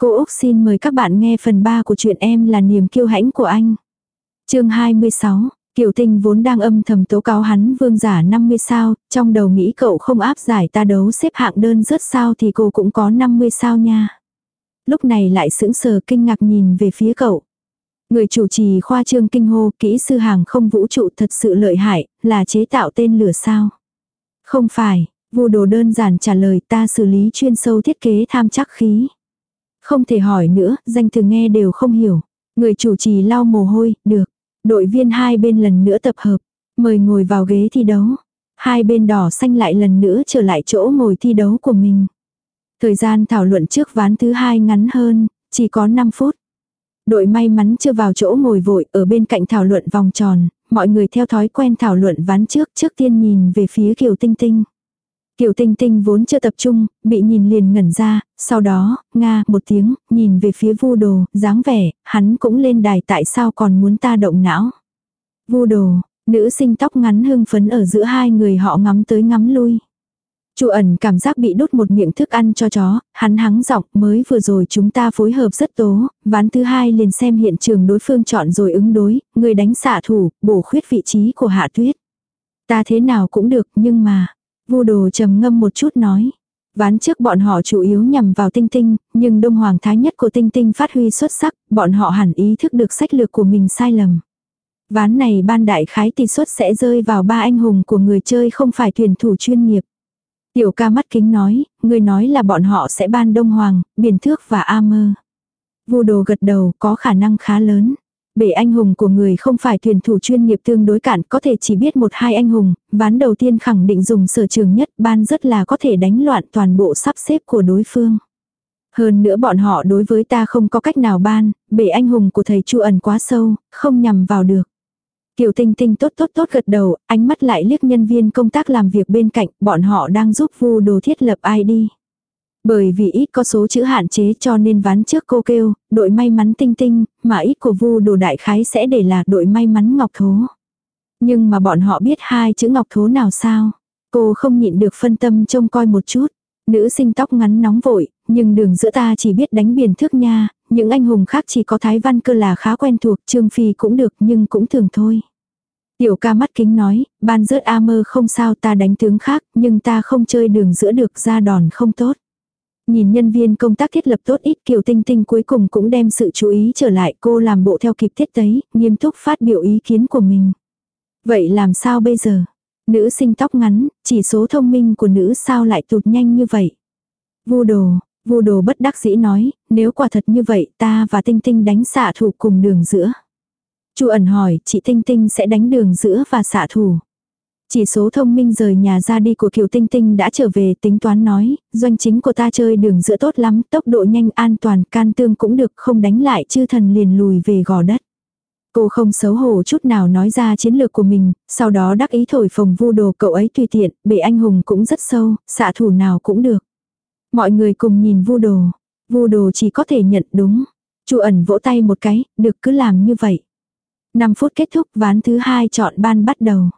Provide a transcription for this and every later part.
Cô Úc xin mời các bạn nghe phần 3 của chuyện em là niềm kiêu hãnh của anh. chương 26, Kiều Tinh vốn đang âm thầm tố cáo hắn vương giả 50 sao, trong đầu nghĩ cậu không áp giải ta đấu xếp hạng đơn rớt sao thì cô cũng có 50 sao nha. Lúc này lại sững sờ kinh ngạc nhìn về phía cậu. Người chủ trì khoa trương kinh hô kỹ sư hàng không vũ trụ thật sự lợi hại, là chế tạo tên lửa sao. Không phải, vô đồ đơn giản trả lời ta xử lý chuyên sâu thiết kế tham chắc khí. Không thể hỏi nữa, danh từ nghe đều không hiểu. Người chủ trì lau mồ hôi, được. Đội viên hai bên lần nữa tập hợp. Mời ngồi vào ghế thi đấu. Hai bên đỏ xanh lại lần nữa trở lại chỗ ngồi thi đấu của mình. Thời gian thảo luận trước ván thứ hai ngắn hơn, chỉ có 5 phút. Đội may mắn chưa vào chỗ ngồi vội ở bên cạnh thảo luận vòng tròn, mọi người theo thói quen thảo luận ván trước trước tiên nhìn về phía Kiều Tinh Tinh. Kiều Tinh Tinh vốn chưa tập trung, bị nhìn liền ngẩn ra, sau đó, nga một tiếng, nhìn về phía vu đồ, dáng vẻ, hắn cũng lên đài tại sao còn muốn ta động não. Vu đồ, nữ sinh tóc ngắn hưng phấn ở giữa hai người họ ngắm tới ngắm lui. Chu ẩn cảm giác bị đốt một miệng thức ăn cho chó, hắn hắng giọng mới vừa rồi chúng ta phối hợp rất tố, ván thứ hai liền xem hiện trường đối phương chọn rồi ứng đối, người đánh xạ thủ, bổ khuyết vị trí của hạ tuyết. Ta thế nào cũng được nhưng mà, Vu đồ trầm ngâm một chút nói. Ván trước bọn họ chủ yếu nhằm vào tinh tinh, nhưng đông hoàng thái nhất của tinh tinh phát huy xuất sắc, bọn họ hẳn ý thức được sách lược của mình sai lầm. Ván này ban đại khái tỷ suất sẽ rơi vào ba anh hùng của người chơi không phải tuyển thủ chuyên nghiệp. Tiểu ca mắt kính nói, người nói là bọn họ sẽ ban đông hoàng, biển thước và a mơ. Vu đồ gật đầu có khả năng khá lớn. Bể anh hùng của người không phải thuyền thủ chuyên nghiệp tương đối cạn có thể chỉ biết một hai anh hùng, ván đầu tiên khẳng định dùng sở trường nhất ban rất là có thể đánh loạn toàn bộ sắp xếp của đối phương. Hơn nữa bọn họ đối với ta không có cách nào ban, bể anh hùng của thầy Chu ẩn quá sâu, không nhằm vào được. Kiều Tinh Tinh tốt tốt tốt gật đầu, ánh mắt lại liếc nhân viên công tác làm việc bên cạnh, bọn họ đang giúp vu đồ thiết lập ID. Bởi vì ít có số chữ hạn chế cho nên ván trước cô kêu, đội may mắn tinh tinh, mà ít của vu đồ đại khái sẽ để là đội may mắn ngọc thố. Nhưng mà bọn họ biết hai chữ ngọc thố nào sao. Cô không nhịn được phân tâm trông coi một chút. Nữ sinh tóc ngắn nóng vội, nhưng đường giữa ta chỉ biết đánh biển thước nha, những anh hùng khác chỉ có Thái Văn cơ là khá quen thuộc, Trương Phi cũng được nhưng cũng thường thôi. Tiểu ca mắt kính nói, ban rớt A mơ không sao ta đánh tướng khác, nhưng ta không chơi đường giữa được ra đòn không tốt. Nhìn nhân viên công tác thiết lập tốt ít Kiều Tinh Tinh cuối cùng cũng đem sự chú ý trở lại cô làm bộ theo kịp thiết tấy, nghiêm túc phát biểu ý kiến của mình. Vậy làm sao bây giờ? Nữ sinh tóc ngắn, chỉ số thông minh của nữ sao lại tụt nhanh như vậy? Vu đồ, vu đồ bất đắc dĩ nói, nếu quả thật như vậy ta và Tinh Tinh đánh xạ thủ cùng đường giữa. Chu ẩn hỏi, chị Tinh Tinh sẽ đánh đường giữa và xạ thủ. Chỉ số thông minh rời nhà ra đi của Kiều Tinh Tinh đã trở về tính toán nói, doanh chính của ta chơi đường giữa tốt lắm, tốc độ nhanh an toàn, can tương cũng được, không đánh lại chư thần liền lùi về gò đất. Cô không xấu hổ chút nào nói ra chiến lược của mình, sau đó đắc ý thổi phồng vu đồ cậu ấy tùy tiện, bể anh hùng cũng rất sâu, xạ thủ nào cũng được. Mọi người cùng nhìn vu đồ, vu đồ chỉ có thể nhận đúng. Chu ẩn vỗ tay một cái, được cứ làm như vậy. 5 phút kết thúc ván thứ hai chọn ban bắt đầu.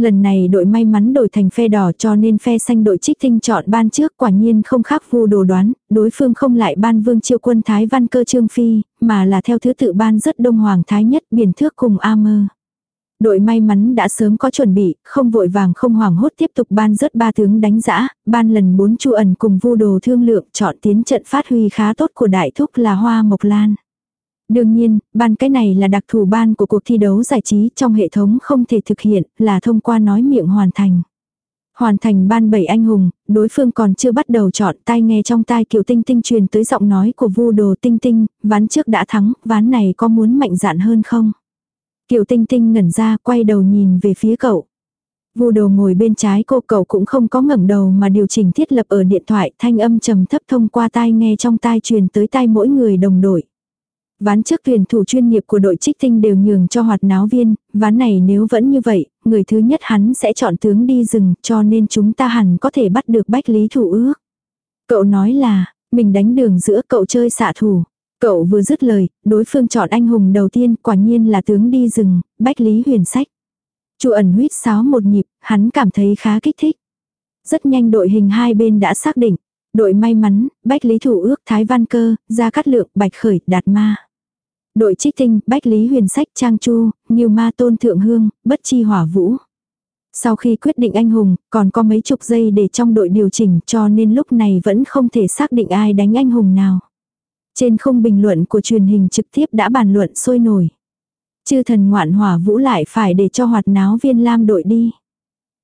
Lần này đội may mắn đổi thành phe đỏ cho nên phe xanh đội trích tinh chọn ban trước quả nhiên không khác vu đồ đoán, đối phương không lại ban vương triệu quân Thái Văn cơ Trương Phi, mà là theo thứ tự ban rất đông hoàng thái nhất biển thước cùng A mơ. Đội may mắn đã sớm có chuẩn bị, không vội vàng không hoảng hốt tiếp tục ban rất ba tướng đánh giã, ban lần bốn chu ẩn cùng vu đồ thương lượng chọn tiến trận phát huy khá tốt của đại thúc là hoa mộc lan. Đương nhiên, ban cái này là đặc thù ban của cuộc thi đấu giải trí trong hệ thống không thể thực hiện, là thông qua nói miệng hoàn thành. Hoàn thành ban bảy anh hùng, đối phương còn chưa bắt đầu chọn tai nghe trong tai kiều tinh tinh truyền tới giọng nói của vu đồ tinh tinh, ván trước đã thắng, ván này có muốn mạnh dạn hơn không? Kiều tinh tinh ngẩn ra quay đầu nhìn về phía cậu. Vu đồ ngồi bên trái cô cậu cũng không có ngẩng đầu mà điều chỉnh thiết lập ở điện thoại thanh âm trầm thấp thông qua tai nghe trong tai truyền tới tai mỗi người đồng đội. Ván trước tuyển thủ chuyên nghiệp của đội trích tinh đều nhường cho hoạt náo viên, ván này nếu vẫn như vậy, người thứ nhất hắn sẽ chọn tướng đi rừng cho nên chúng ta hẳn có thể bắt được bách lý thủ ước. Cậu nói là, mình đánh đường giữa cậu chơi xạ thủ. Cậu vừa dứt lời, đối phương chọn anh hùng đầu tiên quả nhiên là tướng đi rừng, bách lý huyền sách. Chu ẩn huyết sáo một nhịp, hắn cảm thấy khá kích thích. Rất nhanh đội hình hai bên đã xác định. Đội may mắn, Bách Lý Thủ ước, Thái Văn Cơ, Gia Cát Lượng, Bạch Khởi, Đạt Ma. Đội trích tinh, Bách Lý Huyền Sách, Trang Chu, nhiều Ma Tôn Thượng Hương, Bất Chi Hỏa Vũ. Sau khi quyết định anh hùng, còn có mấy chục giây để trong đội điều chỉnh cho nên lúc này vẫn không thể xác định ai đánh anh hùng nào. Trên không bình luận của truyền hình trực tiếp đã bàn luận sôi nổi. Chư thần ngoạn hỏa vũ lại phải để cho hoạt náo viên lam đội đi.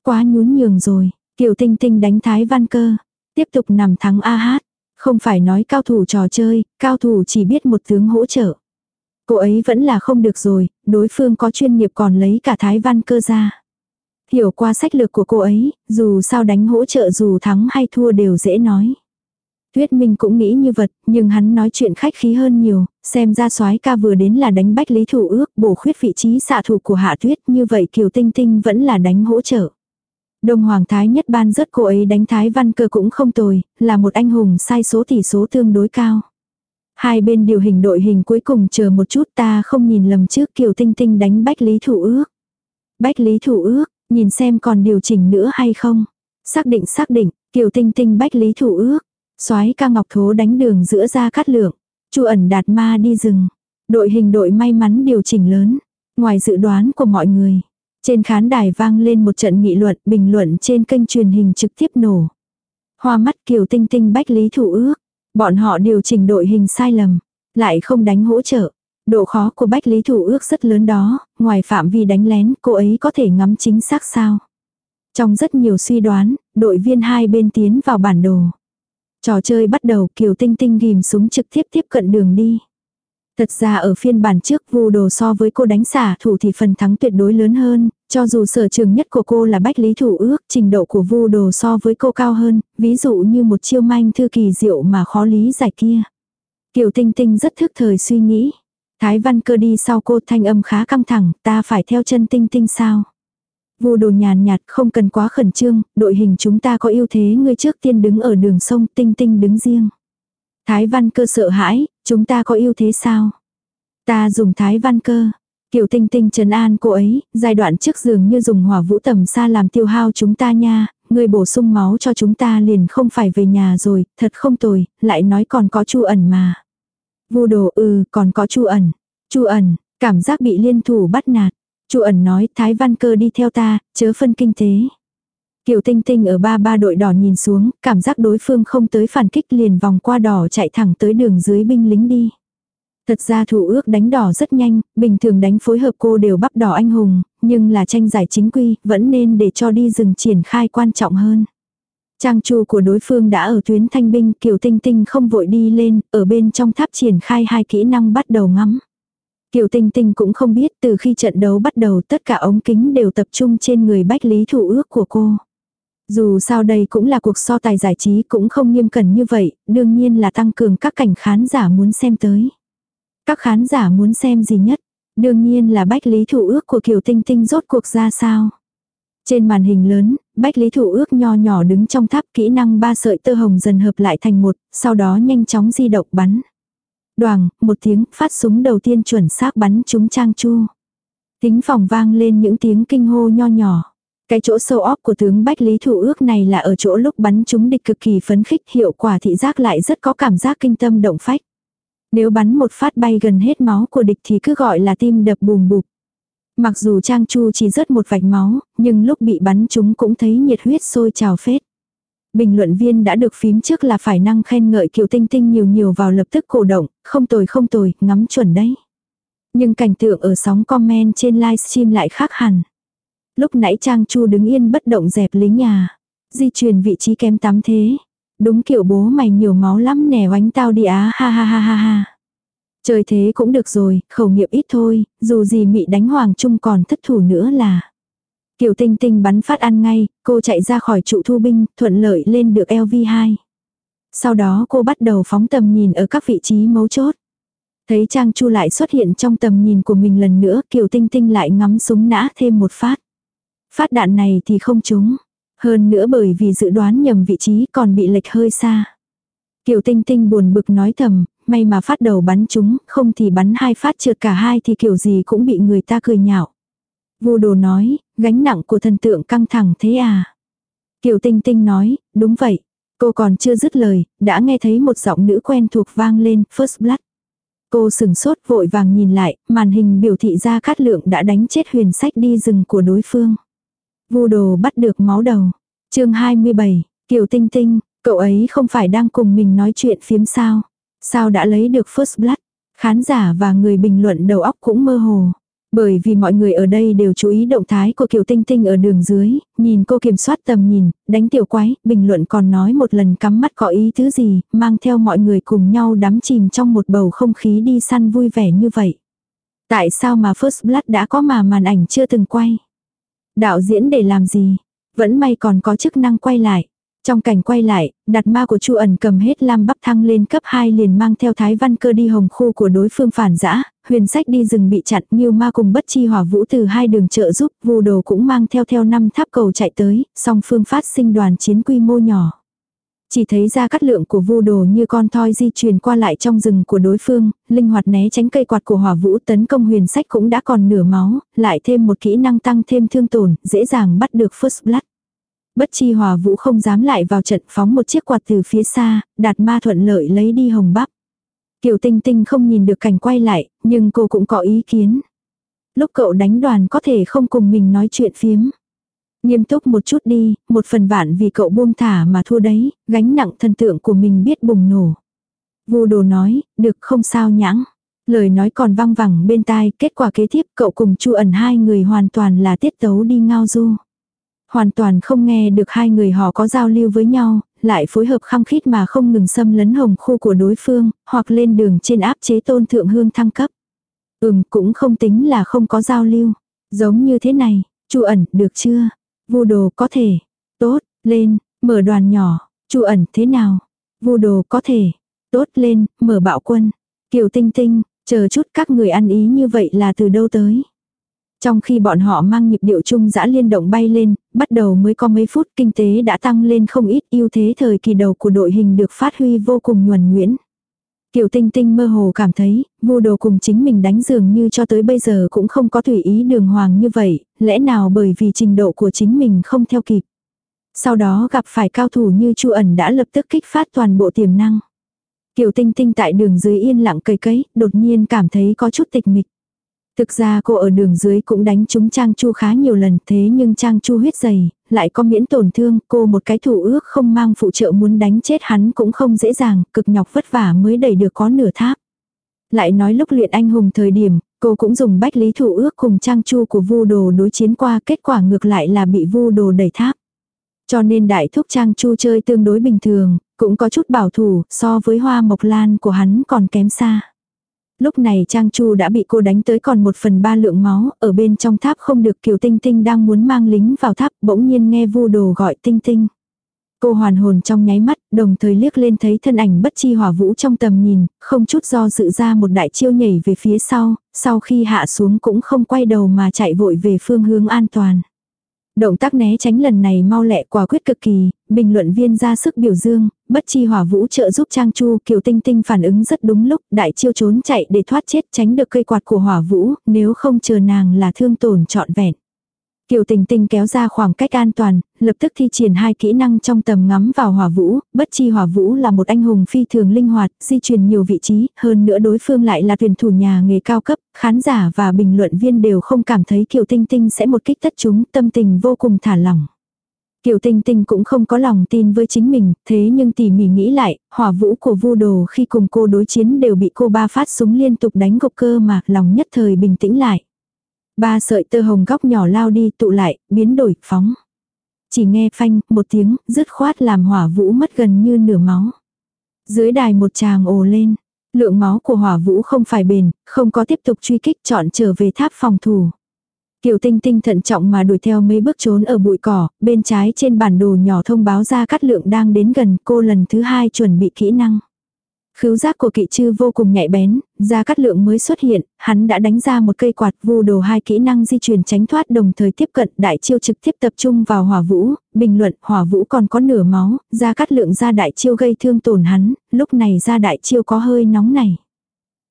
Quá nhún nhường rồi, Kiều Tinh Tinh đánh Thái Văn Cơ. Tiếp tục nằm thắng A hát. Không phải nói cao thủ trò chơi, cao thủ chỉ biết một tướng hỗ trợ. Cô ấy vẫn là không được rồi, đối phương có chuyên nghiệp còn lấy cả Thái Văn Cơ ra. Hiểu qua sách lược của cô ấy, dù sao đánh hỗ trợ dù thắng hay thua đều dễ nói. Tuyết Minh cũng nghĩ như vật, nhưng hắn nói chuyện khách khí hơn nhiều, xem ra soái ca vừa đến là đánh bách lý thủ ước, bổ khuyết vị trí xạ thủ của Hạ Tuyết, như vậy Kiều Tinh Tinh vẫn là đánh hỗ trợ. Đông Hoàng Thái nhất ban rất cô ấy đánh Thái Văn Cơ cũng không tồi, là một anh hùng sai số tỷ số tương đối cao. Hai bên điều hình đội hình cuối cùng chờ một chút ta không nhìn lầm trước Kiều Tinh Tinh đánh Bách Lý Thủ ước. Bách Lý Thủ ước, nhìn xem còn điều chỉnh nữa hay không. Xác định xác định, Kiều Tinh Tinh Bách Lý Thủ ước. soái ca ngọc thố đánh đường giữa ra cát lượng. Chu ẩn đạt ma đi rừng. Đội hình đội may mắn điều chỉnh lớn. Ngoài dự đoán của mọi người. Trên khán đài vang lên một trận nghị luận bình luận trên kênh truyền hình trực tiếp nổ. Hoa mắt kiều tinh tinh bách lý thủ ước. Bọn họ điều chỉnh đội hình sai lầm. Lại không đánh hỗ trợ. Độ khó của bách lý thủ ước rất lớn đó. Ngoài phạm vi đánh lén cô ấy có thể ngắm chính xác sao. Trong rất nhiều suy đoán, đội viên hai bên tiến vào bản đồ. Trò chơi bắt đầu Kiều Tinh Tinh ghim súng trực tiếp tiếp cận đường đi. Thật ra ở phiên bản trước vu đồ so với cô đánh xả thủ thì phần thắng tuyệt đối lớn hơn, cho dù sở trường nhất của cô là bách lý thủ ước, trình độ của vu đồ so với cô cao hơn, ví dụ như một chiêu manh thư kỳ diệu mà khó lý giải kia. Kiều Tinh Tinh rất thức thời suy nghĩ. Thái văn cơ đi sau cô thanh âm khá căng thẳng, ta phải theo chân Tinh Tinh sao? Vu đồ nhàn nhạt không cần quá khẩn trương, đội hình chúng ta có ưu thế ngươi trước tiên đứng ở đường sông Tinh Tinh đứng riêng. Thái văn cơ sợ hãi, chúng ta có ưu thế sao? Ta dùng thái văn cơ. Kiều tinh tinh trấn an cô ấy, giai đoạn trước dường như dùng hỏa vũ tầm xa làm tiêu hao chúng ta nha, người bổ sung máu cho chúng ta liền không phải về nhà rồi, thật không tồi, lại nói còn có chu ẩn mà. Vô đồ ừ, còn có chu ẩn. Chu ẩn, cảm giác bị liên thủ bắt nạt. Chu ẩn nói, Thái Văn Cơ đi theo ta, chớ phân kinh tế. Kiều Tinh Tinh ở ba ba đội đỏ nhìn xuống, cảm giác đối phương không tới phản kích liền vòng qua đỏ chạy thẳng tới đường dưới binh lính đi. Thật ra thủ ước đánh đỏ rất nhanh, bình thường đánh phối hợp cô đều bắp đỏ anh hùng, nhưng là tranh giải chính quy, vẫn nên để cho đi rừng triển khai quan trọng hơn. Trang chu của đối phương đã ở tuyến thanh binh, Kiều Tinh Tinh không vội đi lên, ở bên trong tháp triển khai hai kỹ năng bắt đầu ngắm. Kiều Tinh Tinh cũng không biết từ khi trận đấu bắt đầu tất cả ống kính đều tập trung trên người bách lý thủ ước của cô. Dù sao đây cũng là cuộc so tài giải trí cũng không nghiêm cẩn như vậy, đương nhiên là tăng cường các cảnh khán giả muốn xem tới. Các khán giả muốn xem gì nhất? Đương nhiên là bách lý thủ ước của Kiều Tinh Tinh rốt cuộc ra sao. Trên màn hình lớn, bách lý thủ ước nho nhỏ đứng trong tháp kỹ năng ba sợi tơ hồng dần hợp lại thành một, sau đó nhanh chóng di động bắn. Đoàn, một tiếng, phát súng đầu tiên chuẩn xác bắn trúng trang chu. Tính phòng vang lên những tiếng kinh hô nho nhỏ. Cái chỗ sâu óc của tướng Bách Lý Thủ ước này là ở chỗ lúc bắn chúng địch cực kỳ phấn khích hiệu quả thị giác lại rất có cảm giác kinh tâm động phách. Nếu bắn một phát bay gần hết máu của địch thì cứ gọi là tim đập bùm bụp. Mặc dù Trang Chu chỉ rớt một vạch máu, nhưng lúc bị bắn chúng cũng thấy nhiệt huyết sôi trào phết. Bình luận viên đã được phím trước là phải năng khen ngợi Kiều Tinh Tinh nhiều nhiều vào lập tức cổ động, không tồi không tồi, ngắm chuẩn đấy. Nhưng cảnh tượng ở sóng comment trên livestream lại khác hẳn. Lúc nãy Trang Chu đứng yên bất động dẹp lính nhà. Di chuyển vị trí kém tắm thế. Đúng kiểu bố mày nhiều máu lắm nè oánh tao đi á ha ha ha ha ha. Trời thế cũng được rồi, khẩu nghiệp ít thôi, dù gì mị đánh hoàng trung còn thất thủ nữa là. Kiều tinh tinh bắn phát ăn ngay, cô chạy ra khỏi trụ thu binh, thuận lợi lên được LV2. Sau đó cô bắt đầu phóng tầm nhìn ở các vị trí mấu chốt. Thấy Trang Chu lại xuất hiện trong tầm nhìn của mình lần nữa, Kiều Tinh Tinh lại ngắm súng nã thêm một phát. Phát đạn này thì không trúng. Hơn nữa bởi vì dự đoán nhầm vị trí còn bị lệch hơi xa. Kiều Tinh Tinh buồn bực nói thầm, may mà phát đầu bắn chúng, không thì bắn hai phát trượt cả hai thì kiểu gì cũng bị người ta cười nhạo. Vô đồ nói, gánh nặng của thần tượng căng thẳng thế à. Kiều Tinh Tinh nói, đúng vậy. Cô còn chưa dứt lời, đã nghe thấy một giọng nữ quen thuộc vang lên, First Blood. Cô sừng sốt vội vàng nhìn lại, màn hình biểu thị ra cát lượng đã đánh chết huyền sách đi rừng của đối phương. Vu đồ bắt được máu đầu. chương 27, Kiều Tinh Tinh, cậu ấy không phải đang cùng mình nói chuyện phiếm sao. Sao đã lấy được First Blood? Khán giả và người bình luận đầu óc cũng mơ hồ. Bởi vì mọi người ở đây đều chú ý động thái của Kiều Tinh Tinh ở đường dưới, nhìn cô kiểm soát tầm nhìn, đánh tiểu quái, bình luận còn nói một lần cắm mắt có ý thứ gì, mang theo mọi người cùng nhau đắm chìm trong một bầu không khí đi săn vui vẻ như vậy. Tại sao mà First Blood đã có mà màn ảnh chưa từng quay? Đạo diễn để làm gì? Vẫn may còn có chức năng quay lại. Trong cảnh quay lại, đặt ma của Chu ẩn cầm hết lam bắp thăng lên cấp 2 liền mang theo thái văn cơ đi hồng khu của đối phương phản giã, huyền sách đi rừng bị chặn, như ma cùng bất chi hỏa vũ từ hai đường trợ giúp, vù đồ cũng mang theo theo năm tháp cầu chạy tới, song phương phát sinh đoàn chiến quy mô nhỏ. Chỉ thấy ra cắt lượng của vu đồ như con thoi di chuyển qua lại trong rừng của đối phương, linh hoạt né tránh cây quạt của hỏa vũ tấn công huyền sách cũng đã còn nửa máu, lại thêm một kỹ năng tăng thêm thương tổn, dễ dàng bắt được first blood. Bất chi hòa vũ không dám lại vào trận phóng một chiếc quạt từ phía xa, đạt ma thuận lợi lấy đi hồng bắp. Kiều Tinh Tinh không nhìn được cảnh quay lại, nhưng cô cũng có ý kiến. Lúc cậu đánh đoàn có thể không cùng mình nói chuyện phiếm. Nghiêm túc một chút đi, một phần vạn vì cậu buông thả mà thua đấy, gánh nặng thần tượng của mình biết bùng nổ. Vô đồ nói, được không sao nhãng. Lời nói còn văng vẳng bên tai, kết quả kế tiếp cậu cùng chu ẩn hai người hoàn toàn là tiết tấu đi ngao du. Hoàn toàn không nghe được hai người họ có giao lưu với nhau, lại phối hợp khăng khít mà không ngừng xâm lấn hồng khu của đối phương, hoặc lên đường trên áp chế tôn thượng hương thăng cấp. Ừm, cũng không tính là không có giao lưu. Giống như thế này, chu ẩn, được chưa? Vu đồ có thể. Tốt, lên, mở đoàn nhỏ. chu ẩn, thế nào? Vu đồ có thể. Tốt lên, mở bạo quân. Kiều tinh tinh, chờ chút các người ăn ý như vậy là từ đâu tới? Trong khi bọn họ mang nhịp điệu chung dã liên động bay lên, bắt đầu mới có mấy phút kinh tế đã tăng lên không ít ưu thế thời kỳ đầu của đội hình được phát huy vô cùng nhuần nhuyễn. Kiều Tinh Tinh mơ hồ cảm thấy, vu đồ cùng chính mình đánh dường như cho tới bây giờ cũng không có tùy ý đường hoàng như vậy, lẽ nào bởi vì trình độ của chính mình không theo kịp. Sau đó gặp phải cao thủ như Chu ẩn đã lập tức kích phát toàn bộ tiềm năng. Kiều Tinh Tinh tại đường dưới yên lặng cây cấy, đột nhiên cảm thấy có chút tịch mịch. Thực ra cô ở đường dưới cũng đánh trúng Trang Chu khá nhiều lần thế nhưng Trang Chu huyết dày, lại có miễn tổn thương, cô một cái thủ ước không mang phụ trợ muốn đánh chết hắn cũng không dễ dàng, cực nhọc vất vả mới đẩy được có nửa tháp. Lại nói lúc luyện anh hùng thời điểm, cô cũng dùng bách lý thủ ước cùng Trang Chu của vu đồ đối chiến qua kết quả ngược lại là bị vu đồ đẩy tháp. Cho nên đại thúc Trang Chu chơi tương đối bình thường, cũng có chút bảo thủ so với hoa mộc lan của hắn còn kém xa. Lúc này Trang Chu đã bị cô đánh tới còn một phần ba lượng máu, ở bên trong tháp không được Kiều Tinh Tinh đang muốn mang lính vào tháp, bỗng nhiên nghe vu đồ gọi Tinh Tinh. Cô hoàn hồn trong nháy mắt, đồng thời liếc lên thấy thân ảnh bất chi hỏa vũ trong tầm nhìn, không chút do dự ra một đại chiêu nhảy về phía sau, sau khi hạ xuống cũng không quay đầu mà chạy vội về phương hướng an toàn. Động tác né tránh lần này mau lẹ quả quyết cực kỳ, bình luận viên ra sức biểu dương, bất chi hỏa vũ trợ giúp Trang Chu Kiều Tinh Tinh phản ứng rất đúng lúc, đại chiêu trốn chạy để thoát chết tránh được cây quạt của hỏa vũ, nếu không chờ nàng là thương tổn trọn vẹn. Kiều Tình Tinh kéo ra khoảng cách an toàn, lập tức thi triển hai kỹ năng trong tầm ngắm vào hỏa vũ, bất chi hỏa vũ là một anh hùng phi thường linh hoạt, di chuyển nhiều vị trí, hơn nữa đối phương lại là tuyển thủ nhà nghề cao cấp, khán giả và bình luận viên đều không cảm thấy Kiều Tinh Tinh sẽ một kích tất chúng, tâm tình vô cùng thả lỏng. Kiều Tinh Tinh cũng không có lòng tin với chính mình, thế nhưng tỉ mỉ nghĩ lại, hỏa vũ của vu đồ khi cùng cô đối chiến đều bị cô ba phát súng liên tục đánh gục cơ mà lòng nhất thời bình tĩnh lại. Ba sợi tơ hồng góc nhỏ lao đi tụ lại, biến đổi, phóng. Chỉ nghe phanh, một tiếng, dứt khoát làm hỏa vũ mất gần như nửa máu. Dưới đài một chàng ồ lên. Lượng máu của hỏa vũ không phải bền, không có tiếp tục truy kích chọn trở về tháp phòng thủ. Kiều Tinh Tinh thận trọng mà đuổi theo mấy bước trốn ở bụi cỏ, bên trái trên bản đồ nhỏ thông báo ra cắt lượng đang đến gần cô lần thứ hai chuẩn bị kỹ năng. Khứu giác của kỵ chư vô cùng nhạy bén, ra cắt lượng mới xuất hiện, hắn đã đánh ra một cây quạt vu đồ hai kỹ năng di chuyển tránh thoát đồng thời tiếp cận đại chiêu trực tiếp tập trung vào hỏa vũ, bình luận hỏa vũ còn có nửa máu, ra cắt lượng ra đại chiêu gây thương tổn hắn, lúc này ra đại chiêu có hơi nóng này.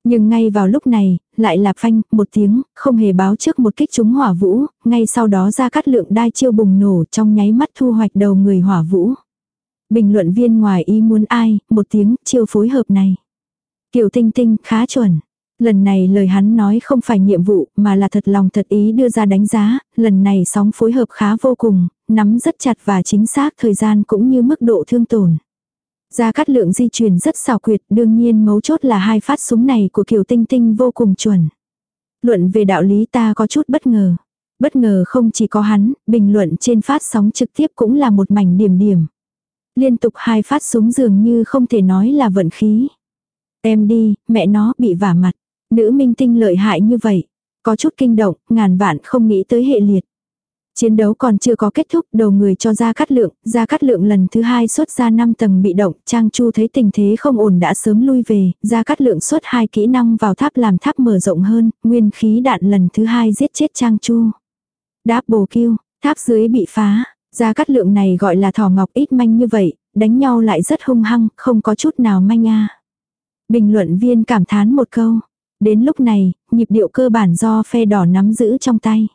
Nhưng ngay vào lúc này, lại là phanh, một tiếng, không hề báo trước một kích trúng hỏa vũ, ngay sau đó ra cắt lượng đai chiêu bùng nổ trong nháy mắt thu hoạch đầu người hỏa vũ. Bình luận viên ngoài ý muốn ai, một tiếng, chiêu phối hợp này. Kiều Tinh Tinh khá chuẩn. Lần này lời hắn nói không phải nhiệm vụ mà là thật lòng thật ý đưa ra đánh giá, lần này sóng phối hợp khá vô cùng, nắm rất chặt và chính xác thời gian cũng như mức độ thương tổn. Gia cát lượng di chuyển rất xảo quyệt, đương nhiên mấu chốt là hai phát súng này của Kiều Tinh Tinh vô cùng chuẩn. Luận về đạo lý ta có chút bất ngờ. Bất ngờ không chỉ có hắn, bình luận trên phát sóng trực tiếp cũng là một mảnh điểm điểm. Liên tục hai phát súng dường như không thể nói là vận khí. Em đi, mẹ nó bị vả mặt. Nữ minh tinh lợi hại như vậy. Có chút kinh động, ngàn vạn không nghĩ tới hệ liệt. Chiến đấu còn chưa có kết thúc, đầu người cho ra cắt lượng, ra cắt lượng lần thứ hai xuất ra 5 tầng bị động, Trang Chu thấy tình thế không ổn đã sớm lui về, ra cắt lượng xuất hai kỹ năng vào tháp làm tháp mở rộng hơn, nguyên khí đạn lần thứ hai giết chết Trang Chu. Đáp bồ kiêu, tháp dưới bị phá, gia cắt lượng này gọi là thỏ ngọc ít manh như vậy, đánh nhau lại rất hung hăng, không có chút nào manh a. Bình luận viên cảm thán một câu. Đến lúc này, nhịp điệu cơ bản do phe đỏ nắm giữ trong tay.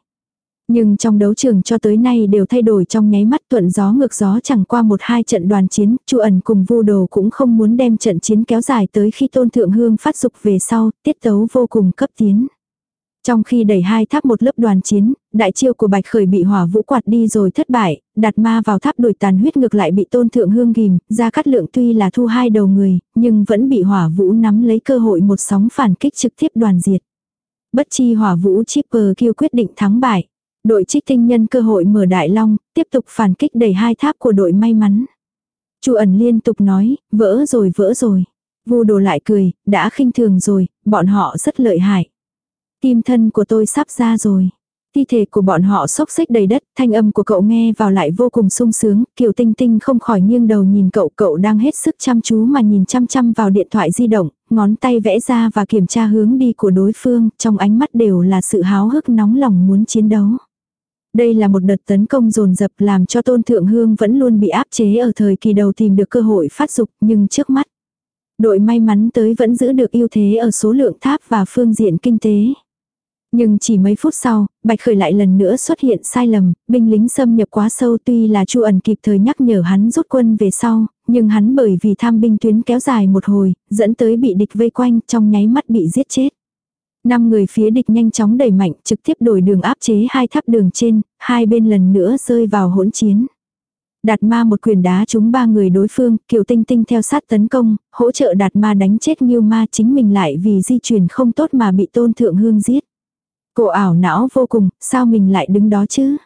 Nhưng trong đấu trường cho tới nay đều thay đổi trong nháy mắt thuận gió ngược gió chẳng qua một hai trận đoàn chiến, chu ẩn cùng vu đồ cũng không muốn đem trận chiến kéo dài tới khi tôn thượng hương phát dục về sau, tiết tấu vô cùng cấp tiến. Trong khi đẩy hai tháp một lớp đoàn chiến, đại chiêu của bạch khởi bị hỏa vũ quạt đi rồi thất bại, đặt ma vào tháp đuổi tàn huyết ngược lại bị tôn thượng hương ghim, ra cắt lượng tuy là thu hai đầu người, nhưng vẫn bị hỏa vũ nắm lấy cơ hội một sóng phản kích trực tiếp đoàn diệt. Bất chi hỏa vũ chipper kêu quyết định thắng bại. Đội trích tinh nhân cơ hội mở đại long, tiếp tục phản kích đẩy hai tháp của đội may mắn. Chu ẩn liên tục nói, vỡ rồi vỡ rồi. Vu đồ lại cười, đã khinh thường rồi, bọn họ rất lợi hại. Kim thân của tôi sắp ra rồi. Thi thể của bọn họ xốc xích đầy đất, thanh âm của cậu nghe vào lại vô cùng sung sướng, Kiều Tinh Tinh không khỏi nghiêng đầu nhìn cậu, cậu đang hết sức chăm chú mà nhìn chăm chăm vào điện thoại di động, ngón tay vẽ ra và kiểm tra hướng đi của đối phương, trong ánh mắt đều là sự háo hức nóng lòng muốn chiến đấu. Đây là một đợt tấn công dồn dập làm cho Tôn Thượng Hương vẫn luôn bị áp chế ở thời kỳ đầu tìm được cơ hội phát dục, nhưng trước mắt. Đội may mắn tới vẫn giữ được ưu thế ở số lượng tháp và phương diện kinh tế. Nhưng chỉ mấy phút sau, Bạch Khởi lại lần nữa xuất hiện sai lầm, binh lính xâm nhập quá sâu tuy là Chu ẩn kịp thời nhắc nhở hắn rút quân về sau, nhưng hắn bởi vì tham binh tuyến kéo dài một hồi, dẫn tới bị địch vây quanh trong nháy mắt bị giết chết. Năm người phía địch nhanh chóng đẩy mạnh trực tiếp đổi đường áp chế hai tháp đường trên, hai bên lần nữa rơi vào hỗn chiến. Đạt ma một quyền đá trúng ba người đối phương, kiều tinh tinh theo sát tấn công, hỗ trợ đạt ma đánh chết nghiêu ma chính mình lại vì di chuyển không tốt mà bị tôn thượng hương giết. Cô ảo não vô cùng, sao mình lại đứng đó chứ?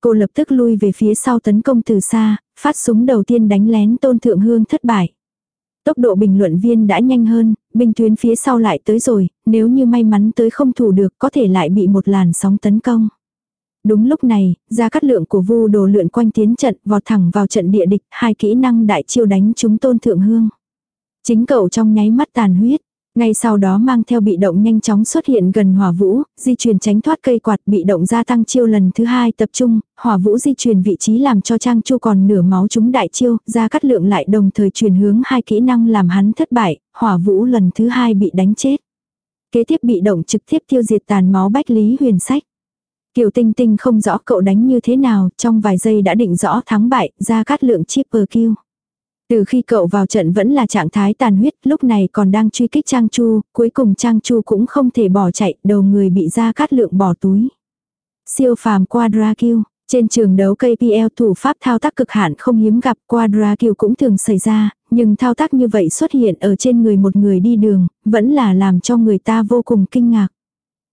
Cô lập tức lui về phía sau tấn công từ xa, phát súng đầu tiên đánh lén tôn thượng hương thất bại. Tốc độ bình luận viên đã nhanh hơn, binh tuyến phía sau lại tới rồi, nếu như may mắn tới không thủ được có thể lại bị một làn sóng tấn công. Đúng lúc này, ra cắt lượng của vu đồ lượn quanh tiến trận vọt thẳng vào trận địa địch, hai kỹ năng đại chiêu đánh chúng tôn thượng hương. Chính cậu trong nháy mắt tàn huyết, ngay sau đó mang theo bị động nhanh chóng xuất hiện gần hỏa vũ, di chuyển tránh thoát cây quạt bị động gia tăng chiêu lần thứ hai tập trung, hỏa vũ di chuyển vị trí làm cho Trang Chu còn nửa máu chúng đại chiêu, ra cắt lượng lại đồng thời chuyển hướng hai kỹ năng làm hắn thất bại, hỏa vũ lần thứ hai bị đánh chết. Kế tiếp bị động trực tiếp tiêu diệt tàn máu bách lý huyền sách. Kiều Tinh Tinh không rõ cậu đánh như thế nào, trong vài giây đã định rõ thắng bại, ra cắt lượng chipper kill. Từ khi cậu vào trận vẫn là trạng thái tàn huyết, lúc này còn đang truy kích Trang Chu, cuối cùng Trang Chu cũng không thể bỏ chạy, đầu người bị ra cát lượng bỏ túi. Siêu phàm Quadra Kill, trên trường đấu KPL thủ pháp thao tác cực hạn không hiếm gặp Quadra Kill cũng thường xảy ra, nhưng thao tác như vậy xuất hiện ở trên người một người đi đường, vẫn là làm cho người ta vô cùng kinh ngạc.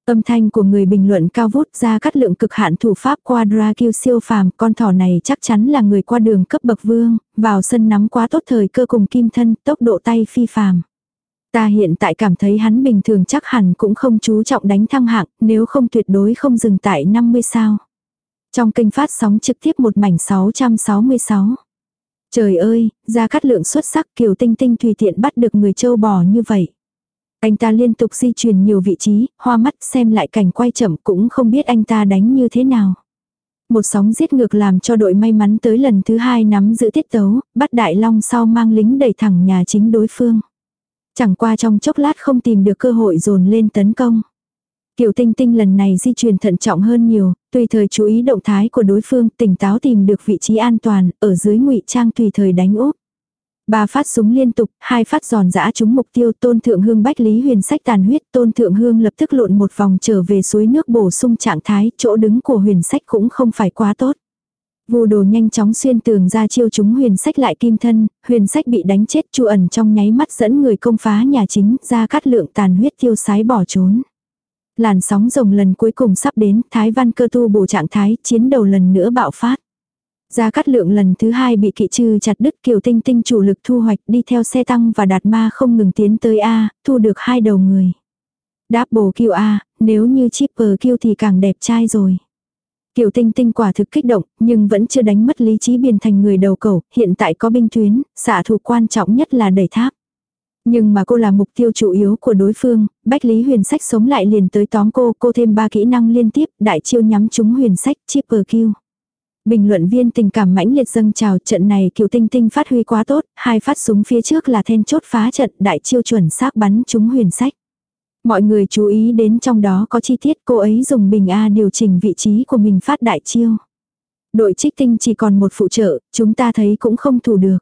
Âm thanh của người bình luận cao vút ra cắt lượng cực hạn thủ pháp Quadra kill siêu phàm, con thỏ này chắc chắn là người qua đường cấp bậc vương, vào sân nắm quá tốt thời cơ cùng kim thân, tốc độ tay phi phàm. Ta hiện tại cảm thấy hắn bình thường chắc hẳn cũng không chú trọng đánh thăng hạng, nếu không tuyệt đối không dừng tại 50 sao. Trong kênh phát sóng trực tiếp một mảnh 666. Trời ơi, ra cắt lượng xuất sắc kiều tinh tinh tùy tiện bắt được người châu bò như vậy. Anh ta liên tục di chuyển nhiều vị trí, hoa mắt xem lại cảnh quay chậm cũng không biết anh ta đánh như thế nào. Một sóng giết ngược làm cho đội may mắn tới lần thứ hai nắm giữ tiết tấu, bắt đại long sau mang lính đẩy thẳng nhà chính đối phương. Chẳng qua trong chốc lát không tìm được cơ hội dồn lên tấn công. Kiều Tinh Tinh lần này di chuyển thận trọng hơn nhiều, tùy thời chú ý động thái của đối phương, tỉnh táo tìm được vị trí an toàn, ở dưới ngụy trang tùy thời đánh úp. Ba phát súng liên tục, hai phát giòn giã trúng mục tiêu tôn thượng hương bách lý huyền sách tàn huyết tôn thượng hương lập tức lộn một vòng trở về suối nước bổ sung trạng thái chỗ đứng của huyền sách cũng không phải quá tốt. Vô đồ nhanh chóng xuyên tường ra chiêu chúng huyền sách lại kim thân, huyền sách bị đánh chết chu ẩn trong nháy mắt dẫn người công phá nhà chính ra cắt lượng tàn huyết tiêu sái bỏ trốn. Làn sóng rồng lần cuối cùng sắp đến, Thái Văn cơ tu bổ trạng thái, chiến đầu lần nữa bạo phát. Gia Cát Lượng lần thứ hai bị kỵ trừ chặt đứt kiều tinh tinh chủ lực thu hoạch đi theo xe tăng và đạt ma không ngừng tiến tới A, thu được hai đầu người. Đáp bổ kiều A, nếu như chipper kiều thì càng đẹp trai rồi. Kiều tinh tinh quả thực kích động, nhưng vẫn chưa đánh mất lý trí biến thành người đầu cầu, hiện tại có binh tuyến, xạ thủ quan trọng nhất là đẩy tháp. Nhưng mà cô là mục tiêu chủ yếu của đối phương, Bách Lý Huyền Sách sống lại liền tới tóm cô, cô thêm ba kỹ năng liên tiếp, đại chiêu nhắm trúng Huyền Sách, chipper kill. Bình luận viên tình cảm mãnh liệt dâng chào trận này kiều tinh tinh phát huy quá tốt, hai phát súng phía trước là then chốt phá trận đại chiêu chuẩn xác bắn trúng huyền sách. Mọi người chú ý đến trong đó có chi tiết cô ấy dùng bình A điều chỉnh vị trí của mình phát đại chiêu. Đội trích tinh chỉ còn một phụ trợ, chúng ta thấy cũng không thủ được.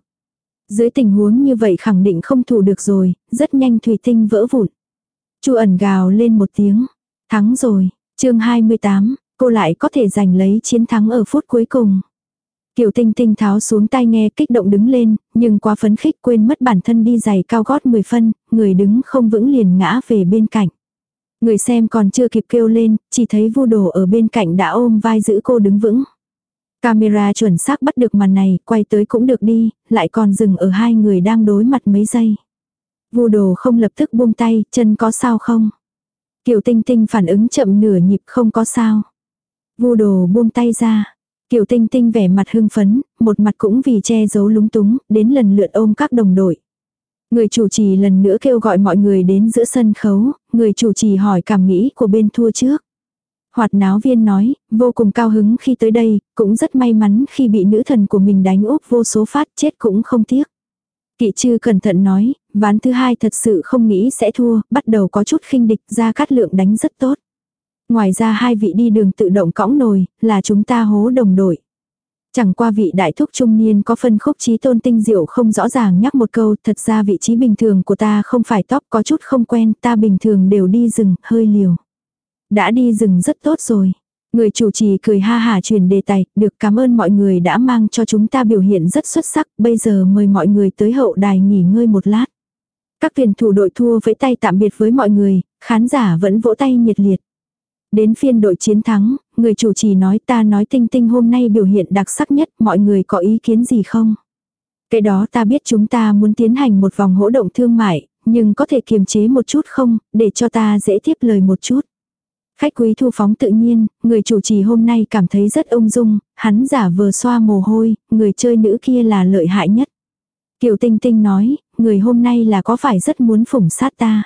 Dưới tình huống như vậy khẳng định không thủ được rồi, rất nhanh thủy tinh vỡ vụn. Chu ẩn gào lên một tiếng. Thắng rồi, chương 28, cô lại có thể giành lấy chiến thắng ở phút cuối cùng. Kiều Tinh Tinh tháo xuống tai nghe kích động đứng lên, nhưng quá phấn khích quên mất bản thân đi giày cao gót 10 phân, người đứng không vững liền ngã về bên cạnh. Người xem còn chưa kịp kêu lên, chỉ thấy vu đồ ở bên cạnh đã ôm vai giữ cô đứng vững. Camera chuẩn xác bắt được màn này, quay tới cũng được đi, lại còn dừng ở hai người đang đối mặt mấy giây. Vu đồ không lập tức buông tay, chân có sao không? Kiều Tinh Tinh phản ứng chậm nửa nhịp không có sao. Vu đồ buông tay ra. Kiều Tinh Tinh vẻ mặt hưng phấn, một mặt cũng vì che giấu lúng túng, đến lần lượt ôm các đồng đội. Người chủ trì lần nữa kêu gọi mọi người đến giữa sân khấu, người chủ trì hỏi cảm nghĩ của bên thua trước. Hoạt náo viên nói, vô cùng cao hứng khi tới đây, cũng rất may mắn khi bị nữ thần của mình đánh úp vô số phát chết cũng không tiếc. Kỵ chư cẩn thận nói, ván thứ hai thật sự không nghĩ sẽ thua, bắt đầu có chút khinh địch ra cát lượng đánh rất tốt. Ngoài ra hai vị đi đường tự động cõng nồi, là chúng ta hố đồng đội. Chẳng qua vị đại thúc trung niên có phân khúc trí tôn tinh diệu không rõ ràng nhắc một câu, thật ra vị trí bình thường của ta không phải top có chút không quen, ta bình thường đều đi rừng, hơi liều. Đã đi rừng rất tốt rồi. Người chủ trì cười ha hả truyền đề tài, được cảm ơn mọi người đã mang cho chúng ta biểu hiện rất xuất sắc, bây giờ mời mọi người tới hậu đài nghỉ ngơi một lát. Các tuyển thủ đội thua vẫy tay tạm biệt với mọi người, khán giả vẫn vỗ tay nhiệt liệt. Đến phiên đội chiến thắng, người chủ trì nói ta nói tinh tinh hôm nay biểu hiện đặc sắc nhất, mọi người có ý kiến gì không? Cái đó ta biết chúng ta muốn tiến hành một vòng hỗ động thương mại, nhưng có thể kiềm chế một chút không, để cho ta dễ tiếp lời một chút. Khách quý thu phóng tự nhiên, người chủ trì hôm nay cảm thấy rất ung dung, hắn giả vờ xoa mồ hôi, người chơi nữ kia là lợi hại nhất. Kiều Tinh Tinh nói, người hôm nay là có phải rất muốn phủng sát ta.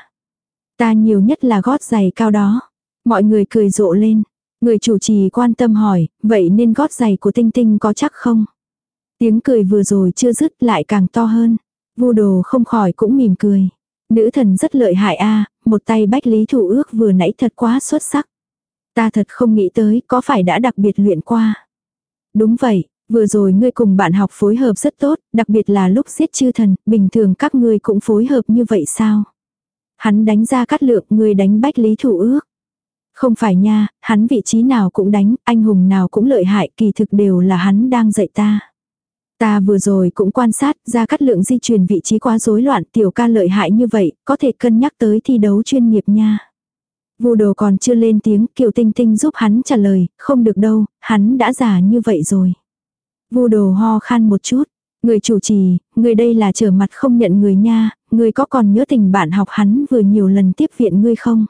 Ta nhiều nhất là gót giày cao đó. Mọi người cười rộ lên. Người chủ trì quan tâm hỏi, vậy nên gót giày của Tinh Tinh có chắc không? Tiếng cười vừa rồi chưa dứt lại càng to hơn. Vu đồ không khỏi cũng mỉm cười. Nữ thần rất lợi hại a một tay bách lý thủ ước vừa nãy thật quá xuất sắc. Ta thật không nghĩ tới có phải đã đặc biệt luyện qua. Đúng vậy, vừa rồi ngươi cùng bạn học phối hợp rất tốt, đặc biệt là lúc giết chư thần, bình thường các ngươi cũng phối hợp như vậy sao? Hắn đánh ra cắt lượng ngươi đánh bách lý thủ ước. Không phải nha, hắn vị trí nào cũng đánh, anh hùng nào cũng lợi hại, kỳ thực đều là hắn đang dạy ta. Ta vừa rồi cũng quan sát ra cắt lượng di chuyển vị trí quá rối loạn tiểu ca lợi hại như vậy, có thể cân nhắc tới thi đấu chuyên nghiệp nha. Vu đồ còn chưa lên tiếng, Kiều Tinh Tinh giúp hắn trả lời, không được đâu, hắn đã già như vậy rồi. Vu đồ ho khan một chút, người chủ trì, người đây là trở mặt không nhận người nha, người có còn nhớ tình bạn học hắn vừa nhiều lần tiếp viện ngươi không?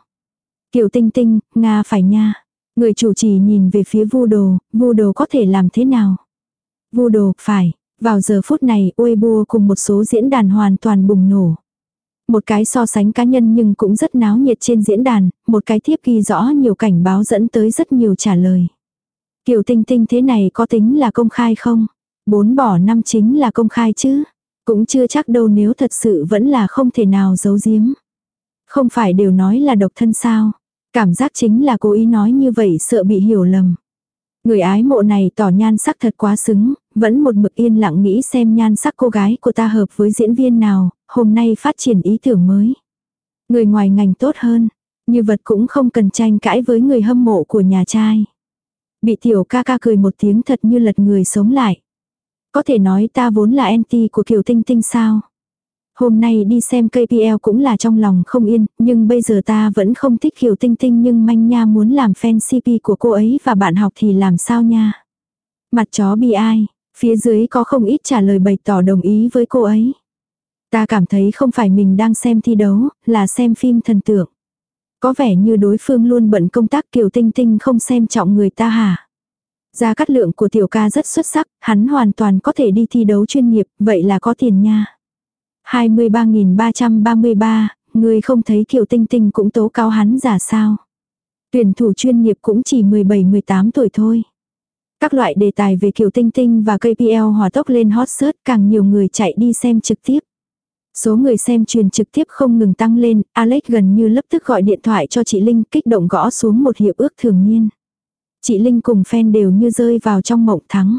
Kiều Tinh Tinh, Nga phải nha. Người chủ trì nhìn về phía vu đồ, vu đồ có thể làm thế nào? Vu đồ, phải. Vào giờ phút này, Weibo cùng một số diễn đàn hoàn toàn bùng nổ. Một cái so sánh cá nhân nhưng cũng rất náo nhiệt trên diễn đàn, một cái thiếp ghi rõ nhiều cảnh báo dẫn tới rất nhiều trả lời. Kiều tinh tinh thế này có tính là công khai không? Bốn bỏ năm chính là công khai chứ. Cũng chưa chắc đâu nếu thật sự vẫn là không thể nào giấu giếm. Không phải đều nói là độc thân sao. Cảm giác chính là cố ý nói như vậy sợ bị hiểu lầm. Người ái mộ này tỏ nhan sắc thật quá xứng, vẫn một mực yên lặng nghĩ xem nhan sắc cô gái của ta hợp với diễn viên nào, hôm nay phát triển ý tưởng mới. Người ngoài ngành tốt hơn, như vật cũng không cần tranh cãi với người hâm mộ của nhà trai. Bị tiểu ca ca cười một tiếng thật như lật người sống lại. Có thể nói ta vốn là anti của Kiều Tinh Tinh sao? Hôm nay đi xem KPL cũng là trong lòng không yên, nhưng bây giờ ta vẫn không thích Kiều Tinh Tinh nhưng manh nha muốn làm fan CP của cô ấy và bạn học thì làm sao nha? Mặt chó bi ai, phía dưới có không ít trả lời bày tỏ đồng ý với cô ấy. Ta cảm thấy không phải mình đang xem thi đấu, là xem phim thần tượng. Có vẻ như đối phương luôn bận công tác Kiều Tinh Tinh không xem trọng người ta hả? Gia cát lượng của tiểu ca rất xuất sắc, hắn hoàn toàn có thể đi thi đấu chuyên nghiệp, vậy là có tiền nha. 23.333, người không thấy Kiều Tinh Tinh cũng tố cáo hắn giả sao. Tuyển thủ chuyên nghiệp cũng chỉ 17-18 tuổi thôi. Các loại đề tài về Kiều Tinh Tinh và KPL hòa tốc lên hot search càng nhiều người chạy đi xem trực tiếp. Số người xem truyền trực tiếp không ngừng tăng lên, Alex gần như lập tức gọi điện thoại cho chị Linh kích động gõ xuống một hiệp ước thường niên. Chị Linh cùng fan đều như rơi vào trong mộng thắng.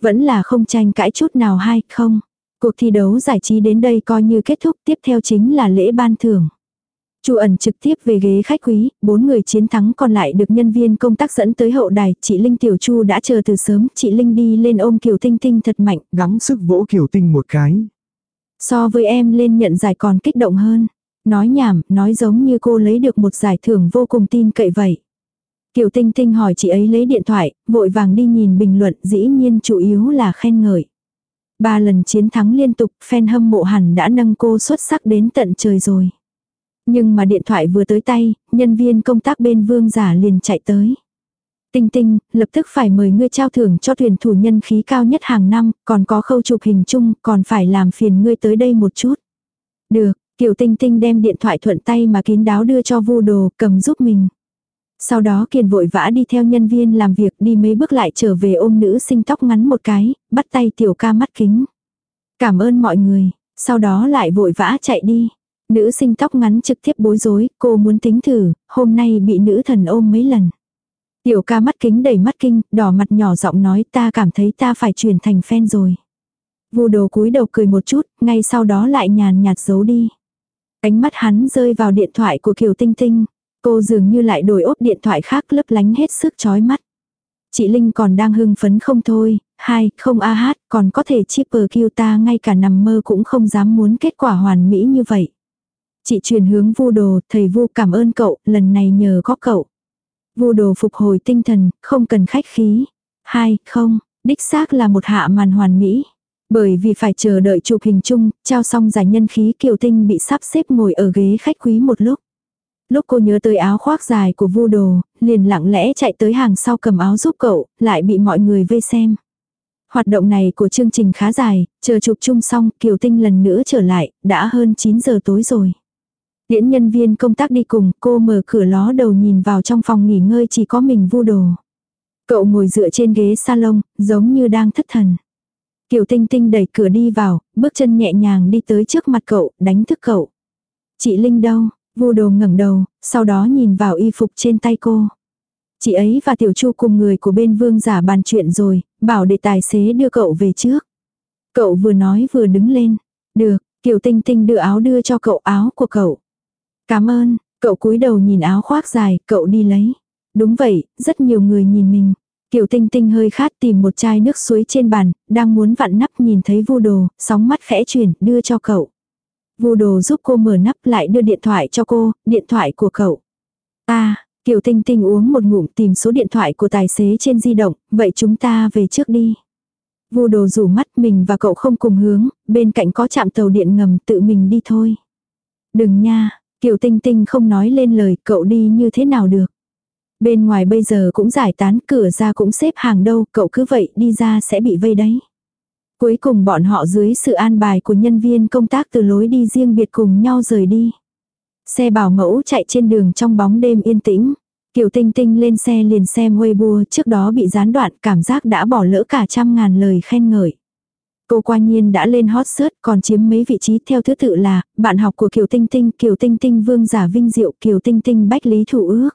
Vẫn là không tranh cãi chút nào hay không. Cuộc thi đấu giải trí đến đây coi như kết thúc tiếp theo chính là lễ ban thưởng. Chu ẩn trực tiếp về ghế khách quý, bốn người chiến thắng còn lại được nhân viên công tác dẫn tới hậu đài, chị Linh Tiểu Chu đã chờ từ sớm, chị Linh đi lên ôm Kiều Tinh Tinh thật mạnh. Gắng sức vỗ Kiều Tinh một cái. So với em lên nhận giải còn kích động hơn. Nói nhảm, nói giống như cô lấy được một giải thưởng vô cùng tin cậy vậy. Kiều Tinh Tinh hỏi chị ấy lấy điện thoại, vội vàng đi nhìn bình luận dĩ nhiên chủ yếu là khen ngợi. Ba lần chiến thắng liên tục, fan hâm mộ hẳn đã nâng cô xuất sắc đến tận trời rồi. Nhưng mà điện thoại vừa tới tay, nhân viên công tác bên vương giả liền chạy tới. Tinh tinh, lập tức phải mời ngươi trao thưởng cho tuyển thủ nhân khí cao nhất hàng năm, còn có khâu chụp hình chung, còn phải làm phiền ngươi tới đây một chút. Được, Kiều Tinh Tinh đem điện thoại thuận tay mà kín đáo đưa cho vu đồ, cầm giúp mình. Sau đó Kiền vội vã đi theo nhân viên làm việc đi mấy bước lại trở về ôm nữ sinh tóc ngắn một cái, bắt tay tiểu ca mắt kính. Cảm ơn mọi người, sau đó lại vội vã chạy đi. Nữ sinh tóc ngắn trực tiếp bối rối, cô muốn tính thử, hôm nay bị nữ thần ôm mấy lần. Tiểu ca mắt kính đầy mắt kinh, đỏ mặt nhỏ giọng nói ta cảm thấy ta phải chuyển thành fan rồi. Vu đồ cúi đầu cười một chút, ngay sau đó lại nhàn nhạt giấu đi. Ánh mắt hắn rơi vào điện thoại của Kiều Tinh Tinh. Cô dường như lại đổi ốp điện thoại khác lấp lánh hết sức chói mắt. Chị Linh còn đang hưng phấn không thôi, hai, không a hát, còn có thể chipper kêu ta ngay cả nằm mơ cũng không dám muốn kết quả hoàn mỹ như vậy. Chị truyền hướng vu đồ, thầy vu cảm ơn cậu, lần này nhờ có cậu. Vu đồ phục hồi tinh thần, không cần khách khí. Hai, không, đích xác là một hạ màn hoàn mỹ. Bởi vì phải chờ đợi chụp hình chung, trao xong giải nhân khí kiều tinh bị sắp xếp ngồi ở ghế khách quý một lúc. Lúc cô nhớ tới áo khoác dài của vu đồ, liền lặng lẽ chạy tới hàng sau cầm áo giúp cậu, lại bị mọi người vây xem. Hoạt động này của chương trình khá dài, chờ chụp chung xong, Kiều Tinh lần nữa trở lại, đã hơn 9 giờ tối rồi. Điễn nhân viên công tác đi cùng, cô mở cửa ló đầu nhìn vào trong phòng nghỉ ngơi chỉ có mình vu đồ. Cậu ngồi dựa trên ghế salon, giống như đang thất thần. Kiều Tinh Tinh đẩy cửa đi vào, bước chân nhẹ nhàng đi tới trước mặt cậu, đánh thức cậu. Chị Linh đâu? Vu đồ ngẩng đầu, sau đó nhìn vào y phục trên tay cô. Chị ấy và Tiểu Chu cùng người của bên vương giả bàn chuyện rồi, bảo để tài xế đưa cậu về trước. Cậu vừa nói vừa đứng lên. Được, Kiều Tinh Tinh đưa áo đưa cho cậu áo của cậu. Cảm ơn, cậu cúi đầu nhìn áo khoác dài, cậu đi lấy. Đúng vậy, rất nhiều người nhìn mình. Kiều Tinh Tinh hơi khát tìm một chai nước suối trên bàn, đang muốn vặn nắp nhìn thấy vu đồ, sóng mắt khẽ chuyển, đưa cho cậu. Vu đồ giúp cô mở nắp lại đưa điện thoại cho cô, điện thoại của cậu. À, Kiều Tinh Tinh uống một ngụm tìm số điện thoại của tài xế trên di động, vậy chúng ta về trước đi. Vu đồ rủ mắt mình và cậu không cùng hướng, bên cạnh có trạm tàu điện ngầm tự mình đi thôi. Đừng nha, Kiều Tinh Tinh không nói lên lời cậu đi như thế nào được. Bên ngoài bây giờ cũng giải tán cửa ra cũng xếp hàng đâu, cậu cứ vậy đi ra sẽ bị vây đấy. Cuối cùng bọn họ dưới sự an bài của nhân viên công tác từ lối đi riêng biệt cùng nhau rời đi. Xe bảo mẫu chạy trên đường trong bóng đêm yên tĩnh. Kiều Tinh Tinh lên xe liền xem Weibo trước đó bị gián đoạn cảm giác đã bỏ lỡ cả trăm ngàn lời khen ngợi. Cô qua nhiên đã lên hot search còn chiếm mấy vị trí theo thứ tự là bạn học của Kiều Tinh Tinh, Kiều Tinh Tinh Vương Giả Vinh Diệu, Kiều Tinh Tinh Bách Lý Thủ Ước.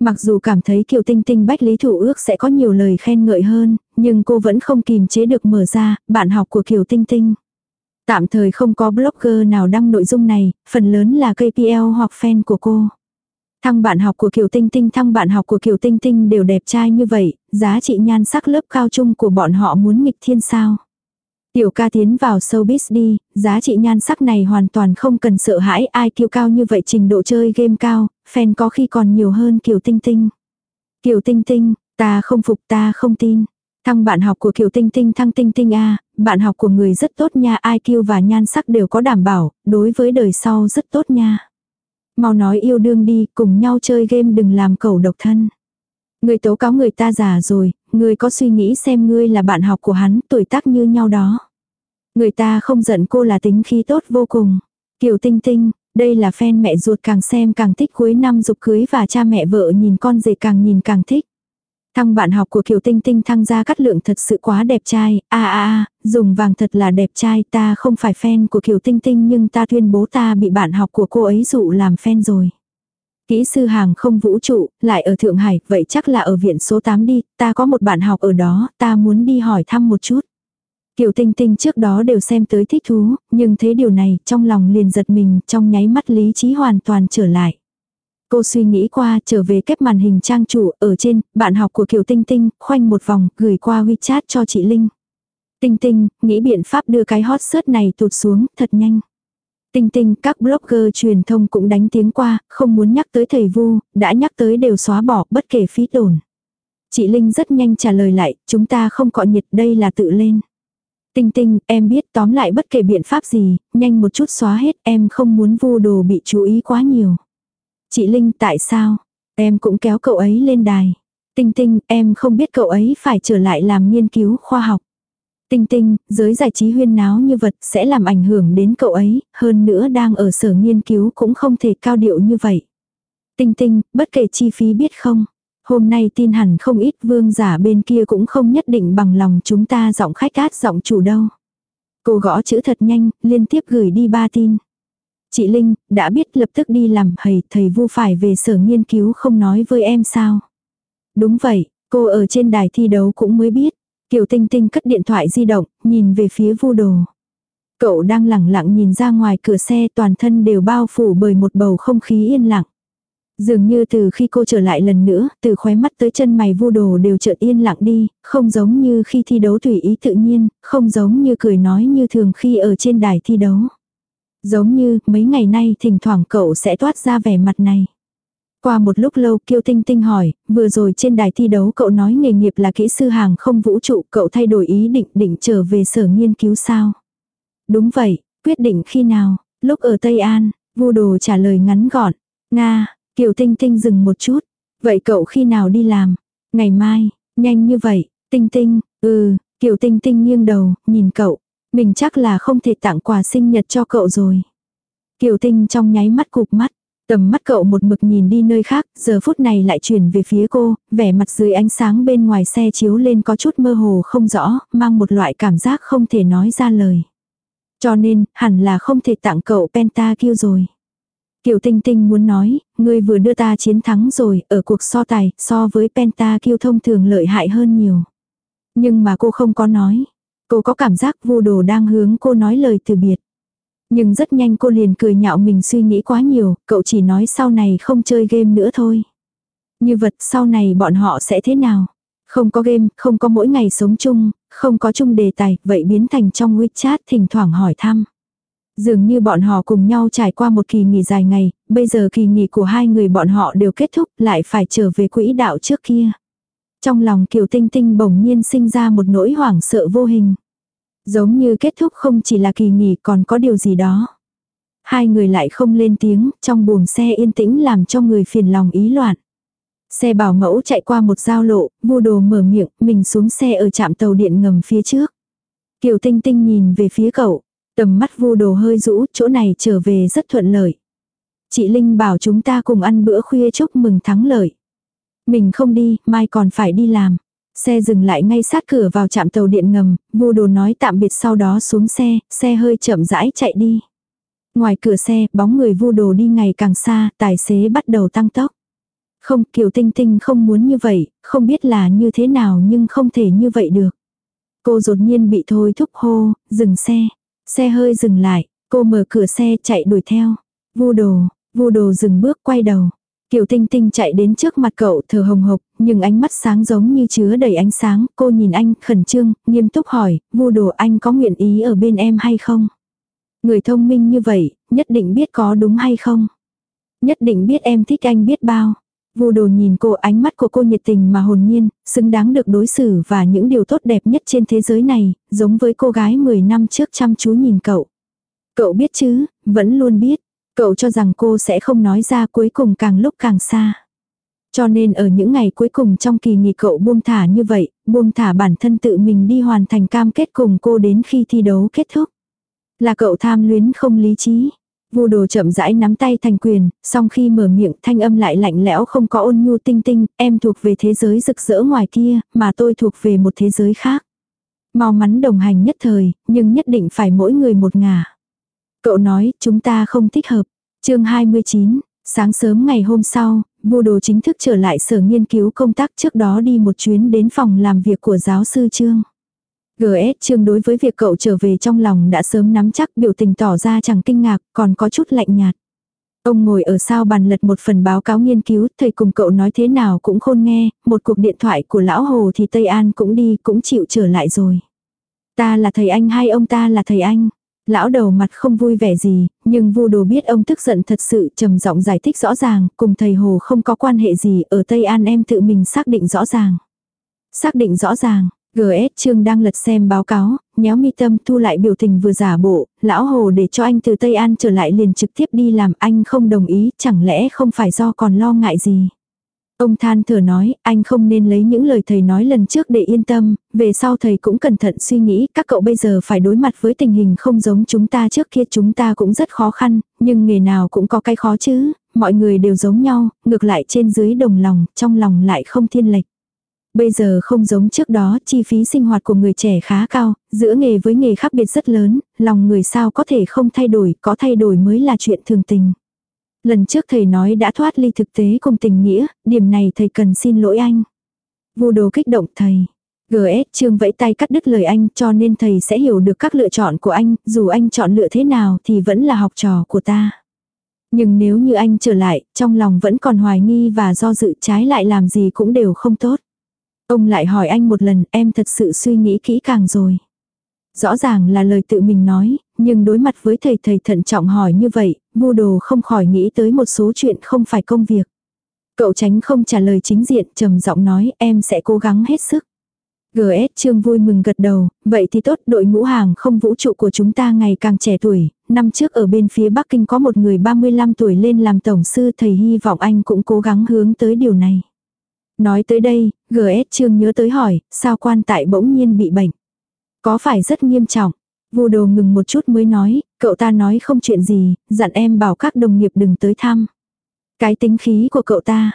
Mặc dù cảm thấy Kiều Tinh Tinh Bách Lý Thủ Ước sẽ có nhiều lời khen ngợi hơn, nhưng cô vẫn không kìm chế được mở ra, bạn học của Kiều Tinh Tinh. Tạm thời không có blogger nào đăng nội dung này, phần lớn là KPL hoặc fan của cô. Thăng bạn học của Kiều Tinh Tinh thăng bạn học của Kiều Tinh Tinh đều đẹp trai như vậy, giá trị nhan sắc lớp cao trung của bọn họ muốn nghịch thiên sao. Tiểu ca tiến vào showbiz đi, giá trị nhan sắc này hoàn toàn không cần sợ hãi ai kiêu cao như vậy trình độ chơi game cao, fan có khi còn nhiều hơn Kiều Tinh Tinh. Kiều Tinh Tinh, ta không phục ta không tin. Thăng bạn học của Kiều Tinh Tinh thăng Tinh Tinh A, bạn học của người rất tốt nha IQ và nhan sắc đều có đảm bảo, đối với đời sau rất tốt nha. Mau nói yêu đương đi, cùng nhau chơi game đừng làm cầu độc thân. Người tố cáo người ta già rồi, người có suy nghĩ xem ngươi là bạn học của hắn, tuổi tác như nhau đó. Người ta không giận cô là tính khí tốt vô cùng. Kiều Tinh Tinh, đây là fan mẹ ruột càng xem càng thích cuối năm dục cưới và cha mẹ vợ nhìn con rể càng nhìn càng thích. Thăng bạn học của Kiều Tinh Tinh thăng ra cắt lượng thật sự quá đẹp trai, a a a, dùng vàng thật là đẹp trai ta không phải fan của Kiều Tinh Tinh nhưng ta tuyên bố ta bị bạn học của cô ấy dụ làm fan rồi. Kỹ sư hàng không vũ trụ, lại ở Thượng Hải, vậy chắc là ở viện số 8 đi, ta có một bạn học ở đó, ta muốn đi hỏi thăm một chút. Kiều Tinh Tinh trước đó đều xem tới thích thú, nhưng thấy điều này, trong lòng liền giật mình, trong nháy mắt lý trí hoàn toàn trở lại. Cô suy nghĩ qua, trở về kép màn hình trang chủ, ở trên, bạn học của Kiều Tinh Tinh, khoanh một vòng, gửi qua WeChat cho chị Linh. Tinh Tinh, nghĩ biện pháp đưa cái hot search này tụt xuống, thật nhanh. Tinh Tinh, các blogger truyền thông cũng đánh tiếng qua, không muốn nhắc tới thầy Vu, đã nhắc tới đều xóa bỏ, bất kể phí tổn. Chị Linh rất nhanh trả lời lại, chúng ta không cọ nhiệt, đây là tự lên. Tinh Tinh, em biết tóm lại bất kể biện pháp gì, nhanh một chút xóa hết, em không muốn vu đồ bị chú ý quá nhiều. Chị Linh tại sao? Em cũng kéo cậu ấy lên đài. Tinh tinh, em không biết cậu ấy phải trở lại làm nghiên cứu khoa học. Tinh tinh, giới giải trí huyên náo như vật sẽ làm ảnh hưởng đến cậu ấy, hơn nữa đang ở sở nghiên cứu cũng không thể cao điệu như vậy. Tinh tinh, bất kể chi phí biết không. Hôm nay tin hẳn không ít vương giả bên kia cũng không nhất định bằng lòng chúng ta giọng khách át giọng chủ đâu. Cô gõ chữ thật nhanh, liên tiếp gửi đi ba tin. Chị Linh, đã biết lập tức đi làm hầy thầy vu phải về sở nghiên cứu không nói với em sao. Đúng vậy, cô ở trên đài thi đấu cũng mới biết. Kiều Tinh Tinh cất điện thoại di động, nhìn về phía vu đồ. Cậu đang lẳng lặng nhìn ra ngoài cửa xe toàn thân đều bao phủ bởi một bầu không khí yên lặng. Dường như từ khi cô trở lại lần nữa, từ khóe mắt tới chân mày vu đồ đều chợt yên lặng đi, không giống như khi thi đấu tùy ý tự nhiên, không giống như cười nói như thường khi ở trên đài thi đấu. Giống như, mấy ngày nay thỉnh thoảng cậu sẽ toát ra vẻ mặt này. Qua một lúc lâu Kiêu Tinh Tinh hỏi, vừa rồi trên đài thi đấu cậu nói nghề nghiệp là kỹ sư hàng không vũ trụ, cậu thay đổi ý định định trở về sở nghiên cứu sao? Đúng vậy, quyết định khi nào? Lúc ở Tây An, vu đồ trả lời ngắn gọn. Nga, Kiều Tinh Tinh dừng một chút. Vậy cậu khi nào đi làm? Ngày mai, nhanh như vậy, Tinh Tinh, ừ, Kiều Tinh Tinh nghiêng đầu, nhìn cậu. Mình chắc là không thể tặng quà sinh nhật cho cậu rồi. Kiều Tinh trong nháy mắt cụp mắt. Tầm mắt cậu một mực nhìn đi nơi khác, giờ phút này lại chuyển về phía cô, vẻ mặt dưới ánh sáng bên ngoài xe chiếu lên có chút mơ hồ không rõ, mang một loại cảm giác không thể nói ra lời. Cho nên, hẳn là không thể tặng cậu Pentakill rồi. Kiều Tinh Tinh muốn nói, ngươi vừa đưa ta chiến thắng rồi, ở cuộc so tài, so với Pentakill thông thường lợi hại hơn nhiều. Nhưng mà cô không có nói. Cô có cảm giác vu đồ đang hướng cô nói lời từ biệt. Nhưng rất nhanh cô liền cười nhạo mình suy nghĩ quá nhiều, cậu chỉ nói sau này không chơi game nữa thôi. Như vật sau này bọn họ sẽ thế nào? Không có game, không có mỗi ngày sống chung, không có chung đề tài, vậy biến thành trong WeChat thỉnh thoảng hỏi thăm. Dường như bọn họ cùng nhau trải qua một kỳ nghỉ dài ngày, bây giờ kỳ nghỉ của hai người bọn họ đều kết thúc lại phải trở về quỹ đạo trước kia. Trong lòng Kiều Tinh Tinh bỗng nhiên sinh ra một nỗi hoảng sợ vô hình. Giống như kết thúc không chỉ là kỳ nghỉ còn có điều gì đó. Hai người lại không lên tiếng, trong buồng xe yên tĩnh làm cho người phiền lòng ý loạn. Xe bảo mẫu chạy qua một giao lộ, vu đồ mở miệng, mình xuống xe ở trạm tàu điện ngầm phía trước. Kiều Tinh Tinh nhìn về phía cậu, tầm mắt vu đồ hơi rũ, chỗ này trở về rất thuận lợi. Chị Linh bảo chúng ta cùng ăn bữa khuya chúc mừng thắng lợi. Mình không đi, mai còn phải đi làm. Xe dừng lại ngay sát cửa vào trạm tàu điện ngầm, vu đồ nói tạm biệt sau đó xuống xe, xe hơi chậm rãi chạy đi. Ngoài cửa xe, bóng người vu đồ đi ngày càng xa, tài xế bắt đầu tăng tốc. Không, Kiều Tinh Tinh không muốn như vậy, không biết là như thế nào nhưng không thể như vậy được. Cô đột nhiên bị thôi thúc hô, dừng xe. Xe hơi dừng lại, cô mở cửa xe chạy đuổi theo. Vu đồ, vu đồ dừng bước quay đầu. Kiều Tinh Tinh chạy đến trước mặt cậu thở hồng hộc, nhưng ánh mắt sáng giống như chứa đầy ánh sáng. Cô nhìn anh, khẩn trương, nghiêm túc hỏi, vu đồ anh có nguyện ý ở bên em hay không? Người thông minh như vậy, nhất định biết có đúng hay không? Nhất định biết em thích anh biết bao. Vu đồ nhìn cô ánh mắt của cô nhiệt tình mà hồn nhiên, xứng đáng được đối xử và những điều tốt đẹp nhất trên thế giới này, giống với cô gái 10 năm trước chăm chú nhìn cậu. Cậu biết chứ, vẫn luôn biết. Cậu cho rằng cô sẽ không nói ra cuối cùng càng lúc càng xa. Cho nên ở những ngày cuối cùng trong kỳ nghỉ cậu buông thả như vậy, buông thả bản thân tự mình đi hoàn thành cam kết cùng cô đến khi thi đấu kết thúc. Là cậu tham luyến không lý trí. Vu đồ chậm rãi nắm tay thành quyền, song khi mở miệng thanh âm lại lạnh lẽo không có ôn nhu tinh tinh, em thuộc về thế giới rực rỡ ngoài kia, mà tôi thuộc về một thế giới khác. Mau mắn đồng hành nhất thời, nhưng nhất định phải mỗi người một ngả. Cậu nói, chúng ta không thích hợp. chương 29, sáng sớm ngày hôm sau, vô đồ chính thức trở lại sở nghiên cứu công tác trước đó đi một chuyến đến phòng làm việc của giáo sư Trương. GS Trương đối với việc cậu trở về trong lòng đã sớm nắm chắc biểu tình tỏ ra chẳng kinh ngạc, còn có chút lạnh nhạt. Ông ngồi ở sau bàn lật một phần báo cáo nghiên cứu, thầy cùng cậu nói thế nào cũng khôn nghe, một cuộc điện thoại của lão Hồ thì Tây An cũng đi, cũng chịu trở lại rồi. Ta là thầy anh hay ông ta là thầy anh? Lão đầu mặt không vui vẻ gì, nhưng vu đồ biết ông tức giận thật sự trầm giọng giải thích rõ ràng, cùng thầy Hồ không có quan hệ gì, ở Tây An em tự mình xác định rõ ràng. Xác định rõ ràng, GS Trương đang lật xem báo cáo, nhéo mi tâm thu lại biểu tình vừa giả bộ, lão hồ để cho anh từ Tây An trở lại liền trực tiếp đi làm anh không đồng ý, chẳng lẽ không phải do còn lo ngại gì. Ông than thở nói, anh không nên lấy những lời thầy nói lần trước để yên tâm, về sau thầy cũng cẩn thận suy nghĩ, các cậu bây giờ phải đối mặt với tình hình không giống chúng ta trước kia chúng ta cũng rất khó khăn, nhưng nghề nào cũng có cái khó chứ, mọi người đều giống nhau, ngược lại trên dưới đồng lòng, trong lòng lại không thiên lệch. Bây giờ không giống trước đó, chi phí sinh hoạt của người trẻ khá cao, giữa nghề với nghề khác biệt rất lớn, lòng người sao có thể không thay đổi, có thay đổi mới là chuyện thường tình. Lần trước thầy nói đã thoát ly thực tế cùng tình nghĩa, điểm này thầy cần xin lỗi anh. Vu đồ kích động thầy. GS trương vẫy tay cắt đứt lời anh cho nên thầy sẽ hiểu được các lựa chọn của anh, dù anh chọn lựa thế nào thì vẫn là học trò của ta. Nhưng nếu như anh trở lại, trong lòng vẫn còn hoài nghi và do dự trái lại làm gì cũng đều không tốt. Ông lại hỏi anh một lần, em thật sự suy nghĩ kỹ càng rồi. Rõ ràng là lời tự mình nói, nhưng đối mặt với thầy thầy thận trọng hỏi như vậy, vu đồ không khỏi nghĩ tới một số chuyện không phải công việc. Cậu tránh không trả lời chính diện, trầm giọng nói em sẽ cố gắng hết sức. GS Trương vui mừng gật đầu, vậy thì tốt đội ngũ hàng không vũ trụ của chúng ta ngày càng trẻ tuổi, năm trước ở bên phía Bắc Kinh có một người 35 tuổi lên làm tổng sư thầy hy vọng anh cũng cố gắng hướng tới điều này. Nói tới đây, GS Trương nhớ tới hỏi, sao quan tại bỗng nhiên bị bệnh. Có phải rất nghiêm trọng? Vu đồ ngừng một chút mới nói, cậu ta nói không chuyện gì, dặn em bảo các đồng nghiệp đừng tới thăm. Cái tính khí của cậu ta.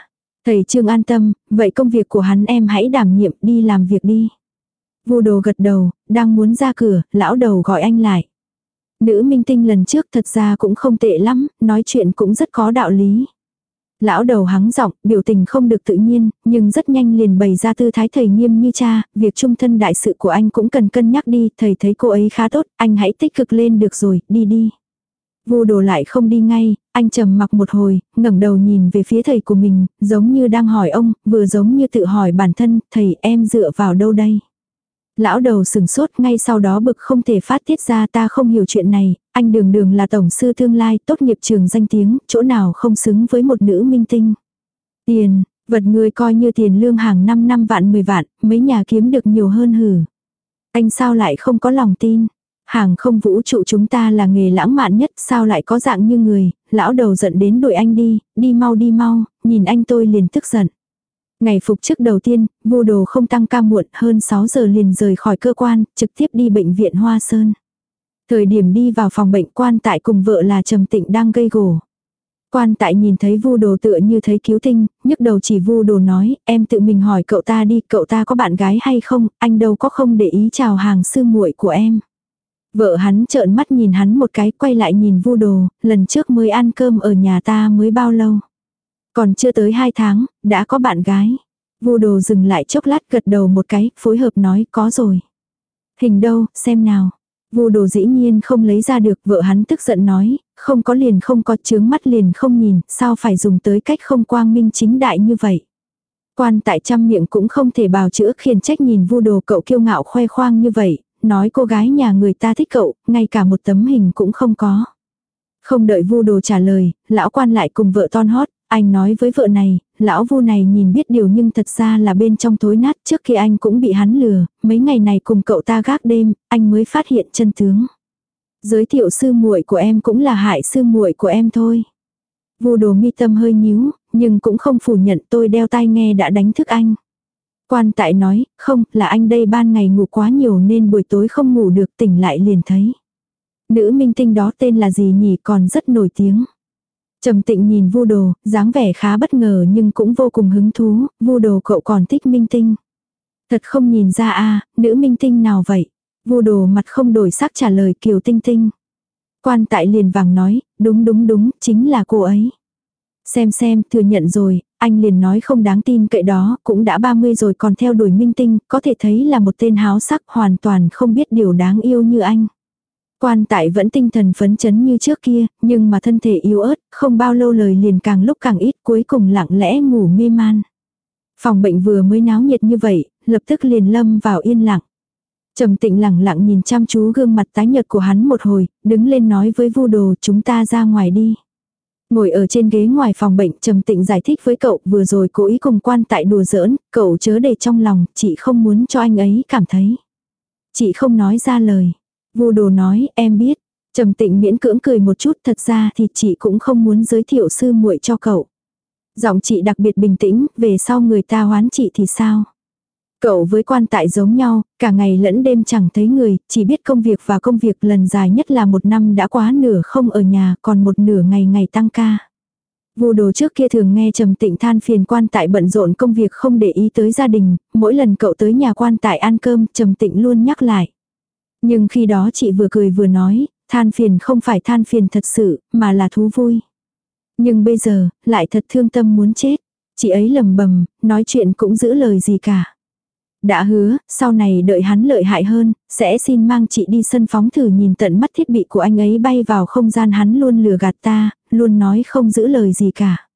Thầy Trương an tâm, vậy công việc của hắn em hãy đảm nhiệm đi làm việc đi. Vu đồ gật đầu, đang muốn ra cửa, lão đầu gọi anh lại. Nữ minh tinh lần trước thật ra cũng không tệ lắm, nói chuyện cũng rất có đạo lý. Lão đầu hắng giọng, biểu tình không được tự nhiên, nhưng rất nhanh liền bày ra tư thái thầy nghiêm như cha, việc trung thân đại sự của anh cũng cần cân nhắc đi, thầy thấy cô ấy khá tốt, anh hãy tích cực lên được rồi, đi đi. Vu đồ lại không đi ngay, anh trầm mặc một hồi, ngẩng đầu nhìn về phía thầy của mình, giống như đang hỏi ông, vừa giống như tự hỏi bản thân, thầy em dựa vào đâu đây? Lão đầu sừng sốt ngay sau đó bực không thể phát tiết ra ta không hiểu chuyện này, anh đường đường là tổng sư tương lai tốt nghiệp trường danh tiếng, chỗ nào không xứng với một nữ minh tinh. Tiền, vật người coi như tiền lương hàng năm năm vạn 10 vạn, mấy nhà kiếm được nhiều hơn hử. Anh sao lại không có lòng tin? Hàng không vũ trụ chúng ta là nghề lãng mạn nhất sao lại có dạng như người, lão đầu giận đến đuổi anh đi, đi mau đi mau, nhìn anh tôi liền tức giận. Ngày phục chức đầu tiên, vô đồ không tăng ca muộn hơn 6 giờ liền rời khỏi cơ quan, trực tiếp đi bệnh viện Hoa Sơn. Thời điểm đi vào phòng bệnh quan tại cùng vợ là Trầm Tịnh đang gây gổ. Quan tại nhìn thấy vu đồ tựa như thấy cứu tinh, nhức đầu chỉ vu đồ nói, em tự mình hỏi cậu ta đi, cậu ta có bạn gái hay không, anh đâu có không để ý chào hàng sư muội của em. Vợ hắn trợn mắt nhìn hắn một cái, quay lại nhìn vu đồ, lần trước mới ăn cơm ở nhà ta mới bao lâu. Còn chưa tới hai tháng, đã có bạn gái. Vu đồ dừng lại chốc lát gật đầu một cái, phối hợp nói có rồi. Hình đâu, xem nào. Vu đồ dĩ nhiên không lấy ra được, vợ hắn tức giận nói, không có liền không có chướng mắt liền không nhìn, sao phải dùng tới cách không quang minh chính đại như vậy. Quan tại trăm miệng cũng không thể bào chữa khiển trách nhìn vu đồ cậu kiêu ngạo khoe khoang như vậy, nói cô gái nhà người ta thích cậu, ngay cả một tấm hình cũng không có. Không đợi vu đồ trả lời, lão quan lại cùng vợ ton hót, anh nói với vợ này, lão vu này nhìn biết điều nhưng thật ra là bên trong thối nát trước khi anh cũng bị hắn lừa, mấy ngày này cùng cậu ta gác đêm, anh mới phát hiện chân tướng. Giới thiệu sư muội của em cũng là hại sư muội của em thôi. Vu đồ mi tâm hơi nhíu, nhưng cũng không phủ nhận tôi đeo tai nghe đã đánh thức anh. Quan tại nói, không, là anh đây ban ngày ngủ quá nhiều nên buổi tối không ngủ được tỉnh lại liền thấy. Nữ minh tinh đó tên là gì nhỉ còn rất nổi tiếng. Trầm tịnh nhìn vu đồ, dáng vẻ khá bất ngờ nhưng cũng vô cùng hứng thú, vu đồ cậu còn thích minh tinh. Thật không nhìn ra a nữ minh tinh nào vậy? Vu đồ mặt không đổi sắc trả lời kiều tinh tinh. Quan tại liền vàng nói, đúng đúng đúng, chính là cô ấy. Xem xem, thừa nhận rồi, anh liền nói không đáng tin cậy đó, cũng đã 30 rồi còn theo đuổi minh tinh, có thể thấy là một tên háo sắc hoàn toàn không biết điều đáng yêu như anh. Quan tại vẫn tinh thần phấn chấn như trước kia, nhưng mà thân thể yếu ớt, không bao lâu lời liền càng lúc càng ít cuối cùng lặng lẽ ngủ mê man. Phòng bệnh vừa mới náo nhiệt như vậy, lập tức liền lâm vào yên lặng. Trầm tịnh lặng lặng nhìn chăm chú gương mặt tái nhợt của hắn một hồi, đứng lên nói với vu đồ chúng ta ra ngoài đi. Ngồi ở trên ghế ngoài phòng bệnh trầm tịnh giải thích với cậu vừa rồi cố ý cùng quan tại đùa giỡn, cậu chớ để trong lòng, chị không muốn cho anh ấy cảm thấy. Chị không nói ra lời. Vu đồ nói, em biết. Trầm tịnh miễn cưỡng cười một chút, thật ra thì chị cũng không muốn giới thiệu sư muội cho cậu. Giọng chị đặc biệt bình tĩnh, về sau người ta hoán chị thì sao? Cậu với quan tại giống nhau, cả ngày lẫn đêm chẳng thấy người, chỉ biết công việc và công việc lần dài nhất là một năm đã quá nửa không ở nhà, còn một nửa ngày ngày tăng ca. vô đồ trước kia thường nghe Trầm Tịnh than phiền quan tại bận rộn công việc không để ý tới gia đình, mỗi lần cậu tới nhà quan tại ăn cơm, Trầm Tịnh luôn nhắc lại. Nhưng khi đó chị vừa cười vừa nói, than phiền không phải than phiền thật sự, mà là thú vui. Nhưng bây giờ, lại thật thương tâm muốn chết. Chị ấy lầm bầm, nói chuyện cũng giữ lời gì cả. Đã hứa, sau này đợi hắn lợi hại hơn, sẽ xin mang chị đi sân phóng thử nhìn tận mắt thiết bị của anh ấy bay vào không gian hắn luôn lừa gạt ta, luôn nói không giữ lời gì cả.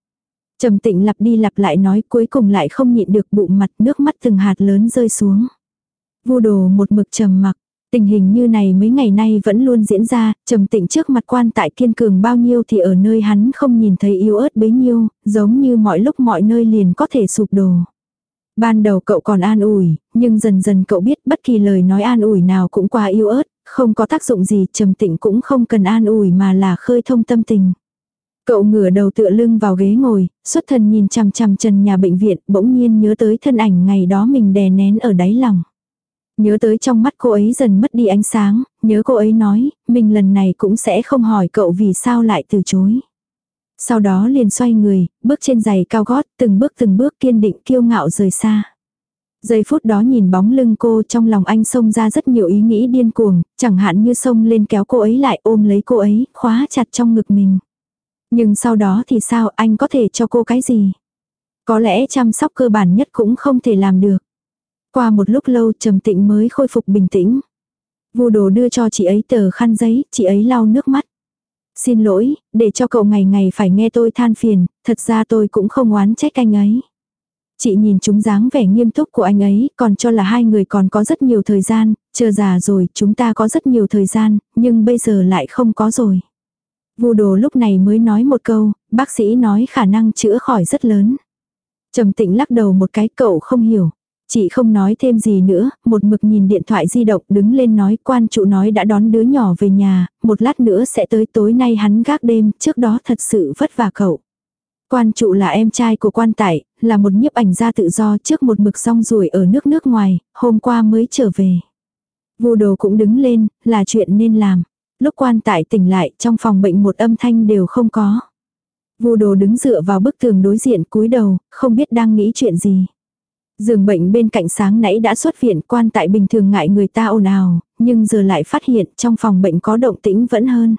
Trầm tịnh lặp đi lặp lại nói cuối cùng lại không nhịn được bụng mặt nước mắt từng hạt lớn rơi xuống. Vu đồ một mực trầm mặc, Tình hình như này mấy ngày nay vẫn luôn diễn ra, trầm tịnh trước mặt quan tại kiên cường bao nhiêu thì ở nơi hắn không nhìn thấy yếu ớt bấy nhiêu, giống như mọi lúc mọi nơi liền có thể sụp đổ. Ban đầu cậu còn an ủi, nhưng dần dần cậu biết bất kỳ lời nói an ủi nào cũng quá yếu ớt, không có tác dụng gì, trầm tịnh cũng không cần an ủi mà là khơi thông tâm tình. Cậu ngửa đầu tựa lưng vào ghế ngồi, xuất thần nhìn chằm chằm trần nhà bệnh viện, bỗng nhiên nhớ tới thân ảnh ngày đó mình đè nén ở đáy lòng. Nhớ tới trong mắt cô ấy dần mất đi ánh sáng, nhớ cô ấy nói, mình lần này cũng sẽ không hỏi cậu vì sao lại từ chối. Sau đó liền xoay người, bước trên giày cao gót, từng bước từng bước kiên định kiêu ngạo rời xa. Giây phút đó nhìn bóng lưng cô trong lòng anh xông ra rất nhiều ý nghĩ điên cuồng, chẳng hạn như xông lên kéo cô ấy lại ôm lấy cô ấy, khóa chặt trong ngực mình. Nhưng sau đó thì sao anh có thể cho cô cái gì? Có lẽ chăm sóc cơ bản nhất cũng không thể làm được. Qua một lúc lâu trầm tịnh mới khôi phục bình tĩnh. Vu đồ đưa cho chị ấy tờ khăn giấy, chị ấy lau nước mắt. Xin lỗi, để cho cậu ngày ngày phải nghe tôi than phiền, thật ra tôi cũng không oán trách anh ấy. Chị nhìn chúng dáng vẻ nghiêm túc của anh ấy, còn cho là hai người còn có rất nhiều thời gian, chờ già rồi, chúng ta có rất nhiều thời gian, nhưng bây giờ lại không có rồi. Vu đồ lúc này mới nói một câu, bác sĩ nói khả năng chữa khỏi rất lớn. Trầm tĩnh lắc đầu một cái cậu không hiểu. Chị không nói thêm gì nữa, một mực nhìn điện thoại di động đứng lên nói quan trụ nói đã đón đứa nhỏ về nhà, một lát nữa sẽ tới tối nay hắn gác đêm, trước đó thật sự vất vả cậu. Quan trụ là em trai của quan tải, là một nhiếp ảnh gia tự do trước một mực rong ruổi ở nước nước ngoài, hôm qua mới trở về. Vô đồ cũng đứng lên, là chuyện nên làm. Lúc quan tại tỉnh lại trong phòng bệnh một âm thanh đều không có. Vô đồ đứng dựa vào bức tường đối diện cúi đầu, không biết đang nghĩ chuyện gì. Giường bệnh bên cạnh sáng nãy đã xuất viện quan tại bình thường ngại người ta ồn ào, nhưng giờ lại phát hiện trong phòng bệnh có động tĩnh vẫn hơn.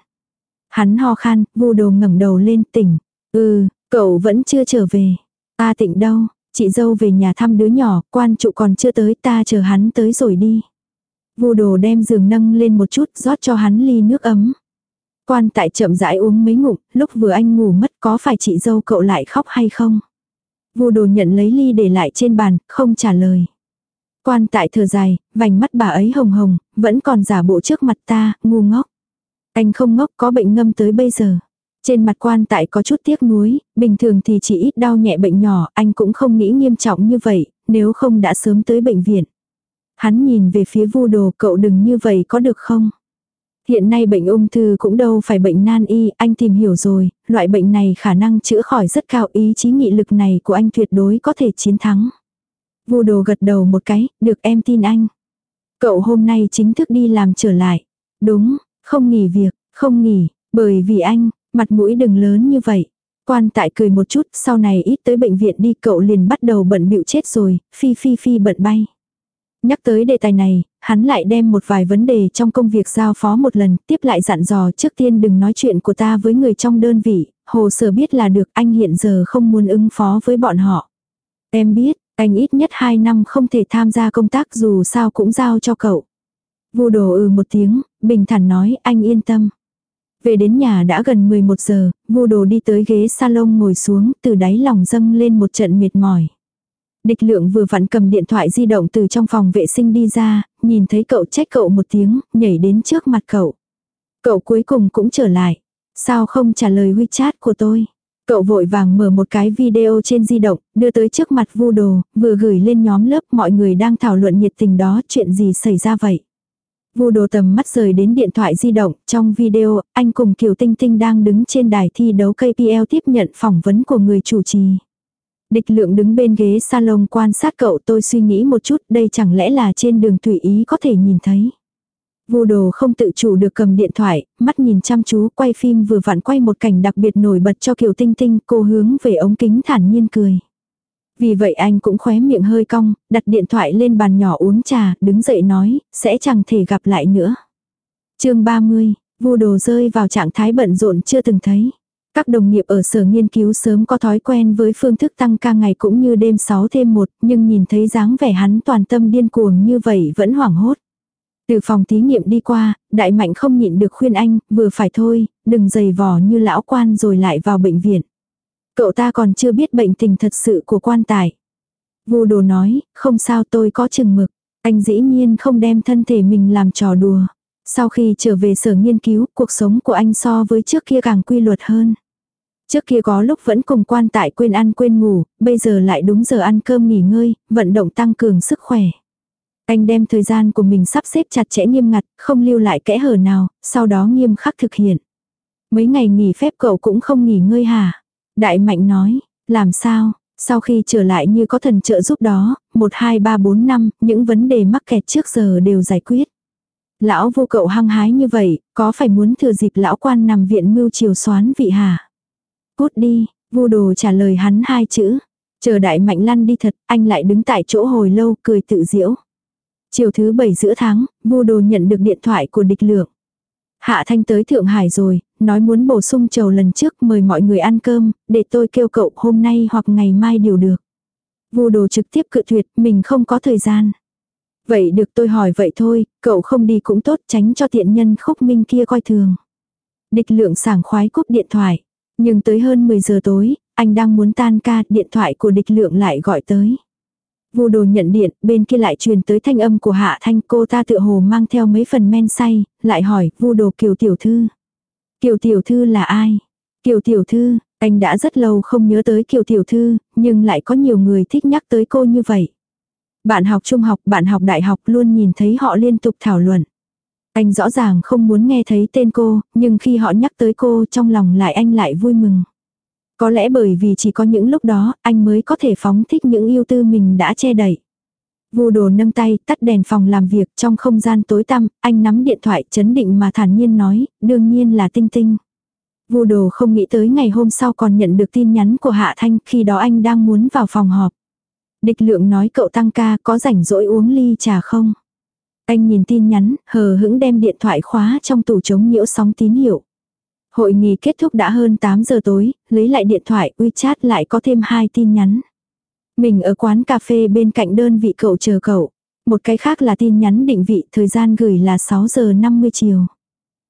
Hắn ho khan, vu đồ ngẩng đầu lên tỉnh. Ừ, cậu vẫn chưa trở về. Ta tỉnh đâu, chị dâu về nhà thăm đứa nhỏ, quan trụ còn chưa tới ta chờ hắn tới rồi đi. Vu đồ đem giường nâng lên một chút rót cho hắn ly nước ấm. Quan tại chậm rãi uống mấy ngụm, lúc vừa anh ngủ mất có phải chị dâu cậu lại khóc hay không? Vu đồ nhận lấy ly để lại trên bàn, không trả lời. Quan tại thở dài, vành mắt bà ấy hồng hồng, vẫn còn giả bộ trước mặt ta, ngu ngốc. Anh không ngốc có bệnh ngâm tới bây giờ. Trên mặt quan tại có chút tiếc nuối, bình thường thì chỉ ít đau nhẹ bệnh nhỏ, anh cũng không nghĩ nghiêm trọng như vậy, nếu không đã sớm tới bệnh viện. Hắn nhìn về phía vu đồ cậu đừng như vậy có được không? Hiện nay bệnh ung thư cũng đâu phải bệnh nan y, anh tìm hiểu rồi, loại bệnh này khả năng chữa khỏi rất cao ý chí nghị lực này của anh tuyệt đối có thể chiến thắng. Vu đồ gật đầu một cái, được em tin anh. Cậu hôm nay chính thức đi làm trở lại. Đúng, không nghỉ việc, không nghỉ, bởi vì anh, mặt mũi đừng lớn như vậy. Quan tại cười một chút, sau này ít tới bệnh viện đi cậu liền bắt đầu bận bịu chết rồi, phi phi phi bận bay. Nhắc tới đề tài này, hắn lại đem một vài vấn đề trong công việc giao phó một lần, tiếp lại dặn dò trước tiên đừng nói chuyện của ta với người trong đơn vị, hồ sơ biết là được anh hiện giờ không muốn ứng phó với bọn họ. Em biết, anh ít nhất 2 năm không thể tham gia công tác dù sao cũng giao cho cậu. Vu đồ ừ một tiếng, bình thản nói anh yên tâm. Về đến nhà đã gần 11 giờ, vu đồ đi tới ghế salon ngồi xuống, từ đáy lòng dâng lên một trận mệt mỏi. Địch lượng vừa vặn cầm điện thoại di động từ trong phòng vệ sinh đi ra, nhìn thấy cậu trách cậu một tiếng, nhảy đến trước mặt cậu. Cậu cuối cùng cũng trở lại. Sao không trả lời WeChat của tôi? Cậu vội vàng mở một cái video trên di động, đưa tới trước mặt vu đồ, vừa gửi lên nhóm lớp mọi người đang thảo luận nhiệt tình đó, chuyện gì xảy ra vậy? Vu đồ tầm mắt rời đến điện thoại di động, trong video, anh cùng Kiều Tinh Tinh đang đứng trên đài thi đấu KPL tiếp nhận phỏng vấn của người chủ trì. Địch lượng đứng bên ghế salon quan sát cậu tôi suy nghĩ một chút đây chẳng lẽ là trên đường tùy ý có thể nhìn thấy. Vu đồ không tự chủ được cầm điện thoại, mắt nhìn chăm chú quay phim vừa vặn quay một cảnh đặc biệt nổi bật cho Kiều Tinh Tinh cô hướng về ống kính thản nhiên cười. Vì vậy anh cũng khóe miệng hơi cong, đặt điện thoại lên bàn nhỏ uống trà, đứng dậy nói, sẽ chẳng thể gặp lại nữa. chương 30, vu đồ rơi vào trạng thái bận rộn chưa từng thấy. Các đồng nghiệp ở sở nghiên cứu sớm có thói quen với phương thức tăng ca ngày cũng như đêm 6 thêm 1, nhưng nhìn thấy dáng vẻ hắn toàn tâm điên cuồng như vậy vẫn hoảng hốt. Từ phòng thí nghiệm đi qua, đại mạnh không nhịn được khuyên anh, vừa phải thôi, đừng dày vò như lão quan rồi lại vào bệnh viện. Cậu ta còn chưa biết bệnh tình thật sự của quan tài. Vô đồ nói, không sao tôi có chừng mực. Anh dĩ nhiên không đem thân thể mình làm trò đùa. Sau khi trở về sở nghiên cứu, cuộc sống của anh so với trước kia càng quy luật hơn. Trước kia có lúc vẫn cùng quan tại quên ăn quên ngủ, bây giờ lại đúng giờ ăn cơm nghỉ ngơi, vận động tăng cường sức khỏe. Anh đem thời gian của mình sắp xếp chặt chẽ nghiêm ngặt, không lưu lại kẽ hở nào, sau đó nghiêm khắc thực hiện. Mấy ngày nghỉ phép cậu cũng không nghỉ ngơi hả? Đại mạnh nói, làm sao? Sau khi trở lại như có thần trợ giúp đó, 1, 2, 3, 4 năm, những vấn đề mắc kẹt trước giờ đều giải quyết. Lão vô cậu hăng hái như vậy, có phải muốn thừa dịp lão quan nằm viện mưu chiều xoán vị hả? Cút đi, vu đồ trả lời hắn hai chữ. Chờ đại mạnh lăn đi thật, anh lại đứng tại chỗ hồi lâu cười tự diễu. Chiều thứ bảy giữa tháng, vu đồ nhận được điện thoại của địch lượng. Hạ Thanh tới Thượng Hải rồi, nói muốn bổ sung chầu lần trước mời mọi người ăn cơm, để tôi kêu cậu hôm nay hoặc ngày mai đều được. Vu đồ trực tiếp cự tuyệt, mình không có thời gian. Vậy được tôi hỏi vậy thôi, cậu không đi cũng tốt tránh cho tiện nhân khúc minh kia coi thường. Địch lượng sảng khoái cúp điện thoại. Nhưng tới hơn 10 giờ tối, anh đang muốn tan ca, điện thoại của địch lượng lại gọi tới. Vu đồ nhận điện, bên kia lại truyền tới thanh âm của Hạ Thanh cô ta tựa hồ mang theo mấy phần men say, lại hỏi, vu đồ kiều tiểu thư. Kiều tiểu thư là ai? Kiều tiểu thư, anh đã rất lâu không nhớ tới kiều tiểu thư, nhưng lại có nhiều người thích nhắc tới cô như vậy. Bạn học trung học, bạn học đại học luôn nhìn thấy họ liên tục thảo luận. Anh rõ ràng không muốn nghe thấy tên cô, nhưng khi họ nhắc tới cô trong lòng lại anh lại vui mừng. Có lẽ bởi vì chỉ có những lúc đó, anh mới có thể phóng thích những yêu tư mình đã che đậy. Vu đồ nâng tay, tắt đèn phòng làm việc trong không gian tối tăm, anh nắm điện thoại chấn định mà thản nhiên nói, đương nhiên là tinh tinh. Vu đồ không nghĩ tới ngày hôm sau còn nhận được tin nhắn của Hạ Thanh khi đó anh đang muốn vào phòng họp. Địch lượng nói cậu tăng ca có rảnh rỗi uống ly trà không? Anh nhìn tin nhắn, hờ hững đem điện thoại khóa trong tủ chống nhiễu sóng tín hiệu. Hội nghị kết thúc đã hơn 8 giờ tối, lấy lại điện thoại WeChat lại có thêm hai tin nhắn. Mình ở quán cà phê bên cạnh đơn vị cậu chờ cậu. Một cái khác là tin nhắn định vị thời gian gửi là 6 giờ 50 chiều.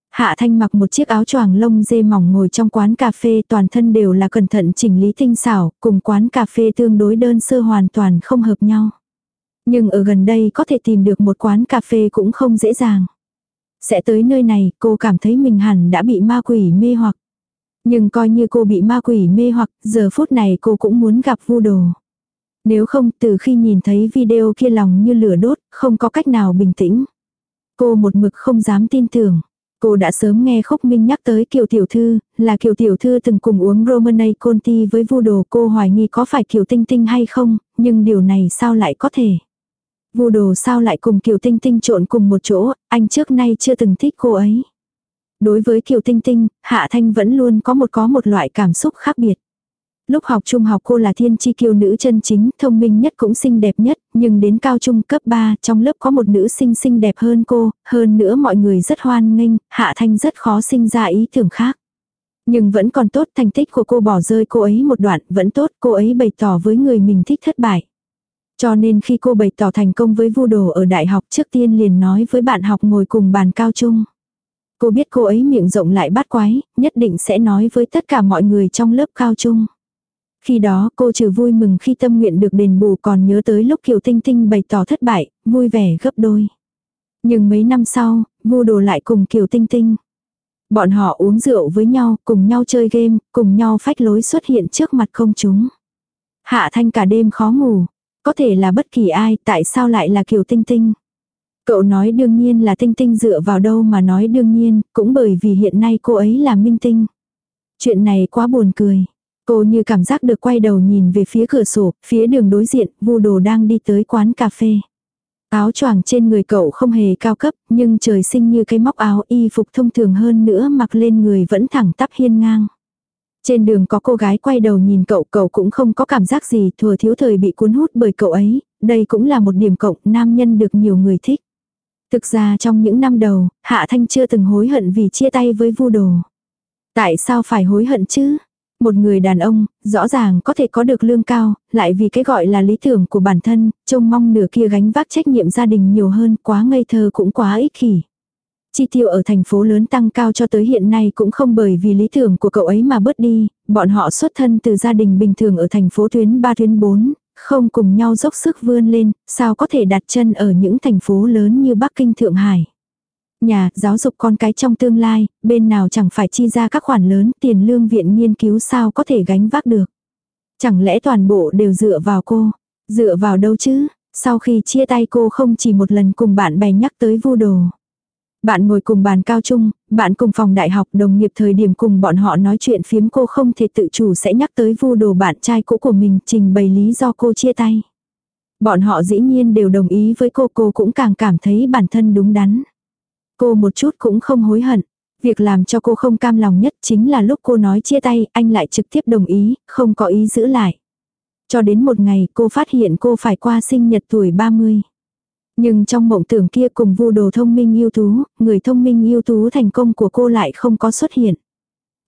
Hạ Thanh mặc một chiếc áo choàng lông dê mỏng ngồi trong quán cà phê toàn thân đều là cẩn thận chỉnh lý tinh xảo, cùng quán cà phê tương đối đơn sơ hoàn toàn không hợp nhau. Nhưng ở gần đây có thể tìm được một quán cà phê cũng không dễ dàng. Sẽ tới nơi này, cô cảm thấy mình hẳn đã bị ma quỷ mê hoặc. Nhưng coi như cô bị ma quỷ mê hoặc, giờ phút này cô cũng muốn gặp vu đồ. Nếu không, từ khi nhìn thấy video kia lòng như lửa đốt, không có cách nào bình tĩnh. Cô một mực không dám tin tưởng. Cô đã sớm nghe Khúc Minh nhắc tới Kiều Tiểu Thư, là Kiều Tiểu Thư từng cùng uống Romanay Conti với vu đồ cô hoài nghi có phải Kiều Tinh Tinh hay không, nhưng điều này sao lại có thể. Vô đồ sao lại cùng Kiều Tinh Tinh trộn cùng một chỗ, anh trước nay chưa từng thích cô ấy. Đối với Kiều Tinh Tinh, Hạ Thanh vẫn luôn có một có một loại cảm xúc khác biệt. Lúc học trung học cô là thiên chi kiều nữ chân chính, thông minh nhất cũng xinh đẹp nhất, nhưng đến cao trung cấp 3 trong lớp có một nữ sinh xinh đẹp hơn cô, hơn nữa mọi người rất hoan nghênh, Hạ Thanh rất khó sinh ra ý tưởng khác. Nhưng vẫn còn tốt thành tích của cô bỏ rơi cô ấy một đoạn, vẫn tốt cô ấy bày tỏ với người mình thích thất bại. Cho nên khi cô bày tỏ thành công với vu đồ ở đại học trước tiên liền nói với bạn học ngồi cùng bàn cao trung. Cô biết cô ấy miệng rộng lại bắt quái, nhất định sẽ nói với tất cả mọi người trong lớp cao trung. Khi đó cô trừ vui mừng khi tâm nguyện được đền bù còn nhớ tới lúc Kiều Tinh Tinh bày tỏ thất bại, vui vẻ gấp đôi. Nhưng mấy năm sau, vu đồ lại cùng Kiều Tinh Tinh. Bọn họ uống rượu với nhau, cùng nhau chơi game, cùng nhau phách lối xuất hiện trước mặt công chúng. Hạ thanh cả đêm khó ngủ. Có thể là bất kỳ ai, tại sao lại là Kiều Tinh Tinh? Cậu nói đương nhiên là Tinh Tinh dựa vào đâu mà nói đương nhiên, cũng bởi vì hiện nay cô ấy là minh tinh. Chuyện này quá buồn cười. Cô như cảm giác được quay đầu nhìn về phía cửa sổ, phía đường đối diện, vu đồ đang đi tới quán cà phê. Áo choàng trên người cậu không hề cao cấp, nhưng trời sinh như cái móc áo y phục thông thường hơn nữa mặc lên người vẫn thẳng tắp hiên ngang. Trên đường có cô gái quay đầu nhìn cậu, cậu cũng không có cảm giác gì, thừa thiếu thời bị cuốn hút bởi cậu ấy, đây cũng là một điểm cộng, nam nhân được nhiều người thích. Thực ra trong những năm đầu, Hạ Thanh chưa từng hối hận vì chia tay với vu đồ. Tại sao phải hối hận chứ? Một người đàn ông, rõ ràng có thể có được lương cao, lại vì cái gọi là lý tưởng của bản thân, trông mong nửa kia gánh vác trách nhiệm gia đình nhiều hơn, quá ngây thơ cũng quá ích kỷ. Chi tiêu ở thành phố lớn tăng cao cho tới hiện nay cũng không bởi vì lý tưởng của cậu ấy mà bớt đi, bọn họ xuất thân từ gia đình bình thường ở thành phố tuyến 3 tuyến 4, không cùng nhau dốc sức vươn lên, sao có thể đặt chân ở những thành phố lớn như Bắc Kinh Thượng Hải. Nhà, giáo dục con cái trong tương lai, bên nào chẳng phải chi ra các khoản lớn, tiền lương viện nghiên cứu sao có thể gánh vác được. Chẳng lẽ toàn bộ đều dựa vào cô? Dựa vào đâu chứ? Sau khi chia tay cô không chỉ một lần cùng bạn bè nhắc tới vu đồ. Bạn ngồi cùng bàn cao trung, bạn cùng phòng đại học đồng nghiệp thời điểm cùng bọn họ nói chuyện phiếm cô không thể tự chủ sẽ nhắc tới vu đồ bạn trai cũ của mình trình bày lý do cô chia tay. Bọn họ dĩ nhiên đều đồng ý với cô cô cũng càng cảm thấy bản thân đúng đắn. Cô một chút cũng không hối hận. Việc làm cho cô không cam lòng nhất chính là lúc cô nói chia tay, anh lại trực tiếp đồng ý, không có ý giữ lại. Cho đến một ngày cô phát hiện cô phải qua sinh nhật tuổi 30. Nhưng trong mộng tưởng kia cùng vu đồ thông minh yêu tú, người thông minh yêu tú thành công của cô lại không có xuất hiện.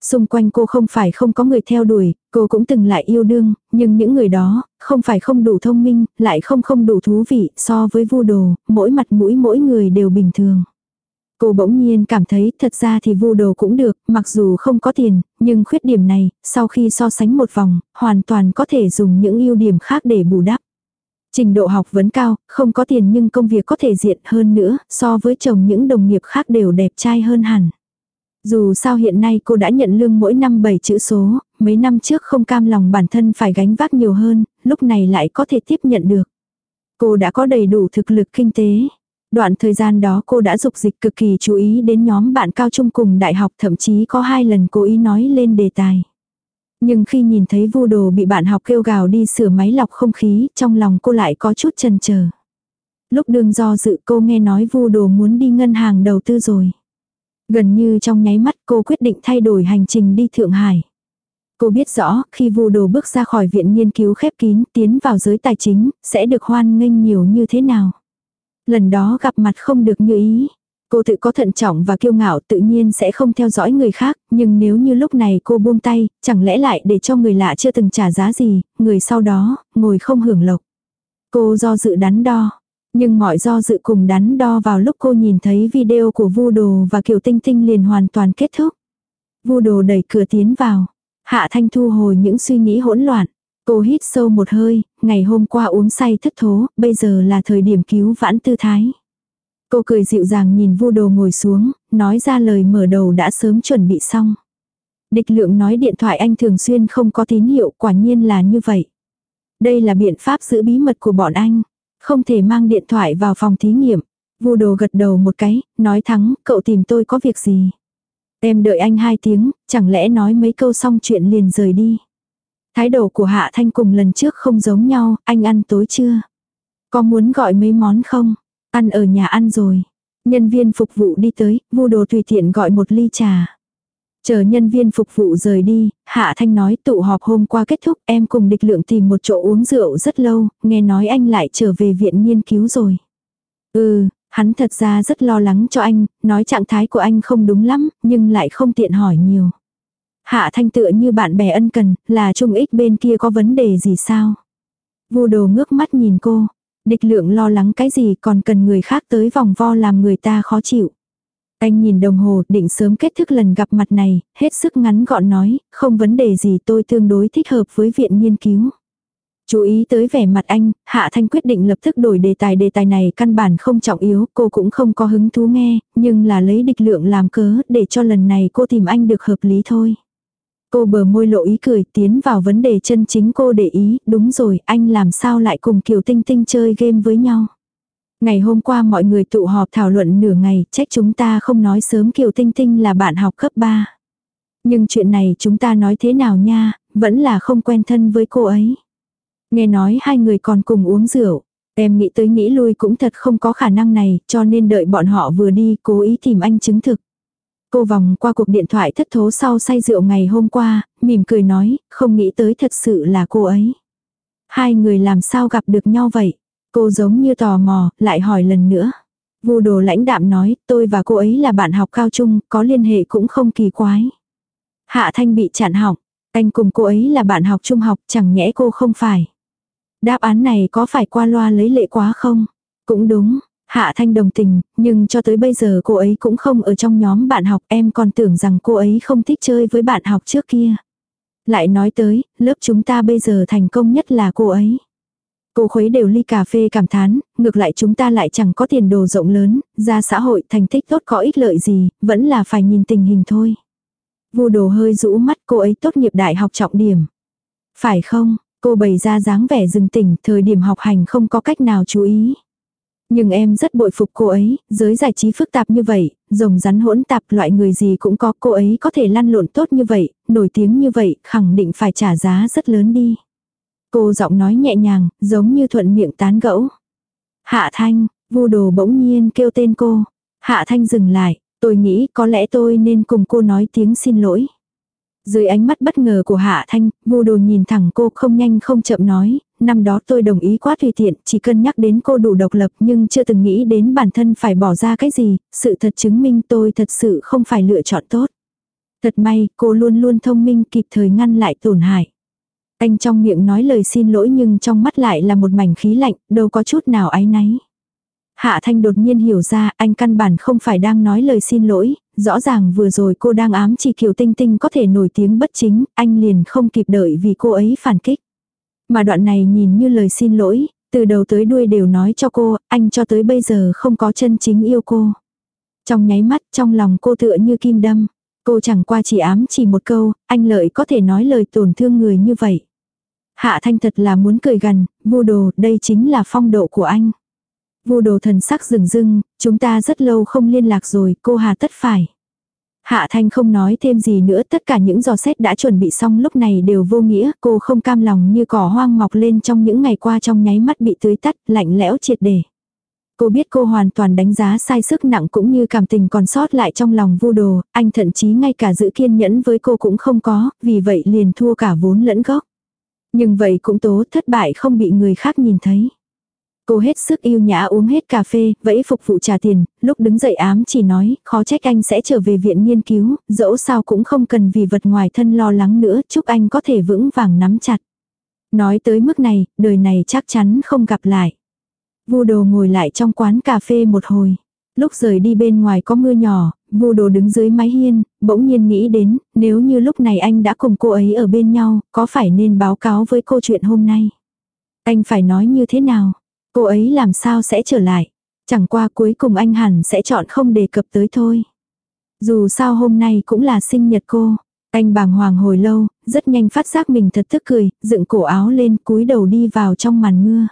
Xung quanh cô không phải không có người theo đuổi, cô cũng từng lại yêu đương, nhưng những người đó, không phải không đủ thông minh, lại không không đủ thú vị, so với vu đồ, mỗi mặt mũi mỗi người đều bình thường. Cô bỗng nhiên cảm thấy thật ra thì vu đồ cũng được, mặc dù không có tiền, nhưng khuyết điểm này, sau khi so sánh một vòng, hoàn toàn có thể dùng những ưu điểm khác để bù đắp. Trình độ học vấn cao, không có tiền nhưng công việc có thể diện hơn nữa, so với chồng những đồng nghiệp khác đều đẹp trai hơn hẳn. Dù sao hiện nay cô đã nhận lương mỗi năm 7 chữ số, mấy năm trước không cam lòng bản thân phải gánh vác nhiều hơn, lúc này lại có thể tiếp nhận được. Cô đã có đầy đủ thực lực kinh tế. Đoạn thời gian đó cô đã dục dịch cực kỳ chú ý đến nhóm bạn cao trung cùng đại học thậm chí có hai lần cố ý nói lên đề tài. Nhưng khi nhìn thấy vu đồ bị bạn học kêu gào đi sửa máy lọc không khí, trong lòng cô lại có chút chần chờ. Lúc đường do dự cô nghe nói vu đồ muốn đi ngân hàng đầu tư rồi. Gần như trong nháy mắt cô quyết định thay đổi hành trình đi Thượng Hải. Cô biết rõ, khi vu đồ bước ra khỏi viện nghiên cứu khép kín, tiến vào giới tài chính, sẽ được hoan nghênh nhiều như thế nào. Lần đó gặp mặt không được như ý. Cô tự có thận trọng và kiêu ngạo tự nhiên sẽ không theo dõi người khác, nhưng nếu như lúc này cô buông tay, chẳng lẽ lại để cho người lạ chưa từng trả giá gì, người sau đó, ngồi không hưởng lộc. Cô do dự đắn đo. Nhưng mọi do dự cùng đắn đo vào lúc cô nhìn thấy video của Vu Đồ và Kiều Tinh Tinh liền hoàn toàn kết thúc. Vu Đồ đẩy cửa tiến vào. Hạ Thanh thu hồi những suy nghĩ hỗn loạn. Cô hít sâu một hơi, ngày hôm qua uống say thất thố, bây giờ là thời điểm cứu vãn tư thái. Cô cười dịu dàng nhìn vu đồ ngồi xuống, nói ra lời mở đầu đã sớm chuẩn bị xong. Địch lượng nói điện thoại anh thường xuyên không có tín hiệu quả nhiên là như vậy. Đây là biện pháp giữ bí mật của bọn anh. Không thể mang điện thoại vào phòng thí nghiệm. Vu đồ gật đầu một cái, nói thắng, cậu tìm tôi có việc gì. Em đợi anh hai tiếng, chẳng lẽ nói mấy câu xong chuyện liền rời đi. Thái độ của Hạ Thanh cùng lần trước không giống nhau, anh ăn tối chưa? Có muốn gọi mấy món không? Ăn ở nhà ăn rồi. Nhân viên phục vụ đi tới, vu đồ tùy tiện gọi một ly trà. Chờ nhân viên phục vụ rời đi, Hạ Thanh nói tụ họp hôm qua kết thúc em cùng địch lượng tìm một chỗ uống rượu rất lâu, nghe nói anh lại trở về viện nghiên cứu rồi. Ừ, hắn thật ra rất lo lắng cho anh, nói trạng thái của anh không đúng lắm, nhưng lại không tiện hỏi nhiều. Hạ Thanh tựa như bạn bè ân cần, là trung ích bên kia có vấn đề gì sao? Vu đồ ngước mắt nhìn cô, Địch lượng lo lắng cái gì còn cần người khác tới vòng vo làm người ta khó chịu. Anh nhìn đồng hồ định sớm kết thúc lần gặp mặt này, hết sức ngắn gọn nói, không vấn đề gì tôi tương đối thích hợp với viện nghiên cứu. Chú ý tới vẻ mặt anh, Hạ Thanh quyết định lập tức đổi đề tài đề tài này căn bản không trọng yếu, cô cũng không có hứng thú nghe, nhưng là lấy địch lượng làm cớ để cho lần này cô tìm anh được hợp lý thôi. Cô bờ môi lộ ý cười tiến vào vấn đề chân chính cô để ý, đúng rồi, anh làm sao lại cùng Kiều Tinh Tinh chơi game với nhau. Ngày hôm qua mọi người tụ họp thảo luận nửa ngày, trách chúng ta không nói sớm Kiều Tinh Tinh là bạn học cấp 3. Nhưng chuyện này chúng ta nói thế nào nha, vẫn là không quen thân với cô ấy. Nghe nói hai người còn cùng uống rượu. Em nghĩ tới nghĩ lui cũng thật không có khả năng này, cho nên đợi bọn họ vừa đi cố ý tìm anh chứng thực. Cô vòng qua cuộc điện thoại thất thố sau say rượu ngày hôm qua, mỉm cười nói, không nghĩ tới thật sự là cô ấy. Hai người làm sao gặp được nhau vậy? Cô giống như tò mò, lại hỏi lần nữa. Vu đồ lãnh đạm nói, tôi và cô ấy là bạn học cao trung, có liên hệ cũng không kỳ quái. Hạ Thanh bị chặn học, anh cùng cô ấy là bạn học trung học, chẳng nhẽ cô không phải. Đáp án này có phải qua loa lấy lệ quá không? Cũng đúng, Hạ Thanh đồng tình, nhưng cho tới bây giờ cô ấy cũng không ở trong nhóm bạn học em còn tưởng rằng cô ấy không thích chơi với bạn học trước kia. Lại nói tới, lớp chúng ta bây giờ thành công nhất là cô ấy. Cô khuấy đều ly cà phê cảm thán, ngược lại chúng ta lại chẳng có tiền đồ rộng lớn, ra xã hội thành tích tốt có ích lợi gì, vẫn là phải nhìn tình hình thôi. Vu đồ hơi rũ mắt cô ấy tốt nghiệp đại học trọng điểm. Phải không, cô bày ra dáng vẻ dừng tỉnh, thời điểm học hành không có cách nào chú ý. Nhưng em rất bội phục cô ấy, giới giải trí phức tạp như vậy, rồng rắn hỗn tạp loại người gì cũng có cô ấy có thể lăn lộn tốt như vậy, nổi tiếng như vậy, khẳng định phải trả giá rất lớn đi. Cô giọng nói nhẹ nhàng, giống như thuận miệng tán gẫu. Hạ Thanh, vu đồ bỗng nhiên kêu tên cô. Hạ Thanh dừng lại, tôi nghĩ có lẽ tôi nên cùng cô nói tiếng xin lỗi. Dưới ánh mắt bất ngờ của Hạ Thanh, vu đồ nhìn thẳng cô không nhanh không chậm nói, năm đó tôi đồng ý quá tùy tiện, chỉ cân nhắc đến cô đủ độc lập nhưng chưa từng nghĩ đến bản thân phải bỏ ra cái gì, sự thật chứng minh tôi thật sự không phải lựa chọn tốt. Thật may, cô luôn luôn thông minh kịp thời ngăn lại tổn hại. Anh trong miệng nói lời xin lỗi nhưng trong mắt lại là một mảnh khí lạnh, đâu có chút nào áy náy. Hạ Thanh đột nhiên hiểu ra anh căn bản không phải đang nói lời xin lỗi, rõ ràng vừa rồi cô đang ám chỉ Kiều Tinh Tinh có thể nổi tiếng bất chính, anh liền không kịp đợi vì cô ấy phản kích. Mà đoạn này nhìn như lời xin lỗi, từ đầu tới đuôi đều nói cho cô, anh cho tới bây giờ không có chân chính yêu cô. Trong nháy mắt trong lòng cô tựa như kim đâm. Cô chẳng qua chỉ ám chỉ một câu, anh lợi có thể nói lời tổn thương người như vậy. Hạ thanh thật là muốn cười gần, vô đồ, đây chính là phong độ của anh. Vu đồ thần sắc rừng rưng, chúng ta rất lâu không liên lạc rồi, cô hà tất phải. Hạ Thanh không nói thêm gì nữa, tất cả những giò xét đã chuẩn bị xong lúc này đều vô nghĩa, cô không cam lòng như cỏ hoang mọc lên trong những ngày qua trong nháy mắt bị tưới tắt, lạnh lẽo triệt để. Cô biết cô hoàn toàn đánh giá sai sức nặng cũng như cảm tình còn sót lại trong lòng vu đồ, anh thậm chí ngay cả giữ kiên nhẫn với cô cũng không có, vì vậy liền thua cả vốn lẫn gốc. Nhưng vậy cũng tố thất bại không bị người khác nhìn thấy. Cô hết sức yêu nhã uống hết cà phê, vẫy phục vụ trả tiền, lúc đứng dậy ám chỉ nói, khó trách anh sẽ trở về viện nghiên cứu, dẫu sao cũng không cần vì vật ngoài thân lo lắng nữa, chúc anh có thể vững vàng nắm chặt. Nói tới mức này, đời này chắc chắn không gặp lại. Vu đồ ngồi lại trong quán cà phê một hồi. Lúc rời đi bên ngoài có mưa nhỏ, vu đồ đứng dưới mái hiên, bỗng nhiên nghĩ đến, nếu như lúc này anh đã cùng cô ấy ở bên nhau, có phải nên báo cáo với cô chuyện hôm nay? Anh phải nói như thế nào? Cô ấy làm sao sẽ trở lại? Chẳng qua cuối cùng anh hẳn sẽ chọn không đề cập tới thôi. Dù sao hôm nay cũng là sinh nhật cô. Anh bàng hoàng hồi lâu, rất nhanh phát giác mình thật tức cười, dựng cổ áo lên cúi đầu đi vào trong màn mưa.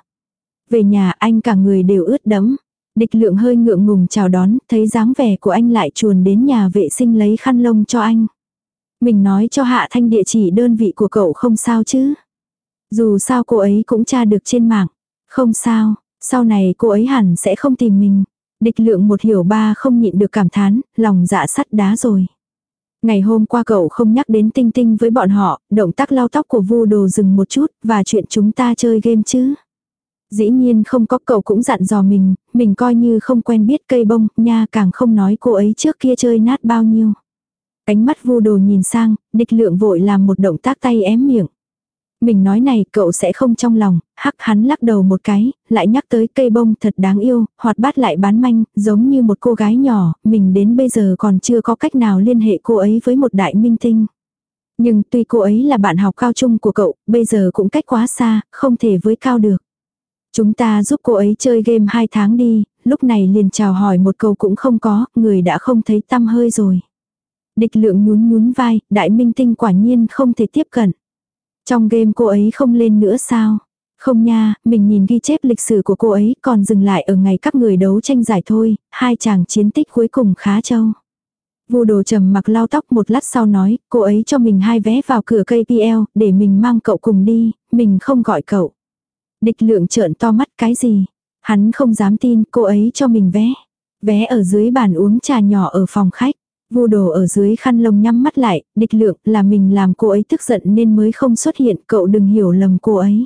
Về nhà anh cả người đều ướt đẫm. Địch lượng hơi ngượng ngùng chào đón, thấy dáng vẻ của anh lại chuồn đến nhà vệ sinh lấy khăn lông cho anh. Mình nói cho Hạ Thanh địa chỉ đơn vị của cậu không sao chứ. Dù sao cô ấy cũng tra được trên mạng. Không sao, sau này cô ấy hẳn sẽ không tìm mình. Địch lượng một hiểu ba không nhịn được cảm thán, lòng dạ sắt đá rồi. Ngày hôm qua cậu không nhắc đến tinh tinh với bọn họ, động tác lau tóc của vu đồ dừng một chút, và chuyện chúng ta chơi game chứ. Dĩ nhiên không có cậu cũng dặn dò mình, mình coi như không quen biết cây bông, nha càng không nói cô ấy trước kia chơi nát bao nhiêu. Ánh mắt vu đồ nhìn sang, địch lượng vội làm một động tác tay ém miệng. Mình nói này cậu sẽ không trong lòng, hắc hắn lắc đầu một cái, lại nhắc tới cây bông thật đáng yêu, hoạt bát lại bán manh, giống như một cô gái nhỏ, mình đến bây giờ còn chưa có cách nào liên hệ cô ấy với một đại minh tinh. Nhưng tuy cô ấy là bạn học cao trung của cậu, bây giờ cũng cách quá xa, không thể với cao được. Chúng ta giúp cô ấy chơi game 2 tháng đi, lúc này liền chào hỏi một câu cũng không có, người đã không thấy tâm hơi rồi. Địch lượng nhún nhún vai, đại minh tinh quả nhiên không thể tiếp cận. Trong game cô ấy không lên nữa sao? Không nha, mình nhìn ghi chép lịch sử của cô ấy còn dừng lại ở ngày các người đấu tranh giải thôi, hai chàng chiến tích cuối cùng khá trâu. Vô đồ trầm mặc lau tóc một lát sau nói, cô ấy cho mình hai vé vào cửa cây để mình mang cậu cùng đi, mình không gọi cậu. Địch lượng trợn to mắt cái gì? Hắn không dám tin cô ấy cho mình vé. Vé ở dưới bàn uống trà nhỏ ở phòng khách. Vu đồ ở dưới khăn lông nhắm mắt lại, địch lượng là mình làm cô ấy tức giận nên mới không xuất hiện, cậu đừng hiểu lầm cô ấy.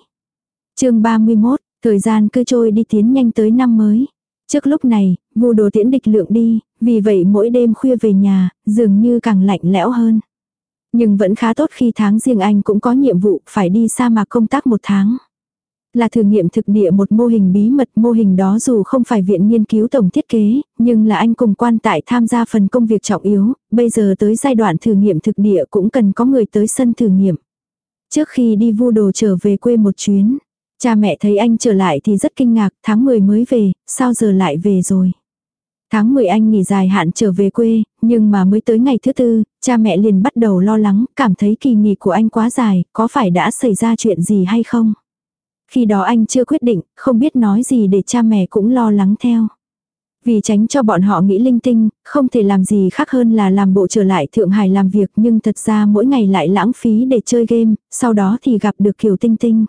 chương 31, thời gian cứ trôi đi tiến nhanh tới năm mới. Trước lúc này, vu đồ tiễn địch lượng đi, vì vậy mỗi đêm khuya về nhà, dường như càng lạnh lẽo hơn. Nhưng vẫn khá tốt khi tháng riêng anh cũng có nhiệm vụ phải đi sa mạc công tác một tháng. Là thử nghiệm thực địa một mô hình bí mật mô hình đó dù không phải viện nghiên cứu tổng thiết kế, nhưng là anh cùng quan tại tham gia phần công việc trọng yếu, bây giờ tới giai đoạn thử nghiệm thực địa cũng cần có người tới sân thử nghiệm. Trước khi đi vu đồ trở về quê một chuyến, cha mẹ thấy anh trở lại thì rất kinh ngạc, tháng 10 mới về, sao giờ lại về rồi. Tháng 10 anh nghỉ dài hạn trở về quê, nhưng mà mới tới ngày thứ tư, cha mẹ liền bắt đầu lo lắng, cảm thấy kỳ nghỉ của anh quá dài, có phải đã xảy ra chuyện gì hay không. Khi đó anh chưa quyết định, không biết nói gì để cha mẹ cũng lo lắng theo. Vì tránh cho bọn họ nghĩ linh tinh, không thể làm gì khác hơn là làm bộ trở lại Thượng Hải làm việc nhưng thật ra mỗi ngày lại lãng phí để chơi game, sau đó thì gặp được Kiều Tinh Tinh.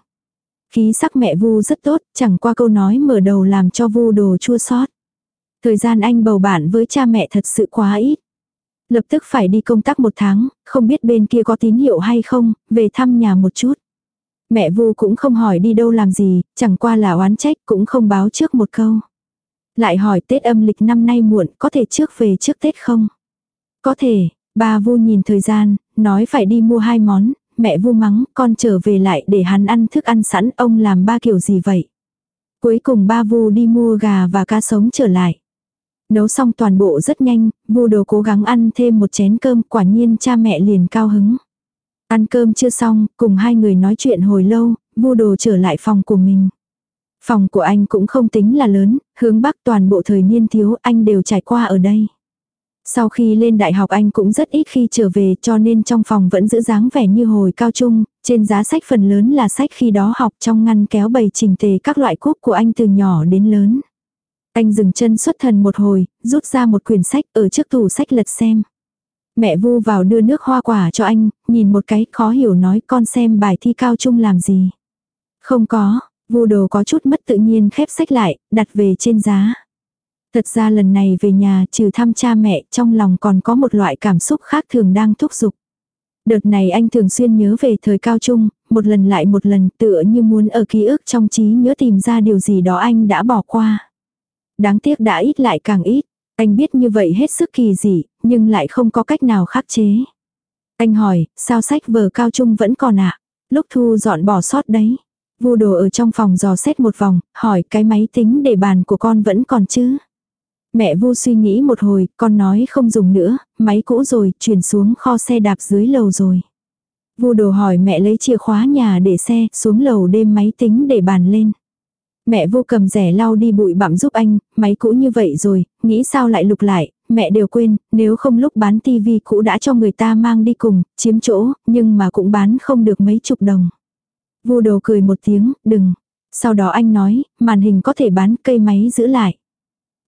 Khí sắc mẹ Vu rất tốt, chẳng qua câu nói mở đầu làm cho Vu đồ chua xót. Thời gian anh bầu bạn với cha mẹ thật sự quá ít. Lập tức phải đi công tác một tháng, không biết bên kia có tín hiệu hay không, về thăm nhà một chút. Mẹ Vu cũng không hỏi đi đâu làm gì, chẳng qua là oán trách cũng không báo trước một câu. Lại hỏi Tết âm lịch năm nay muộn có thể trước về trước Tết không? Có thể, ba Vu nhìn thời gian, nói phải đi mua hai món, mẹ Vu mắng con trở về lại để hắn ăn thức ăn sẵn ông làm ba kiểu gì vậy? Cuối cùng ba Vu đi mua gà và cá sống trở lại. Nấu xong toàn bộ rất nhanh, Vu đồ cố gắng ăn thêm một chén cơm quả nhiên cha mẹ liền cao hứng. Ăn cơm chưa xong, cùng hai người nói chuyện hồi lâu, vu đồ trở lại phòng của mình. Phòng của anh cũng không tính là lớn, hướng bắc toàn bộ thời niên thiếu anh đều trải qua ở đây. Sau khi lên đại học anh cũng rất ít khi trở về cho nên trong phòng vẫn giữ dáng vẻ như hồi cao trung, trên giá sách phần lớn là sách khi đó học trong ngăn kéo bày trình tề các loại cúp của anh từ nhỏ đến lớn. Anh dừng chân xuất thần một hồi, rút ra một quyển sách ở trước tủ sách lật xem. Mẹ vu vào đưa nước hoa quả cho anh, nhìn một cái khó hiểu nói con xem bài thi cao trung làm gì. Không có, Vu đồ có chút mất tự nhiên khép sách lại, đặt về trên giá. Thật ra lần này về nhà trừ thăm cha mẹ trong lòng còn có một loại cảm xúc khác thường đang thúc giục. Đợt này anh thường xuyên nhớ về thời cao trung, một lần lại một lần tựa như muốn ở ký ức trong trí nhớ tìm ra điều gì đó anh đã bỏ qua. Đáng tiếc đã ít lại càng ít, anh biết như vậy hết sức kỳ dị, nhưng lại không có cách nào khắc chế. Anh hỏi, sao sách vở cao trung vẫn còn ạ? Lúc thu dọn bỏ sót đấy. Vu đồ ở trong phòng dò xét một vòng, hỏi cái máy tính để bàn của con vẫn còn chứ? Mẹ Vu suy nghĩ một hồi, con nói không dùng nữa, máy cũ rồi, chuyển xuống kho xe đạp dưới lầu rồi. Vu đồ hỏi mẹ lấy chìa khóa nhà để xe, xuống lầu đêm máy tính để bàn lên. Mẹ vô cầm rẻ lau đi bụi bặm giúp anh, máy cũ như vậy rồi, nghĩ sao lại lục lại, mẹ đều quên, nếu không lúc bán tivi cũ đã cho người ta mang đi cùng, chiếm chỗ, nhưng mà cũng bán không được mấy chục đồng. Vu đồ cười một tiếng, đừng. Sau đó anh nói, màn hình có thể bán cây máy giữ lại.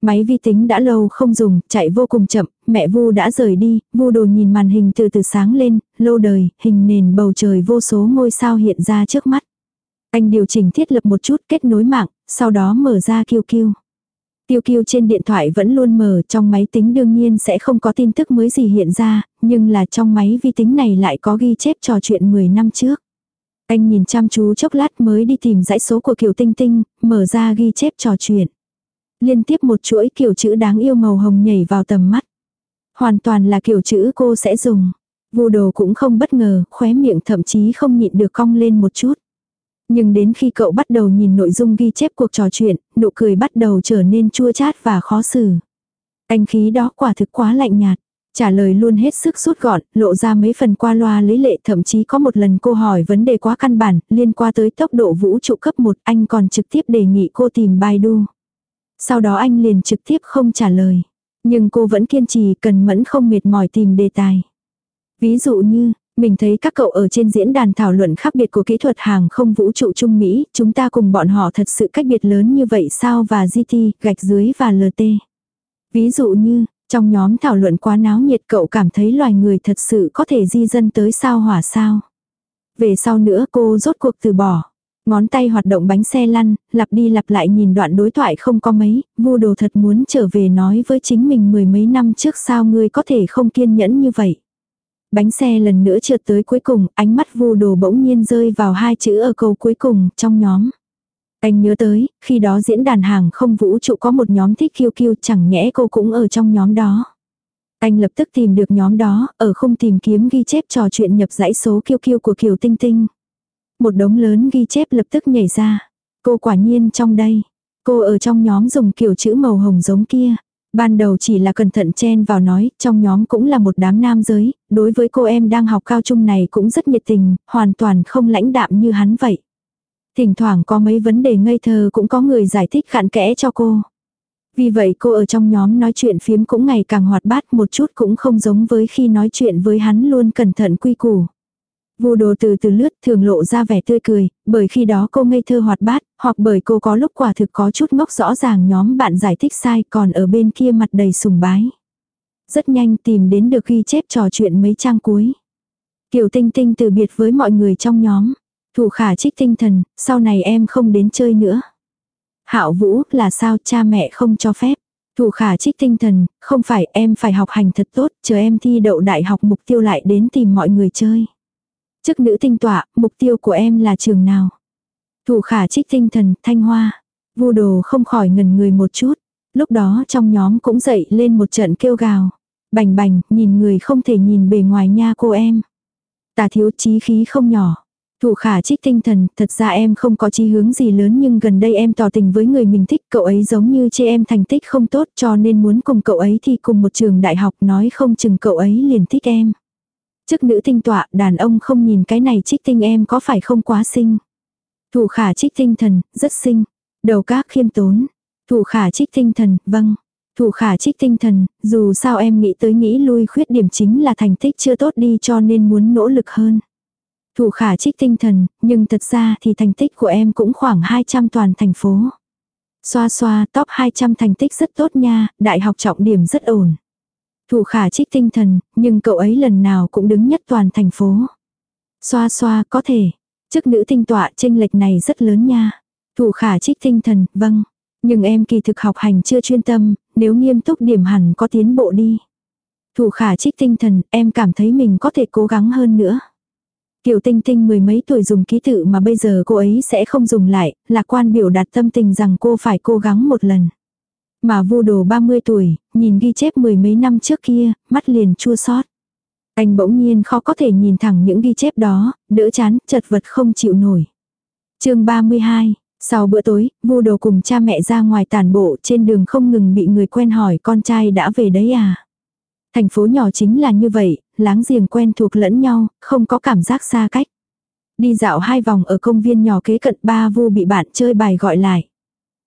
Máy vi tính đã lâu không dùng, chạy vô cùng chậm, mẹ Vu đã rời đi, Vu đồ nhìn màn hình từ từ sáng lên, lâu đời, hình nền bầu trời vô số ngôi sao hiện ra trước mắt. Anh điều chỉnh thiết lập một chút kết nối mạng, sau đó mở ra QQ. Tiêu kiêu trên điện thoại vẫn luôn mở trong máy tính đương nhiên sẽ không có tin tức mới gì hiện ra, nhưng là trong máy vi tính này lại có ghi chép trò chuyện 10 năm trước. Anh nhìn chăm chú chốc lát mới đi tìm dãy số của Kiều Tinh Tinh, mở ra ghi chép trò chuyện. Liên tiếp một chuỗi kiểu chữ đáng yêu màu hồng nhảy vào tầm mắt. Hoàn toàn là kiểu chữ cô sẽ dùng. Vô đồ cũng không bất ngờ, khóe miệng thậm chí không nhịn được cong lên một chút. Nhưng đến khi cậu bắt đầu nhìn nội dung ghi chép cuộc trò chuyện, nụ cười bắt đầu trở nên chua chát và khó xử. Anh khí đó quả thực quá lạnh nhạt. Trả lời luôn hết sức rút gọn, lộ ra mấy phần qua loa lấy lệ thậm chí có một lần cô hỏi vấn đề quá căn bản, liên quan tới tốc độ vũ trụ cấp 1, anh còn trực tiếp đề nghị cô tìm Baidu. Sau đó anh liền trực tiếp không trả lời. Nhưng cô vẫn kiên trì cần mẫn không mệt mỏi tìm đề tài. Ví dụ như, mình thấy các cậu ở trên diễn đàn thảo luận khác biệt của kỹ thuật hàng không vũ trụ Trung Mỹ, chúng ta cùng bọn họ thật sự cách biệt lớn như vậy sao và GT, gạch dưới và LT. Ví dụ như, trong nhóm thảo luận quá náo nhiệt cậu cảm thấy loài người thật sự có thể di dân tới sao hỏa sao. Về sau nữa cô rốt cuộc từ bỏ. Ngón tay hoạt động bánh xe lăn, lặp đi lặp lại nhìn đoạn đối thoại không có mấy, vu đồ thật muốn trở về nói với chính mình mười mấy năm trước sao ngươi có thể không kiên nhẫn như vậy. Bánh xe lần nữa trượt tới cuối cùng, ánh mắt vu đồ bỗng nhiên rơi vào hai chữ ở câu cuối cùng, trong nhóm. Anh nhớ tới, khi đó diễn đàn hàng không vũ trụ có một nhóm thích kiêu kiêu chẳng nhẽ cô cũng ở trong nhóm đó. Anh lập tức tìm được nhóm đó, ở không tìm kiếm ghi chép trò chuyện nhập dãy số kiêu kiêu của Kiều Tinh Tinh. Một đống lớn ghi chép lập tức nhảy ra. Cô quả nhiên trong đây. Cô ở trong nhóm dùng kiểu chữ màu hồng giống kia. Ban đầu chỉ là cẩn thận chen vào nói, trong nhóm cũng là một đám nam giới, đối với cô em đang học cao trung này cũng rất nhiệt tình, hoàn toàn không lãnh đạm như hắn vậy. Thỉnh thoảng có mấy vấn đề ngây thơ cũng có người giải thích khạn kẽ cho cô. Vì vậy cô ở trong nhóm nói chuyện phiếm cũng ngày càng hoạt bát một chút cũng không giống với khi nói chuyện với hắn luôn cẩn thận quy củ. Vu đồ từ từ lướt thường lộ ra vẻ tươi cười, bởi khi đó cô ngây thơ hoạt bát, hoặc bởi cô có lúc quả thực có chút ngốc rõ ràng nhóm bạn giải thích sai còn ở bên kia mặt đầy sùng bái. Rất nhanh tìm đến được ghi chép trò chuyện mấy trang cuối. Kiều Tinh Tinh từ biệt với mọi người trong nhóm. Thủ khả trích tinh thần, sau này em không đến chơi nữa. Hạo Vũ, là sao cha mẹ không cho phép. Thủ khả trích tinh thần, không phải em phải học hành thật tốt, chờ em thi đậu đại học mục tiêu lại đến tìm mọi người chơi. Chức nữ tinh tọa, mục tiêu của em là trường nào? Thủ khả trích tinh thần, thanh hoa. Vu đồ không khỏi ngần người một chút. Lúc đó trong nhóm cũng dậy lên một trận kêu gào. Bành bành, nhìn người không thể nhìn bề ngoài nha cô em. Tà thiếu chí khí không nhỏ. Thủ khả trích tinh thần, thật ra em không có chí hướng gì lớn nhưng gần đây em tỏ tình với người mình thích, cậu ấy giống như chê em thành tích không tốt cho nên muốn cùng cậu ấy thì cùng một trường đại học nói không chừng cậu ấy liền thích em. Chức nữ tinh tọa, đàn ông không nhìn cái này trích tinh em có phải không quá xinh. Thủ khả trích tinh thần, rất xinh. Đầu các khiêm tốn. Thủ khả trích tinh thần, vâng. Thủ khả trích tinh thần, dù sao em nghĩ tới nghĩ lui khuyết điểm chính là thành tích chưa tốt đi cho nên muốn nỗ lực hơn. Thủ khả trích tinh thần, nhưng thật ra thì thành tích của em cũng khoảng 200 toàn thành phố. Xoa xoa top 200 thành tích rất tốt nha, đại học trọng điểm rất ổn. Thủ khả trích tinh thần, nhưng cậu ấy lần nào cũng đứng nhất toàn thành phố. Xoa xoa có thể, chức nữ tinh tọa tranh lệch này rất lớn nha. Thủ khả trích tinh thần, vâng. Nhưng em kỳ thực học hành chưa chuyên tâm, nếu nghiêm túc điểm hẳn có tiến bộ đi. Thủ khả trích tinh thần, em cảm thấy mình có thể cố gắng hơn nữa. Kiều Tinh Tinh mười mấy tuổi dùng ký tự mà bây giờ cô ấy sẽ không dùng lại, lạc quan biểu đạt tâm tình rằng cô phải cố gắng một lần. Mà vu đồ 30 tuổi, nhìn ghi chép mười mấy năm trước kia, mắt liền chua xót. Anh bỗng nhiên khó có thể nhìn thẳng những ghi chép đó, đỡ chán, chật vật không chịu nổi. chương 32, sau bữa tối, vu đồ cùng cha mẹ ra ngoài tàn bộ trên đường không ngừng bị người quen hỏi con trai đã về đấy à. Thành phố nhỏ chính là như vậy, láng giềng quen thuộc lẫn nhau, không có cảm giác xa cách. Đi dạo hai vòng ở công viên nhỏ kế cận ba vu bị bạn chơi bài gọi lại.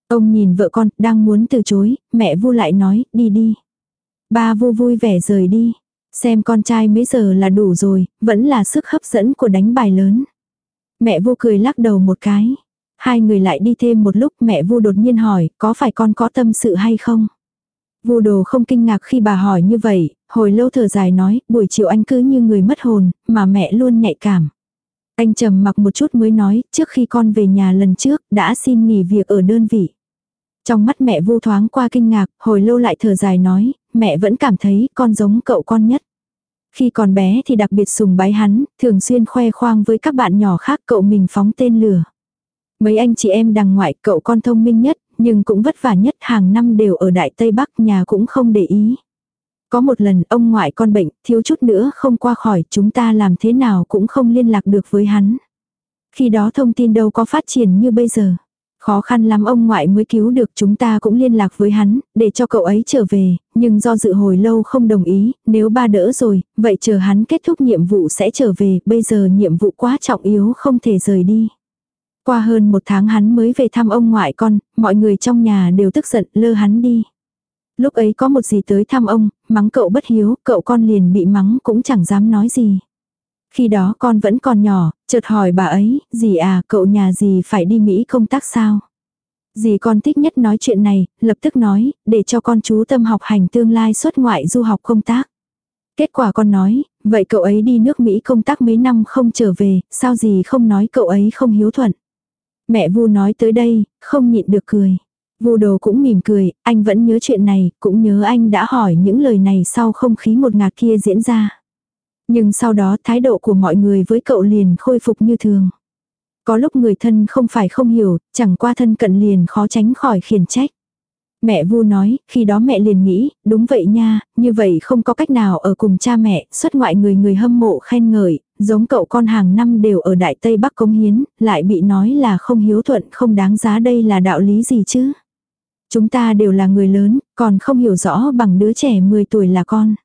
Ông nhìn vợ con, đang muốn từ chối, mẹ vu lại nói, đi đi. Ba vu vui vẻ rời đi. Xem con trai mấy giờ là đủ rồi, vẫn là sức hấp dẫn của đánh bài lớn. Mẹ vu cười lắc đầu một cái. Hai người lại đi thêm một lúc mẹ vu đột nhiên hỏi, có phải con có tâm sự hay không? Vu đồ không kinh ngạc khi bà hỏi như vậy, hồi lâu thở dài nói, buổi chiều anh cứ như người mất hồn, mà mẹ luôn nhạy cảm. Anh trầm mặc một chút mới nói, trước khi con về nhà lần trước, đã xin nghỉ việc ở đơn vị. Trong mắt mẹ vu thoáng qua kinh ngạc, hồi lâu lại thở dài nói, mẹ vẫn cảm thấy con giống cậu con nhất. Khi còn bé thì đặc biệt sùng bái hắn, thường xuyên khoe khoang với các bạn nhỏ khác cậu mình phóng tên lửa. Mấy anh chị em đằng ngoại cậu con thông minh nhất, nhưng cũng vất vả nhất hàng năm đều ở Đại Tây Bắc nhà cũng không để ý. Có một lần ông ngoại con bệnh, thiếu chút nữa không qua khỏi chúng ta làm thế nào cũng không liên lạc được với hắn. Khi đó thông tin đâu có phát triển như bây giờ. Khó khăn lắm ông ngoại mới cứu được chúng ta cũng liên lạc với hắn, để cho cậu ấy trở về, nhưng do dự hồi lâu không đồng ý, nếu ba đỡ rồi, vậy chờ hắn kết thúc nhiệm vụ sẽ trở về, bây giờ nhiệm vụ quá trọng yếu không thể rời đi. Qua hơn một tháng hắn mới về thăm ông ngoại con, mọi người trong nhà đều tức giận lơ hắn đi. Lúc ấy có một gì tới thăm ông, mắng cậu bất hiếu, cậu con liền bị mắng cũng chẳng dám nói gì. Khi đó con vẫn còn nhỏ, chợt hỏi bà ấy, gì à, cậu nhà gì phải đi Mỹ công tác sao? Dì con thích nhất nói chuyện này, lập tức nói, để cho con chú tâm học hành tương lai xuất ngoại du học công tác. Kết quả con nói, vậy cậu ấy đi nước Mỹ công tác mấy năm không trở về, sao gì không nói cậu ấy không hiếu thuận. Mẹ Vu nói tới đây, không nhịn được cười. Vu đồ cũng mỉm cười, anh vẫn nhớ chuyện này, cũng nhớ anh đã hỏi những lời này sau không khí một ngạt kia diễn ra. Nhưng sau đó thái độ của mọi người với cậu liền khôi phục như thường. Có lúc người thân không phải không hiểu, chẳng qua thân cận liền khó tránh khỏi khiển trách. Mẹ Vu nói, khi đó mẹ liền nghĩ, đúng vậy nha, như vậy không có cách nào ở cùng cha mẹ, xuất ngoại người người hâm mộ khen ngợi, giống cậu con hàng năm đều ở Đại Tây Bắc cống hiến, lại bị nói là không hiếu thuận không đáng giá đây là đạo lý gì chứ. Chúng ta đều là người lớn, còn không hiểu rõ bằng đứa trẻ 10 tuổi là con.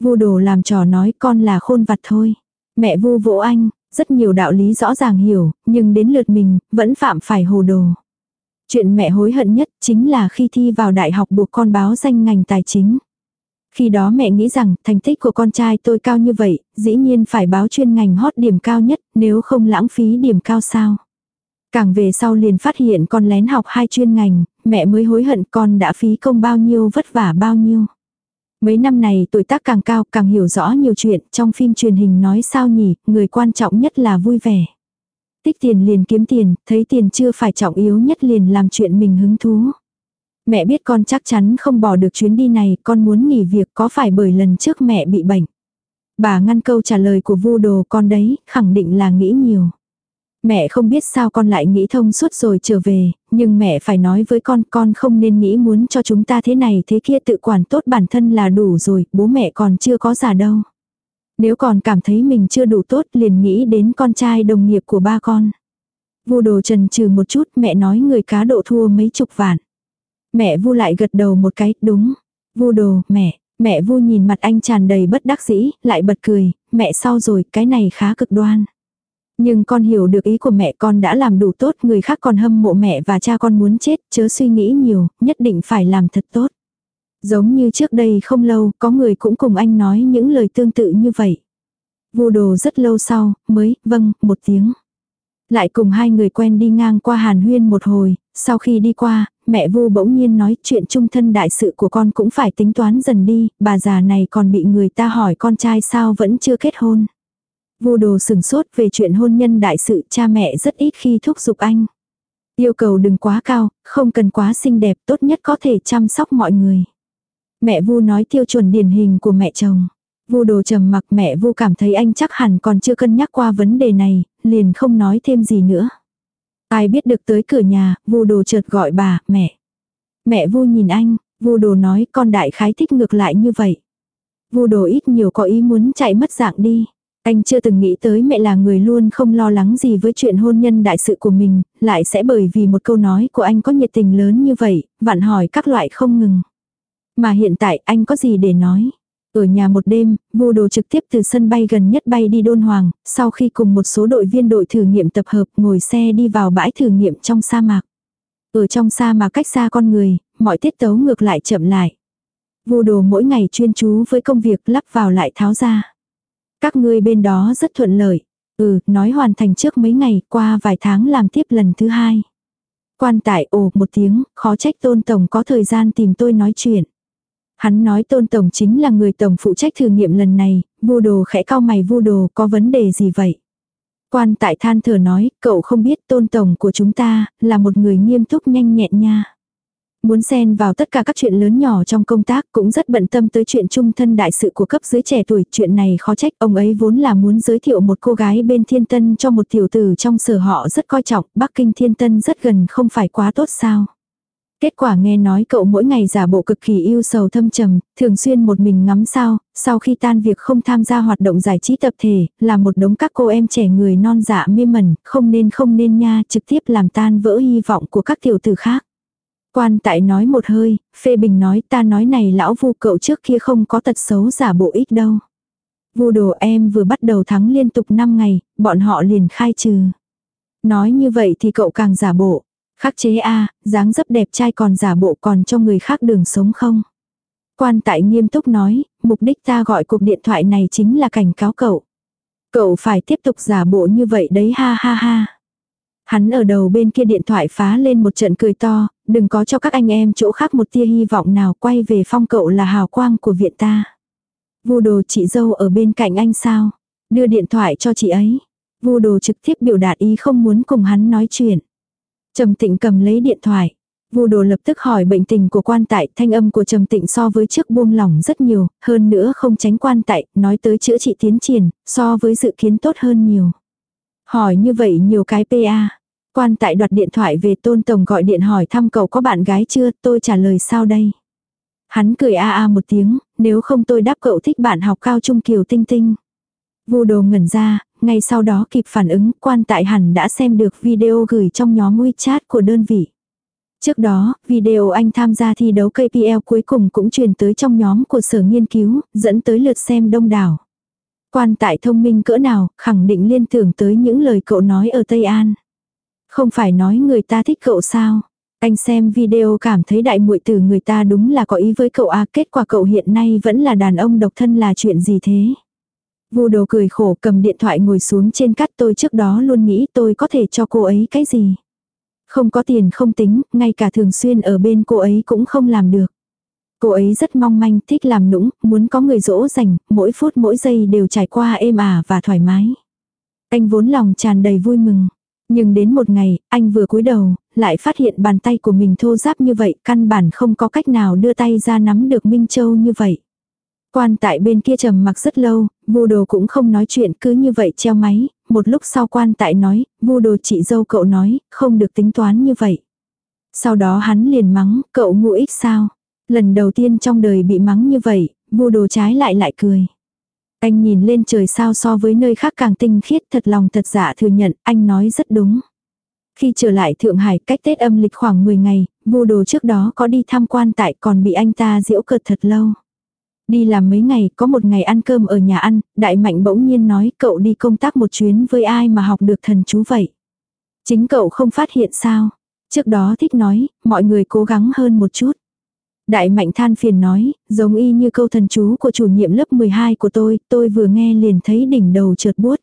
Vu đồ làm trò nói con là khôn vặt thôi. Mẹ vu vỗ anh, rất nhiều đạo lý rõ ràng hiểu, nhưng đến lượt mình, vẫn phạm phải hồ đồ. Chuyện mẹ hối hận nhất chính là khi thi vào đại học buộc con báo danh ngành tài chính. Khi đó mẹ nghĩ rằng thành tích của con trai tôi cao như vậy, dĩ nhiên phải báo chuyên ngành hot điểm cao nhất, nếu không lãng phí điểm cao sao. Càng về sau liền phát hiện con lén học hai chuyên ngành, mẹ mới hối hận con đã phí công bao nhiêu vất vả bao nhiêu. Mấy năm này tuổi tác càng cao càng hiểu rõ nhiều chuyện, trong phim truyền hình nói sao nhỉ, người quan trọng nhất là vui vẻ. Tích tiền liền kiếm tiền, thấy tiền chưa phải trọng yếu nhất liền làm chuyện mình hứng thú. Mẹ biết con chắc chắn không bỏ được chuyến đi này, con muốn nghỉ việc có phải bởi lần trước mẹ bị bệnh. Bà ngăn câu trả lời của vu đồ con đấy, khẳng định là nghĩ nhiều. Mẹ không biết sao con lại nghĩ thông suốt rồi trở về, nhưng mẹ phải nói với con, con không nên nghĩ muốn cho chúng ta thế này thế kia tự quản tốt bản thân là đủ rồi, bố mẹ còn chưa có già đâu. Nếu còn cảm thấy mình chưa đủ tốt liền nghĩ đến con trai đồng nghiệp của ba con. Vu đồ trần trừ một chút mẹ nói người cá độ thua mấy chục vạn. Mẹ vu lại gật đầu một cái, đúng. Vu đồ, mẹ, mẹ vu nhìn mặt anh tràn đầy bất đắc dĩ, lại bật cười, mẹ sau rồi, cái này khá cực đoan. Nhưng con hiểu được ý của mẹ con đã làm đủ tốt, người khác còn hâm mộ mẹ và cha con muốn chết, chớ suy nghĩ nhiều, nhất định phải làm thật tốt. Giống như trước đây không lâu, có người cũng cùng anh nói những lời tương tự như vậy. Vô đồ rất lâu sau, mới, vâng, một tiếng. Lại cùng hai người quen đi ngang qua Hàn Huyên một hồi, sau khi đi qua, mẹ Vu bỗng nhiên nói chuyện trung thân đại sự của con cũng phải tính toán dần đi, bà già này còn bị người ta hỏi con trai sao vẫn chưa kết hôn. Vu đồ sừng sốt về chuyện hôn nhân đại sự cha mẹ rất ít khi thúc giục anh. Yêu cầu đừng quá cao, không cần quá xinh đẹp, tốt nhất có thể chăm sóc mọi người. Mẹ Vu nói tiêu chuẩn điển hình của mẹ chồng. Vu đồ trầm mặc mẹ Vu cảm thấy anh chắc hẳn còn chưa cân nhắc qua vấn đề này, liền không nói thêm gì nữa. Ai biết được tới cửa nhà, Vu đồ chợt gọi bà, mẹ. Mẹ Vu nhìn anh, Vu đồ nói con đại khái thích ngược lại như vậy. Vu đồ ít nhiều có ý muốn chạy mất dạng đi. Anh chưa từng nghĩ tới mẹ là người luôn không lo lắng gì với chuyện hôn nhân đại sự của mình, lại sẽ bởi vì một câu nói của anh có nhiệt tình lớn như vậy, vặn hỏi các loại không ngừng. Mà hiện tại anh có gì để nói? Ở nhà một đêm, vô đồ trực tiếp từ sân bay gần nhất bay đi Đôn Hoàng, sau khi cùng một số đội viên đội thử nghiệm tập hợp ngồi xe đi vào bãi thử nghiệm trong sa mạc. Ở trong sa mạc cách xa con người, mọi tiết tấu ngược lại chậm lại. Vô đồ mỗi ngày chuyên chú với công việc lắp vào lại tháo ra. Các ngươi bên đó rất thuận lợi. Ừ, nói hoàn thành trước mấy ngày, qua vài tháng làm tiếp lần thứ hai. Quan tại ồ một tiếng, khó trách tôn tổng có thời gian tìm tôi nói chuyện. Hắn nói tôn tổng chính là người tổng phụ trách thử nghiệm lần này, vu đồ khẽ cao mày vu đồ có vấn đề gì vậy? Quan tại than thở nói, cậu không biết tôn tổng của chúng ta, là một người nghiêm túc nhanh nhẹn nha. Muốn xen vào tất cả các chuyện lớn nhỏ trong công tác cũng rất bận tâm tới chuyện trung thân đại sự của cấp dưới trẻ tuổi. Chuyện này khó trách ông ấy vốn là muốn giới thiệu một cô gái bên thiên tân cho một tiểu tử trong sở họ rất coi trọng. Bắc Kinh thiên tân rất gần không phải quá tốt sao. Kết quả nghe nói cậu mỗi ngày giả bộ cực kỳ yêu sầu thâm trầm, thường xuyên một mình ngắm sao, sau khi tan việc không tham gia hoạt động giải trí tập thể, là một đống các cô em trẻ người non dạ mê mẩn, không nên không nên nha, trực tiếp làm tan vỡ hy vọng của các tiểu tử khác. Quan tại nói một hơi, phê bình nói ta nói này lão vu cậu trước kia không có tật xấu giả bộ ít đâu. Vu đồ em vừa bắt đầu thắng liên tục 5 ngày, bọn họ liền khai trừ. Nói như vậy thì cậu càng giả bộ. Khắc chế a dáng dấp đẹp trai còn giả bộ còn cho người khác đường sống không? Quan tại nghiêm túc nói, mục đích ta gọi cuộc điện thoại này chính là cảnh cáo cậu. Cậu phải tiếp tục giả bộ như vậy đấy ha ha ha. Hắn ở đầu bên kia điện thoại phá lên một trận cười to, đừng có cho các anh em chỗ khác một tia hy vọng nào quay về phong cậu là hào quang của viện ta. Vu đồ chị dâu ở bên cạnh anh sao? Đưa điện thoại cho chị ấy. Vu đồ trực tiếp biểu đạt ý không muốn cùng hắn nói chuyện. Trầm tịnh cầm lấy điện thoại. Vu đồ lập tức hỏi bệnh tình của quan tại, thanh âm của Trầm Tịnh so với trước buông lỏng rất nhiều, hơn nữa không tránh quan tại, nói tới chữa trị tiến triển, so với dự kiến tốt hơn nhiều. Hỏi như vậy nhiều cái PA. Quan tại đoạt điện thoại về tôn tổng gọi điện hỏi thăm cậu có bạn gái chưa, tôi trả lời sao đây. Hắn cười a a một tiếng, nếu không tôi đáp cậu thích bạn học cao trung kiều tinh tinh. Vu đồ ngẩn ra, ngay sau đó kịp phản ứng, quan tại hẳn đã xem được video gửi trong nhóm WeChat của đơn vị. Trước đó, video anh tham gia thi đấu KPL cuối cùng cũng truyền tới trong nhóm của sở nghiên cứu, dẫn tới lượt xem đông đảo. Quan tại thông minh cỡ nào, khẳng định liên tưởng tới những lời cậu nói ở Tây An. Không phải nói người ta thích cậu sao? Anh xem video cảm thấy đại muội tử người ta đúng là có ý với cậu à, kết quả cậu hiện nay vẫn là đàn ông độc thân là chuyện gì thế? Vu đồ cười khổ cầm điện thoại ngồi xuống trên cắt tôi trước đó luôn nghĩ tôi có thể cho cô ấy cái gì. Không có tiền không tính, ngay cả thường xuyên ở bên cô ấy cũng không làm được. Cô ấy rất mong manh, thích làm nũng, muốn có người dỗ dành, mỗi phút mỗi giây đều trải qua êm ả và thoải mái. Anh vốn lòng tràn đầy vui mừng. Nhưng đến một ngày, anh vừa cúi đầu, lại phát hiện bàn tay của mình thô ráp như vậy, căn bản không có cách nào đưa tay ra nắm được Minh Châu như vậy. Quan tại bên kia trầm mặc rất lâu, vu đồ cũng không nói chuyện cứ như vậy treo máy, một lúc sau quan tại nói, vu đồ chị dâu cậu nói, không được tính toán như vậy. Sau đó hắn liền mắng, cậu ngu ích sao? Lần đầu tiên trong đời bị mắng như vậy, vô đồ trái lại lại cười. Anh nhìn lên trời sao so với nơi khác càng tinh khiết thật lòng thật dạ thừa nhận, anh nói rất đúng. Khi trở lại Thượng Hải cách Tết âm lịch khoảng 10 ngày, vô đồ trước đó có đi tham quan tại còn bị anh ta diễu cợt thật lâu. Đi làm mấy ngày, có một ngày ăn cơm ở nhà ăn, đại mạnh bỗng nhiên nói cậu đi công tác một chuyến với ai mà học được thần chú vậy. Chính cậu không phát hiện sao. Trước đó thích nói, mọi người cố gắng hơn một chút. Đại mạnh than phiền nói, giống y như câu thần chú của chủ nhiệm lớp 12 của tôi, tôi vừa nghe liền thấy đỉnh đầu trượt buốt.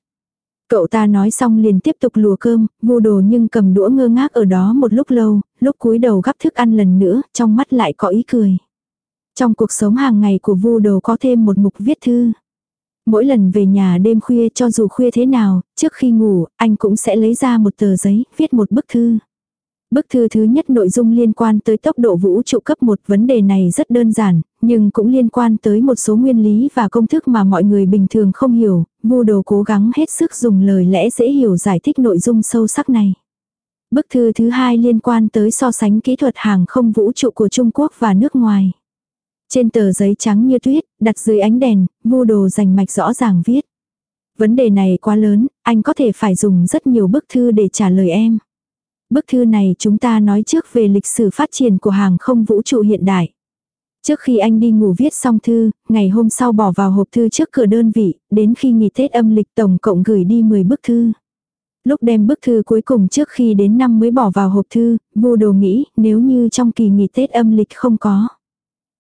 Cậu ta nói xong liền tiếp tục lùa cơm, vu đồ nhưng cầm đũa ngơ ngác ở đó một lúc lâu, lúc cúi đầu gắp thức ăn lần nữa, trong mắt lại có ý cười. Trong cuộc sống hàng ngày của vu đồ có thêm một mục viết thư. Mỗi lần về nhà đêm khuya cho dù khuya thế nào, trước khi ngủ, anh cũng sẽ lấy ra một tờ giấy, viết một bức thư. Bức thư thứ nhất nội dung liên quan tới tốc độ vũ trụ cấp 1 vấn đề này rất đơn giản, nhưng cũng liên quan tới một số nguyên lý và công thức mà mọi người bình thường không hiểu, vu đồ cố gắng hết sức dùng lời lẽ dễ hiểu giải thích nội dung sâu sắc này. Bức thư thứ hai liên quan tới so sánh kỹ thuật hàng không vũ trụ của Trung Quốc và nước ngoài. Trên tờ giấy trắng như tuyết, đặt dưới ánh đèn, vu đồ dành mạch rõ ràng viết. Vấn đề này quá lớn, anh có thể phải dùng rất nhiều bức thư để trả lời em. Bức thư này chúng ta nói trước về lịch sử phát triển của hàng không vũ trụ hiện đại. Trước khi anh đi ngủ viết xong thư, ngày hôm sau bỏ vào hộp thư trước cửa đơn vị, đến khi nghỉ Tết âm lịch tổng cộng gửi đi 10 bức thư. Lúc đem bức thư cuối cùng trước khi đến năm mới bỏ vào hộp thư, vô đồ nghĩ nếu như trong kỳ nghỉ Tết âm lịch không có.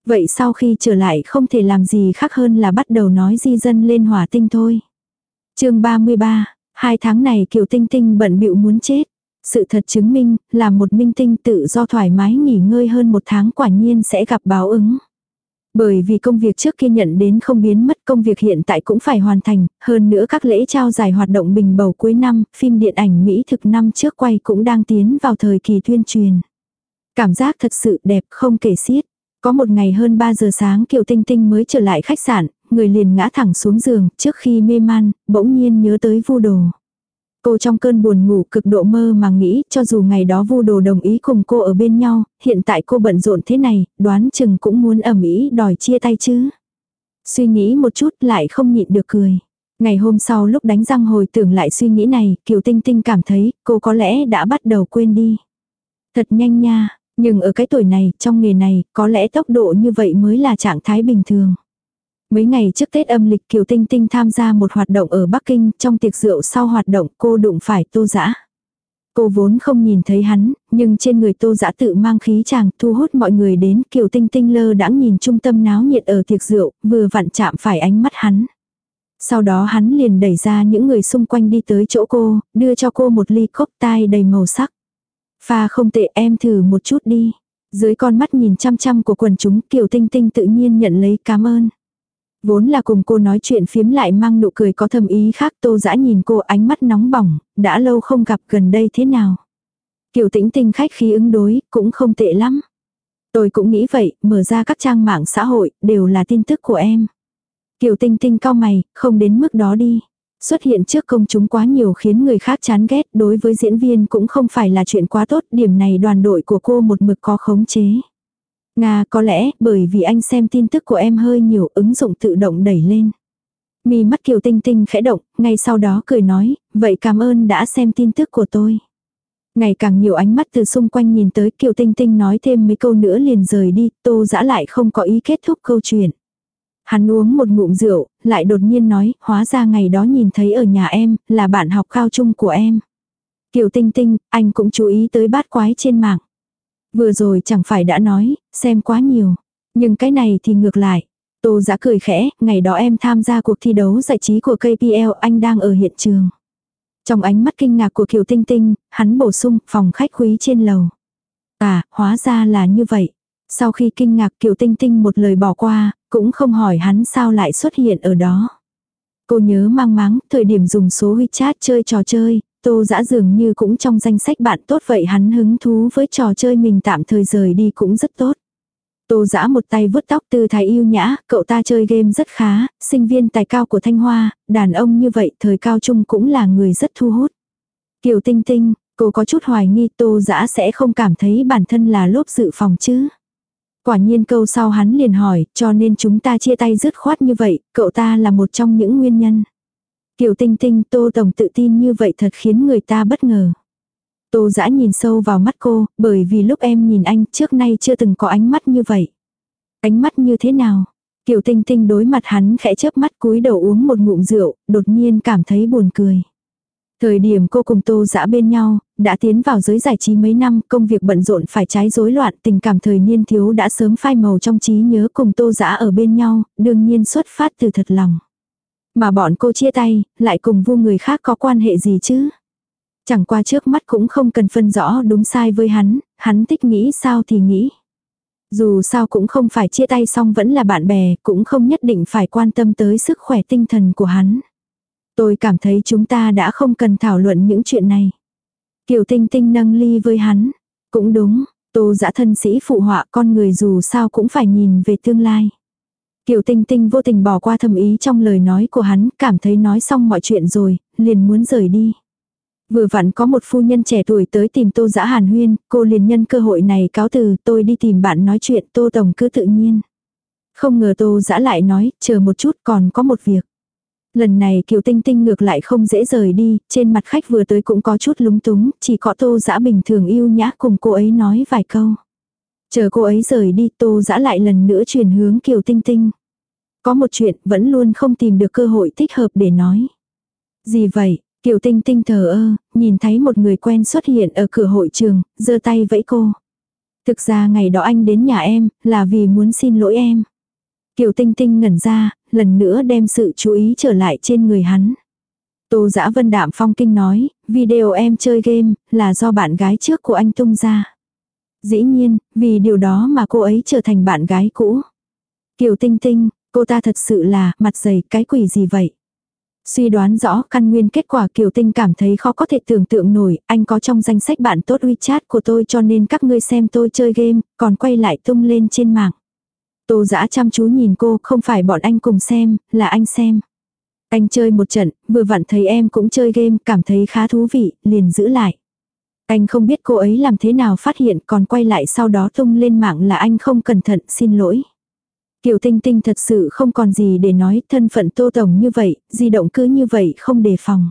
Vậy sau khi trở lại không thể làm gì khác hơn là bắt đầu nói di dân lên hỏa tinh thôi. chương 33, hai tháng này Kiều Tinh Tinh bận bịu muốn chết. Sự thật chứng minh là một minh tinh tự do thoải mái nghỉ ngơi hơn một tháng quả nhiên sẽ gặp báo ứng. Bởi vì công việc trước kia nhận đến không biến mất công việc hiện tại cũng phải hoàn thành, hơn nữa các lễ trao giải hoạt động bình bầu cuối năm, phim điện ảnh Mỹ thực năm trước quay cũng đang tiến vào thời kỳ tuyên truyền. Cảm giác thật sự đẹp không kể xiết. Có một ngày hơn 3 giờ sáng Kiều Tinh Tinh mới trở lại khách sạn, người liền ngã thẳng xuống giường, trước khi mê man, bỗng nhiên nhớ tới vu đồ. Cô trong cơn buồn ngủ cực độ mơ mà nghĩ cho dù ngày đó vu đồ đồng ý cùng cô ở bên nhau, hiện tại cô bận rộn thế này, đoán chừng cũng muốn ẩm ý đòi chia tay chứ. Suy nghĩ một chút lại không nhịn được cười. Ngày hôm sau lúc đánh răng hồi tưởng lại suy nghĩ này, Kiều Tinh Tinh cảm thấy cô có lẽ đã bắt đầu quên đi. Thật nhanh nha, nhưng ở cái tuổi này, trong nghề này, có lẽ tốc độ như vậy mới là trạng thái bình thường. Mấy ngày trước Tết âm lịch Kiều Tinh Tinh tham gia một hoạt động ở Bắc Kinh, trong tiệc rượu sau hoạt động cô đụng phải Tô Dã. Cô vốn không nhìn thấy hắn, nhưng trên người Tô Dã tự mang khí chàng thu hút mọi người đến, Kiều Tinh Tinh lơ đãng nhìn trung tâm náo nhiệt ở tiệc rượu, vừa vặn chạm phải ánh mắt hắn. Sau đó hắn liền đẩy ra những người xung quanh đi tới chỗ cô, đưa cho cô một ly cốc tai đầy màu sắc. Pha không tệ em thử một chút đi. Dưới con mắt nhìn chăm chăm của quần chúng Kiều Tinh Tinh tự nhiên nhận lấy cảm ơn. Vốn là cùng cô nói chuyện phiếm lại mang nụ cười có thâm ý khác tô dã nhìn cô ánh mắt nóng bỏng, đã lâu không gặp gần đây thế nào. Kiều tĩnh tinh khách khí ứng đối, cũng không tệ lắm. Tôi cũng nghĩ vậy, mở ra các trang mạng xã hội, đều là tin tức của em. Kiều tinh tinh cao mày, không đến mức đó đi. Xuất hiện trước công chúng quá nhiều khiến người khác chán ghét, đối với diễn viên cũng không phải là chuyện quá tốt, điểm này đoàn đội của cô một mực có khống chế. Nga có lẽ bởi vì anh xem tin tức của em hơi nhiều ứng dụng tự động đẩy lên. Mi mắt Kiều Tinh Tinh khẽ động, ngay sau đó cười nói, vậy cảm ơn đã xem tin tức của tôi. Ngày càng nhiều ánh mắt từ xung quanh nhìn tới Kiều Tinh Tinh nói thêm mấy câu nữa liền rời đi, tô giã lại không có ý kết thúc câu chuyện. Hắn uống một ngụm rượu, lại đột nhiên nói, hóa ra ngày đó nhìn thấy ở nhà em, là bạn học cao trung của em. Kiều Tinh Tinh, anh cũng chú ý tới bát quái trên mạng. Vừa rồi chẳng phải đã nói, xem quá nhiều. Nhưng cái này thì ngược lại. Tô giã cười khẽ, ngày đó em tham gia cuộc thi đấu giải trí của KPL anh đang ở hiện trường. Trong ánh mắt kinh ngạc của Kiều Tinh Tinh, hắn bổ sung phòng khách quý trên lầu. À, hóa ra là như vậy. Sau khi kinh ngạc Kiều Tinh Tinh một lời bỏ qua, cũng không hỏi hắn sao lại xuất hiện ở đó. Cô nhớ mang máng, thời điểm dùng số WeChat chơi trò chơi, Tô dã dường như cũng trong danh sách bạn tốt vậy hắn hứng thú với trò chơi mình tạm thời rời đi cũng rất tốt. Tô dã một tay vuốt tóc tư thái yêu nhã, cậu ta chơi game rất khá, sinh viên tài cao của Thanh Hoa, đàn ông như vậy thời cao trung cũng là người rất thu hút. Kiều Tinh Tinh, cô có chút hoài nghi Tô dã sẽ không cảm thấy bản thân là lốp dự phòng chứ. Quả nhiên câu sau hắn liền hỏi, cho nên chúng ta chia tay dứt khoát như vậy, cậu ta là một trong những nguyên nhân. Kiều Tinh Tinh Tô Tổng tự tin như vậy thật khiến người ta bất ngờ. Tô dã nhìn sâu vào mắt cô, bởi vì lúc em nhìn anh trước nay chưa từng có ánh mắt như vậy. Ánh mắt như thế nào? Kiều Tinh Tinh đối mặt hắn khẽ chớp mắt cúi đầu uống một ngụm rượu, đột nhiên cảm thấy buồn cười. Thời điểm cô cùng Tô Dã bên nhau, đã tiến vào giới giải trí mấy năm, công việc bận rộn phải trái rối loạn, tình cảm thời niên thiếu đã sớm phai màu trong trí nhớ cùng Tô Dã ở bên nhau, đương nhiên xuất phát từ thật lòng. Mà bọn cô chia tay, lại cùng vu người khác có quan hệ gì chứ? Chẳng qua trước mắt cũng không cần phân rõ đúng sai với hắn, hắn thích nghĩ sao thì nghĩ. Dù sao cũng không phải chia tay xong vẫn là bạn bè, cũng không nhất định phải quan tâm tới sức khỏe tinh thần của hắn. Tôi cảm thấy chúng ta đã không cần thảo luận những chuyện này. Kiều Tinh Tinh nâng ly với hắn. Cũng đúng, tô giã thân sĩ phụ họa con người dù sao cũng phải nhìn về tương lai. Kiều Tinh Tinh vô tình bỏ qua thầm ý trong lời nói của hắn, cảm thấy nói xong mọi chuyện rồi, liền muốn rời đi. Vừa vặn có một phu nhân trẻ tuổi tới tìm Tô Dã Hàn Huyên, cô liền nhân cơ hội này cáo từ, tôi đi tìm bạn nói chuyện, Tô Tổng cứ tự nhiên. Không ngờ Tô Dã lại nói, chờ một chút còn có một việc. Lần này Kiều Tinh Tinh ngược lại không dễ rời đi, trên mặt khách vừa tới cũng có chút lúng túng, chỉ có Tô Dã bình thường yêu nhã cùng cô ấy nói vài câu. Chờ cô ấy rời đi Tô Dã lại lần nữa chuyển hướng Kiều Tinh Tinh. Có một chuyện vẫn luôn không tìm được cơ hội thích hợp để nói. Gì vậy? Kiều Tinh Tinh thờ ơ, nhìn thấy một người quen xuất hiện ở cửa hội trường, giơ tay vẫy cô. Thực ra ngày đó anh đến nhà em, là vì muốn xin lỗi em. Kiều Tinh Tinh ngẩn ra, lần nữa đem sự chú ý trở lại trên người hắn. Tô Dã Vân Đạm Phong Kinh nói, video em chơi game, là do bạn gái trước của anh tung ra. Dĩ nhiên, vì điều đó mà cô ấy trở thành bạn gái cũ. Kiều Tinh Tinh, cô ta thật sự là, mặt dày, cái quỷ gì vậy? Suy đoán rõ căn nguyên kết quả Kiều Tinh cảm thấy khó có thể tưởng tượng nổi, anh có trong danh sách bạn tốt WeChat của tôi cho nên các ngươi xem tôi chơi game, còn quay lại tung lên trên mạng. Tô giã chăm chú nhìn cô, không phải bọn anh cùng xem, là anh xem. Anh chơi một trận, vừa vặn thấy em cũng chơi game, cảm thấy khá thú vị, liền giữ lại. Anh không biết cô ấy làm thế nào phát hiện còn quay lại sau đó tung lên mạng là anh không cẩn thận, xin lỗi. Kiều Tinh Tinh thật sự không còn gì để nói, thân phận Tô Tổng như vậy, di động cứ như vậy không đề phòng.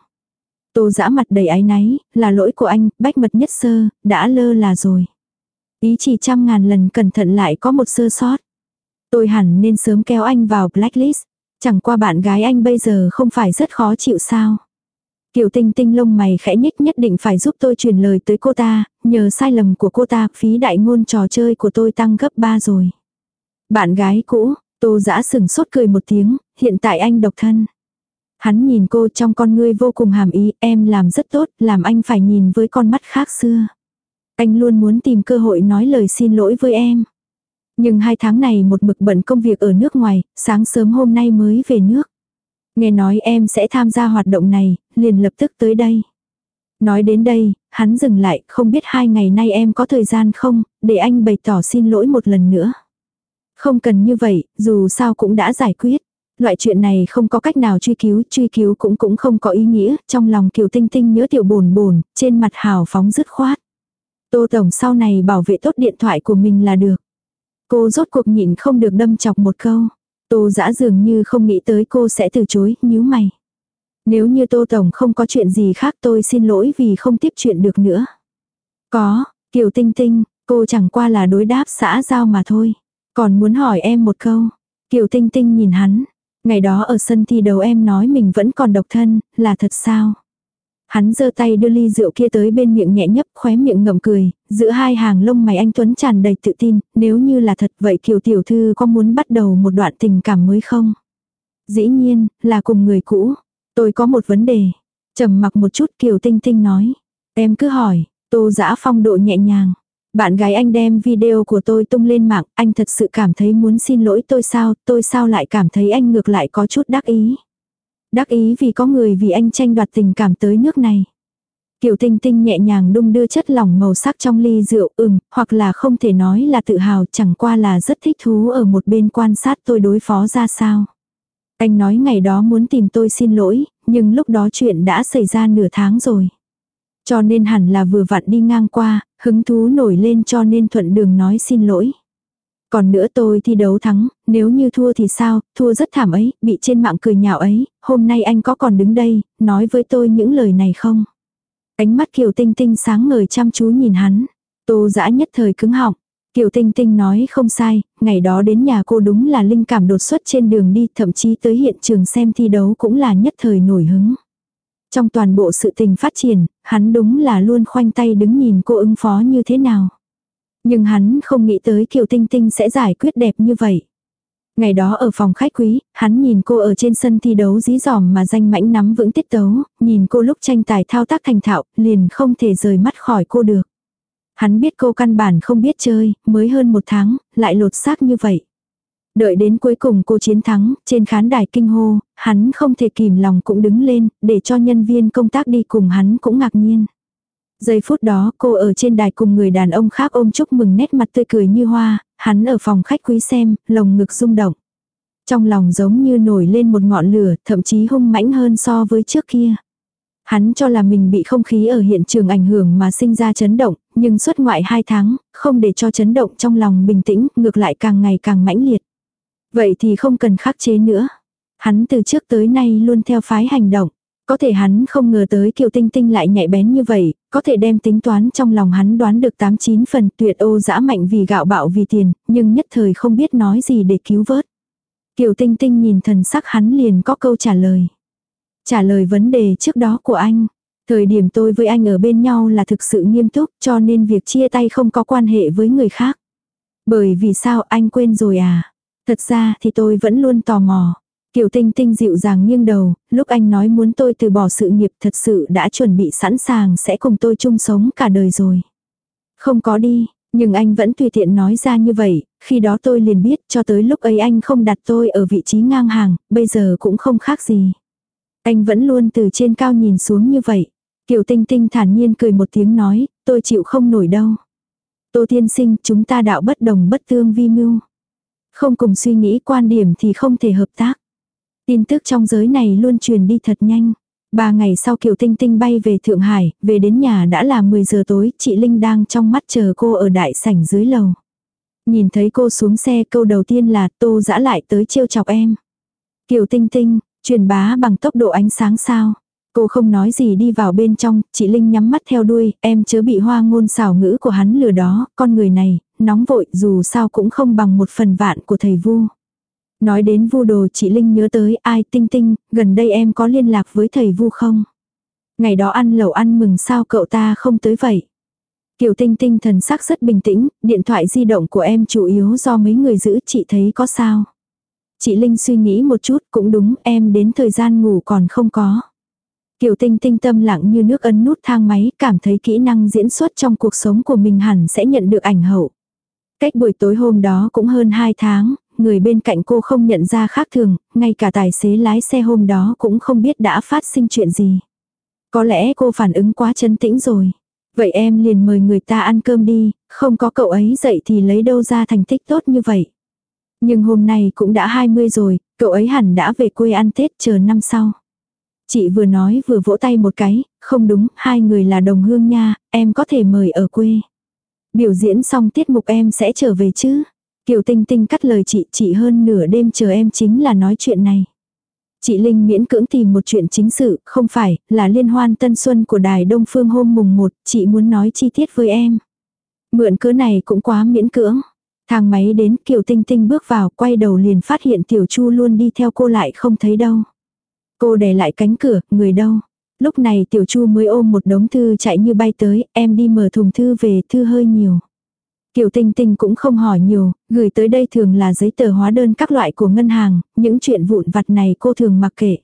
Tô giã mặt đầy áy náy, là lỗi của anh, bách mật nhất sơ, đã lơ là rồi. Ý chỉ trăm ngàn lần cẩn thận lại có một sơ sót. Tôi hẳn nên sớm kéo anh vào blacklist. Chẳng qua bạn gái anh bây giờ không phải rất khó chịu sao. Kiều tinh tinh lông mày khẽ nhích nhất định phải giúp tôi truyền lời tới cô ta, nhờ sai lầm của cô ta phí đại ngôn trò chơi của tôi tăng gấp 3 rồi. Bạn gái cũ, tô giã sừng sốt cười một tiếng, hiện tại anh độc thân. Hắn nhìn cô trong con ngươi vô cùng hàm ý, em làm rất tốt, làm anh phải nhìn với con mắt khác xưa. Anh luôn muốn tìm cơ hội nói lời xin lỗi với em. Nhưng hai tháng này một mực bận công việc ở nước ngoài, sáng sớm hôm nay mới về nước. Nghe nói em sẽ tham gia hoạt động này, liền lập tức tới đây. Nói đến đây, hắn dừng lại, không biết hai ngày nay em có thời gian không, để anh bày tỏ xin lỗi một lần nữa. Không cần như vậy, dù sao cũng đã giải quyết. Loại chuyện này không có cách nào truy cứu, truy cứu cũng cũng không có ý nghĩa, trong lòng Kiều Tinh Tinh nhớ tiểu bồn bồn, trên mặt hào phóng dứt khoát. Tô Tổng sau này bảo vệ tốt điện thoại của mình là được. Cô rốt cuộc nhịn không được đâm chọc một câu. Tô dã dường như không nghĩ tới cô sẽ từ chối, nhíu mày. Nếu như Tô Tổng không có chuyện gì khác tôi xin lỗi vì không tiếp chuyện được nữa. Có, Kiều Tinh Tinh, cô chẳng qua là đối đáp xã giao mà thôi. Còn muốn hỏi em một câu. Kiều Tinh Tinh nhìn hắn. Ngày đó ở sân thi đấu em nói mình vẫn còn độc thân, là thật sao? Hắn giơ tay đưa ly rượu kia tới bên miệng nhẹ nhấp khóe miệng ngậm cười, giữa hai hàng lông mày anh Tuấn tràn đầy tự tin, nếu như là thật vậy Kiều Tiểu Thư có muốn bắt đầu một đoạn tình cảm mới không? Dĩ nhiên, là cùng người cũ. Tôi có một vấn đề. trầm mặc một chút Kiều Tinh Tinh nói. Em cứ hỏi, tô giã phong độ nhẹ nhàng. Bạn gái anh đem video của tôi tung lên mạng, anh thật sự cảm thấy muốn xin lỗi tôi sao, tôi sao lại cảm thấy anh ngược lại có chút đắc ý. Đắc ý vì có người vì anh tranh đoạt tình cảm tới nước này. Kiều Tinh Tinh nhẹ nhàng đung đưa chất lỏng màu sắc trong ly rượu ừm, hoặc là không thể nói là tự hào chẳng qua là rất thích thú ở một bên quan sát tôi đối phó ra sao. Anh nói ngày đó muốn tìm tôi xin lỗi, nhưng lúc đó chuyện đã xảy ra nửa tháng rồi. Cho nên hẳn là vừa vặn đi ngang qua, hứng thú nổi lên cho nên thuận đường nói xin lỗi. Còn nữa tôi thi đấu thắng, nếu như thua thì sao, thua rất thảm ấy, bị trên mạng cười nhạo ấy, hôm nay anh có còn đứng đây, nói với tôi những lời này không? Ánh mắt Kiều Tinh Tinh sáng ngời chăm chú nhìn hắn. Tô dã nhất thời cứng họng. Kiều Tinh Tinh nói không sai, ngày đó đến nhà cô đúng là linh cảm đột xuất trên đường đi, thậm chí tới hiện trường xem thi đấu cũng là nhất thời nổi hứng. Trong toàn bộ sự tình phát triển, hắn đúng là luôn khoanh tay đứng nhìn cô ứng phó như thế nào. Nhưng hắn không nghĩ tới Kiều Tinh Tinh sẽ giải quyết đẹp như vậy. Ngày đó ở phòng khách quý, hắn nhìn cô ở trên sân thi đấu dí dỏm mà danh mãnh nắm vững tiết tấu, nhìn cô lúc tranh tài thao tác thành thạo, liền không thể rời mắt khỏi cô được. Hắn biết cô căn bản không biết chơi, mới hơn một tháng, lại lột xác như vậy. Đợi đến cuối cùng cô chiến thắng, trên khán đài kinh hô, hắn không thể kìm lòng cũng đứng lên, để cho nhân viên công tác đi cùng hắn cũng ngạc nhiên. Giây phút đó cô ở trên đài cùng người đàn ông khác ôm chúc mừng nét mặt tươi cười như hoa, hắn ở phòng khách quý xem, lồng ngực rung động. Trong lòng giống như nổi lên một ngọn lửa, thậm chí hung mãnh hơn so với trước kia. Hắn cho là mình bị không khí ở hiện trường ảnh hưởng mà sinh ra chấn động, nhưng suốt ngoại hai tháng, không để cho chấn động trong lòng bình tĩnh, ngược lại càng ngày càng mãnh liệt. Vậy thì không cần khắc chế nữa. Hắn từ trước tới nay luôn theo phái hành động. Có thể hắn không ngờ tới kiều tinh tinh lại nhạy bén như vậy, có thể đem tính toán trong lòng hắn đoán được 89 phần tuyệt ô dã mạnh vì gạo bạo vì tiền, nhưng nhất thời không biết nói gì để cứu vớt. Kiều tinh tinh nhìn thần sắc hắn liền có câu trả lời. Trả lời vấn đề trước đó của anh. Thời điểm tôi với anh ở bên nhau là thực sự nghiêm túc cho nên việc chia tay không có quan hệ với người khác. Bởi vì sao anh quên rồi à? Thật ra thì tôi vẫn luôn tò mò. Kiều Tinh Tinh dịu dàng nghiêng đầu, lúc anh nói muốn tôi từ bỏ sự nghiệp thật sự đã chuẩn bị sẵn sàng sẽ cùng tôi chung sống cả đời rồi. Không có đi, nhưng anh vẫn tùy tiện nói ra như vậy, khi đó tôi liền biết cho tới lúc ấy anh không đặt tôi ở vị trí ngang hàng, bây giờ cũng không khác gì. Anh vẫn luôn từ trên cao nhìn xuống như vậy. Kiều Tinh Tinh thản nhiên cười một tiếng nói, tôi chịu không nổi đâu. Tô tiên sinh, chúng ta đạo bất đồng bất tương vi mưu. Không cùng suy nghĩ quan điểm thì không thể hợp tác. Tin tức trong giới này luôn truyền đi thật nhanh. Ba ngày sau Kiều Tinh Tinh bay về Thượng Hải, về đến nhà đã là 10 giờ tối, chị Linh đang trong mắt chờ cô ở đại sảnh dưới lầu. Nhìn thấy cô xuống xe câu đầu tiên là tô dã lại tới trêu chọc em. Kiều Tinh Tinh, truyền bá bằng tốc độ ánh sáng sao. Cô không nói gì đi vào bên trong, chị Linh nhắm mắt theo đuôi, em chớ bị hoa ngôn xảo ngữ của hắn lừa đó, con người này, nóng vội dù sao cũng không bằng một phần vạn của thầy Vu. Nói đến vu đồ chị Linh nhớ tới ai tinh tinh, gần đây em có liên lạc với thầy vu không? Ngày đó ăn lẩu ăn mừng sao cậu ta không tới vậy? Kiều tinh tinh thần sắc rất bình tĩnh, điện thoại di động của em chủ yếu do mấy người giữ chị thấy có sao? Chị Linh suy nghĩ một chút cũng đúng em đến thời gian ngủ còn không có. Kiều Tinh Tinh tâm lặng như nước ấn nút thang máy, cảm thấy kỹ năng diễn xuất trong cuộc sống của mình hẳn sẽ nhận được ảnh hậu. Cách buổi tối hôm đó cũng hơn 2 tháng, người bên cạnh cô không nhận ra khác thường, ngay cả tài xế lái xe hôm đó cũng không biết đã phát sinh chuyện gì. Có lẽ cô phản ứng quá chân tĩnh rồi. Vậy em liền mời người ta ăn cơm đi, không có cậu ấy dậy thì lấy đâu ra thành tích tốt như vậy. Nhưng hôm nay cũng đã 20 rồi, cậu ấy hẳn đã về quê ăn Tết chờ năm sau. Chị vừa nói vừa vỗ tay một cái, không đúng, hai người là đồng hương nha, em có thể mời ở quê. Biểu diễn xong tiết mục em sẽ trở về chứ. Kiều Tinh Tinh cắt lời chị, chị hơn nửa đêm chờ em chính là nói chuyện này. Chị Linh miễn cưỡng tìm một chuyện chính sự, không phải, là liên hoan tân xuân của đài Đông Phương hôm mùng 1, chị muốn nói chi tiết với em. Mượn cớ này cũng quá miễn cưỡng. Thang máy đến Kiều Tinh Tinh bước vào, quay đầu liền phát hiện Tiểu Chu luôn đi theo cô lại không thấy đâu. Cô đè lại cánh cửa, người đâu? Lúc này Tiểu Chu mới ôm một đống thư chạy như bay tới, em đi mở thùng thư về, thư hơi nhiều. Kiều Tinh Tinh cũng không hỏi nhiều, gửi tới đây thường là giấy tờ hóa đơn các loại của ngân hàng, những chuyện vụn vặt này cô thường mặc kệ.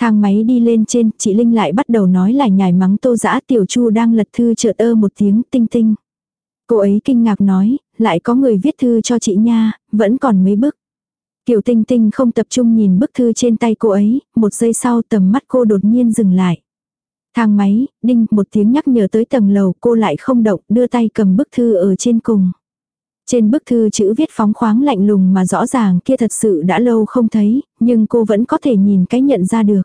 Thang máy đi lên trên, chị Linh lại bắt đầu nói lại nhài mắng tô dã tiểu chu đang lật thư chợt ơ một tiếng tinh tinh. Cô ấy kinh ngạc nói, lại có người viết thư cho chị nha, vẫn còn mấy bức. Kiều Tinh Tinh không tập trung nhìn bức thư trên tay cô ấy, một giây sau tầm mắt cô đột nhiên dừng lại. Thang máy, đinh, một tiếng nhắc nhở tới tầng lầu, cô lại không động, đưa tay cầm bức thư ở trên cùng. Trên bức thư chữ viết phóng khoáng lạnh lùng mà rõ ràng kia thật sự đã lâu không thấy, nhưng cô vẫn có thể nhìn cái nhận ra được.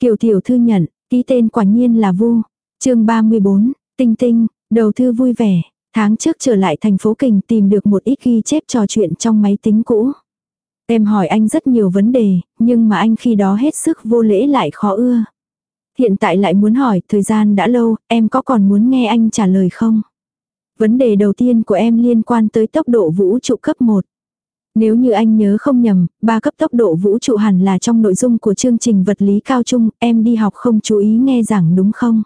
Kiều tiểu thư nhận, ký tên quả nhiên là Vu. Chương 34, Tinh Tinh, đầu thư vui vẻ, tháng trước trở lại thành phố Kình tìm được một ít ghi chép trò chuyện trong máy tính cũ. Em hỏi anh rất nhiều vấn đề, nhưng mà anh khi đó hết sức vô lễ lại khó ưa. Hiện tại lại muốn hỏi, thời gian đã lâu, em có còn muốn nghe anh trả lời không? Vấn đề đầu tiên của em liên quan tới tốc độ vũ trụ cấp 1. Nếu như anh nhớ không nhầm, ba cấp tốc độ vũ trụ hẳn là trong nội dung của chương trình vật lý cao trung, em đi học không chú ý nghe giảng đúng không?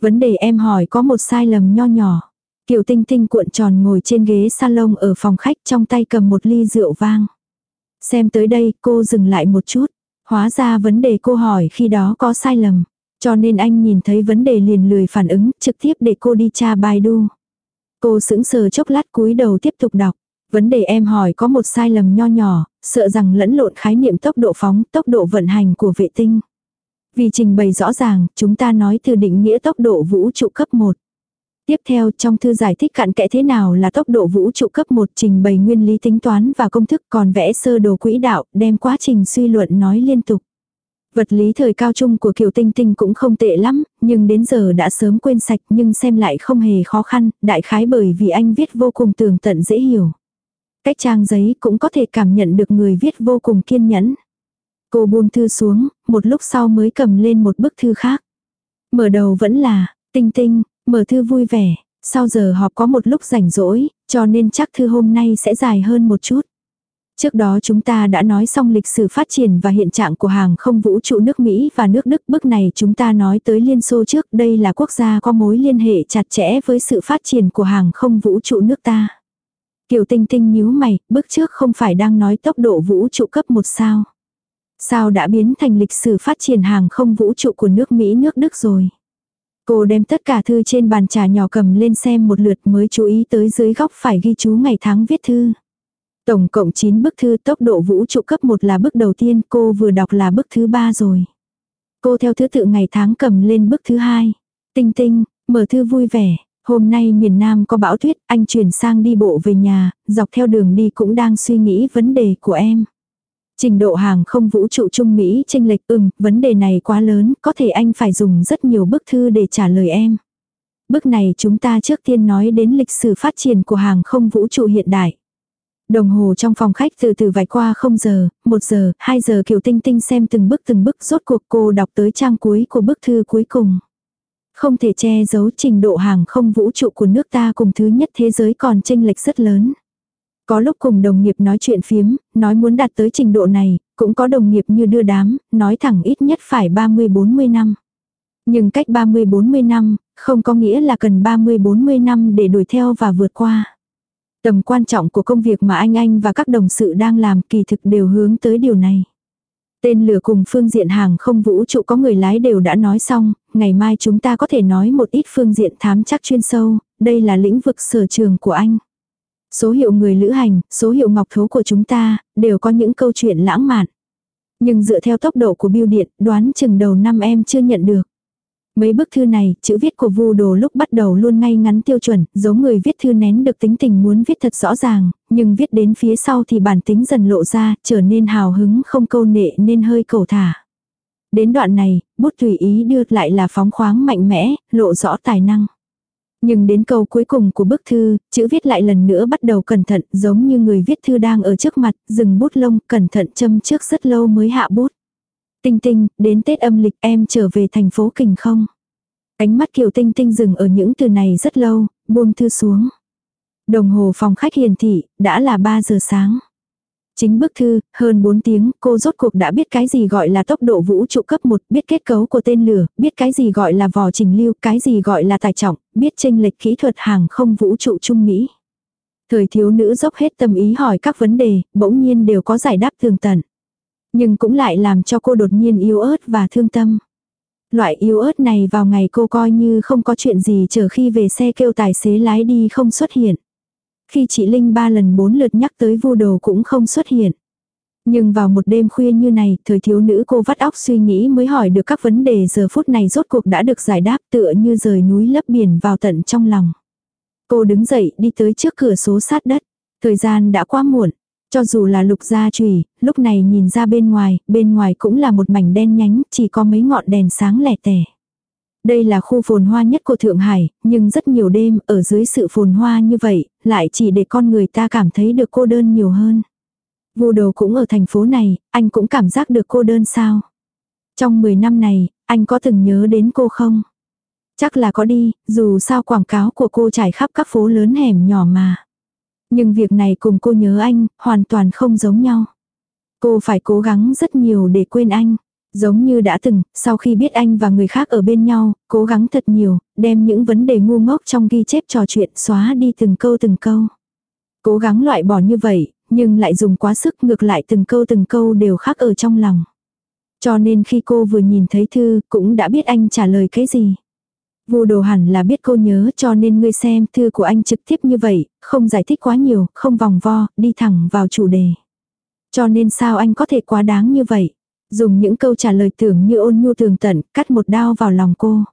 Vấn đề em hỏi có một sai lầm nho nhỏ. Kiều Tinh Tinh cuộn tròn ngồi trên ghế salon ở phòng khách trong tay cầm một ly rượu vang. Xem tới đây cô dừng lại một chút. Hóa ra vấn đề cô hỏi khi đó có sai lầm. Cho nên anh nhìn thấy vấn đề liền lười phản ứng, trực tiếp để cô đi tra bài đu. Cô sững sờ chốc lát cúi đầu tiếp tục đọc. Vấn đề em hỏi có một sai lầm nho nhỏ, sợ rằng lẫn lộn khái niệm tốc độ phóng, tốc độ vận hành của vệ tinh. Vì trình bày rõ ràng, chúng ta nói từ định nghĩa tốc độ vũ trụ cấp 1. Tiếp theo trong thư giải thích cặn kẽ thế nào là tốc độ vũ trụ cấp 1 trình bày nguyên lý tính toán và công thức còn vẽ sơ đồ quỹ đạo đem quá trình suy luận nói liên tục. Vật lý thời cao trung của Kiều Tinh Tinh cũng không tệ lắm, nhưng đến giờ đã sớm quên sạch nhưng xem lại không hề khó khăn, đại khái bởi vì anh viết vô cùng tường tận dễ hiểu. Cách trang giấy cũng có thể cảm nhận được người viết vô cùng kiên nhẫn. Cô buông thư xuống, một lúc sau mới cầm lên một bức thư khác. Mở đầu vẫn là, Tinh Tinh, mở thư vui vẻ, sau giờ họp có một lúc rảnh rỗi, cho nên chắc thư hôm nay sẽ dài hơn một chút. Trước đó chúng ta đã nói xong lịch sử phát triển và hiện trạng của hàng không vũ trụ nước Mỹ và nước Đức. Bước này chúng ta nói tới Liên Xô trước. Đây là quốc gia có mối liên hệ chặt chẽ với sự phát triển của hàng không vũ trụ nước ta. Kiều Tinh Tinh nhíu mày, bước trước không phải đang nói tốc độ vũ trụ cấp một sao. Sao đã biến thành lịch sử phát triển hàng không vũ trụ của nước Mỹ nước Đức rồi. Cô đem tất cả thư trên bàn trà nhỏ cầm lên xem một lượt mới chú ý tới dưới góc phải ghi chú ngày tháng viết thư. Tổng cộng 9 bức thư tốc độ vũ trụ cấp 1 là bức đầu tiên cô vừa đọc là bức thứ ba rồi. Cô theo thứ tự ngày tháng cầm lên bức thứ hai. Tinh tinh, mở thư vui vẻ. Hôm nay miền Nam có bão tuyết, anh chuyển sang đi bộ về nhà, dọc theo đường đi cũng đang suy nghĩ vấn đề của em. Trình độ hàng không vũ trụ Trung Mỹ chênh lệch ừm, vấn đề này quá lớn, có thể anh phải dùng rất nhiều bức thư để trả lời em. Bức này chúng ta trước tiên nói đến lịch sử phát triển của hàng không vũ trụ hiện đại. Đồng hồ trong phòng khách từ từ vạch qua không giờ, 1 giờ, 2 giờ Kiều Tinh Tinh xem từng bức từng bức rốt cuộc cô đọc tới trang cuối của bức thư cuối cùng. Không thể che giấu trình độ hàng không vũ trụ của nước ta cùng thứ nhất thế giới còn chênh lệch rất lớn. Có lúc cùng đồng nghiệp nói chuyện phiếm, nói muốn đạt tới trình độ này, cũng có đồng nghiệp như đưa đám, nói thẳng ít nhất phải 30-40 năm. Nhưng cách 30-40 năm, không có nghĩa là cần 30-40 năm để đuổi theo và vượt qua. Tầm quan trọng của công việc mà anh anh và các đồng sự đang làm kỳ thực đều hướng tới điều này. Tên lửa cùng phương diện hàng không vũ trụ có người lái đều đã nói xong, ngày mai chúng ta có thể nói một ít phương diện thám chắc chuyên sâu, đây là lĩnh vực sở trường của anh. Số hiệu người lữ hành, số hiệu ngọc thố của chúng ta, đều có những câu chuyện lãng mạn. Nhưng dựa theo tốc độ của biêu điện, đoán chừng đầu năm em chưa nhận được. Mấy bức thư này, chữ viết của vu đồ lúc bắt đầu luôn ngay ngắn tiêu chuẩn, giống người viết thư nén được tính tình muốn viết thật rõ ràng, nhưng viết đến phía sau thì bản tính dần lộ ra, trở nên hào hứng không câu nệ nên hơi cầu thả. Đến đoạn này, bút tùy ý đưa lại là phóng khoáng mạnh mẽ, lộ rõ tài năng. Nhưng đến câu cuối cùng của bức thư, chữ viết lại lần nữa bắt đầu cẩn thận, giống như người viết thư đang ở trước mặt, dừng bút lông, cẩn thận châm trước rất lâu mới hạ bút. Tinh tinh, đến Tết âm lịch em trở về thành phố Kình không? Ánh mắt Kiều Tinh Tinh dừng ở những từ này rất lâu, buông thư xuống. Đồng hồ phòng khách hiển thị, đã là 3 giờ sáng. Chính bức thư, hơn 4 tiếng, cô rốt cuộc đã biết cái gì gọi là tốc độ vũ trụ cấp 1, biết kết cấu của tên lửa, biết cái gì gọi là vỏ trình lưu, cái gì gọi là tài trọng, biết tranh lệch kỹ thuật hàng không vũ trụ Trung Mỹ. Thời thiếu nữ dốc hết tâm ý hỏi các vấn đề, bỗng nhiên đều có giải đáp tường tận. Nhưng cũng lại làm cho cô đột nhiên yếu ớt và thương tâm. Loại yếu ớt này vào ngày cô coi như không có chuyện gì chờ khi về xe kêu tài xế lái đi không xuất hiện. Khi chị Linh ba lần bốn lượt nhắc tới vu đồ cũng không xuất hiện. Nhưng vào một đêm khuya như này, thời thiếu nữ cô vắt óc suy nghĩ mới hỏi được các vấn đề giờ phút này rốt cuộc đã được giải đáp tựa như rời núi lấp biển vào tận trong lòng. Cô đứng dậy đi tới trước cửa số sát đất. Thời gian đã quá muộn. Cho dù là lục gia trùy, lúc này nhìn ra bên ngoài, bên ngoài cũng là một mảnh đen nhánh, chỉ có mấy ngọn đèn sáng lẻ tẻ. Đây là khu phồn hoa nhất của Thượng Hải, nhưng rất nhiều đêm ở dưới sự phồn hoa như vậy, lại chỉ để con người ta cảm thấy được cô đơn nhiều hơn. Vô đồ cũng ở thành phố này, anh cũng cảm giác được cô đơn sao? Trong 10 năm này, anh có từng nhớ đến cô không? Chắc là có đi, dù sao quảng cáo của cô trải khắp các phố lớn hẻm nhỏ mà. Nhưng việc này cùng cô nhớ anh, hoàn toàn không giống nhau. Cô phải cố gắng rất nhiều để quên anh. Giống như đã từng, sau khi biết anh và người khác ở bên nhau, cố gắng thật nhiều, đem những vấn đề ngu ngốc trong ghi chép trò chuyện xóa đi từng câu từng câu. Cố gắng loại bỏ như vậy, nhưng lại dùng quá sức ngược lại từng câu từng câu đều khác ở trong lòng. Cho nên khi cô vừa nhìn thấy thư, cũng đã biết anh trả lời cái gì. Vô đồ hẳn là biết cô nhớ cho nên ngươi xem thư của anh trực tiếp như vậy, không giải thích quá nhiều, không vòng vo, đi thẳng vào chủ đề. Cho nên sao anh có thể quá đáng như vậy? Dùng những câu trả lời tưởng như ôn nhu tường tận, cắt một đao vào lòng cô.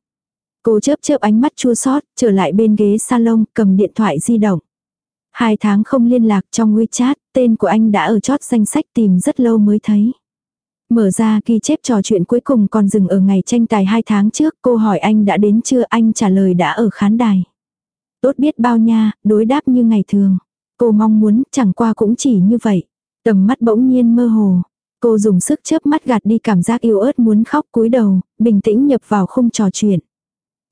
Cô chớp chớp ánh mắt chua xót trở lại bên ghế salon, cầm điện thoại di động. Hai tháng không liên lạc trong WeChat, tên của anh đã ở chót danh sách tìm rất lâu mới thấy. Mở ra ghi chép trò chuyện cuối cùng còn dừng ở ngày tranh tài hai tháng trước, cô hỏi anh đã đến chưa, anh trả lời đã ở khán đài. Tốt biết bao nha, đối đáp như ngày thường. Cô mong muốn, chẳng qua cũng chỉ như vậy. Tầm mắt bỗng nhiên mơ hồ. Cô dùng sức chớp mắt gạt đi cảm giác yêu ớt muốn khóc cúi đầu, bình tĩnh nhập vào khung trò chuyện.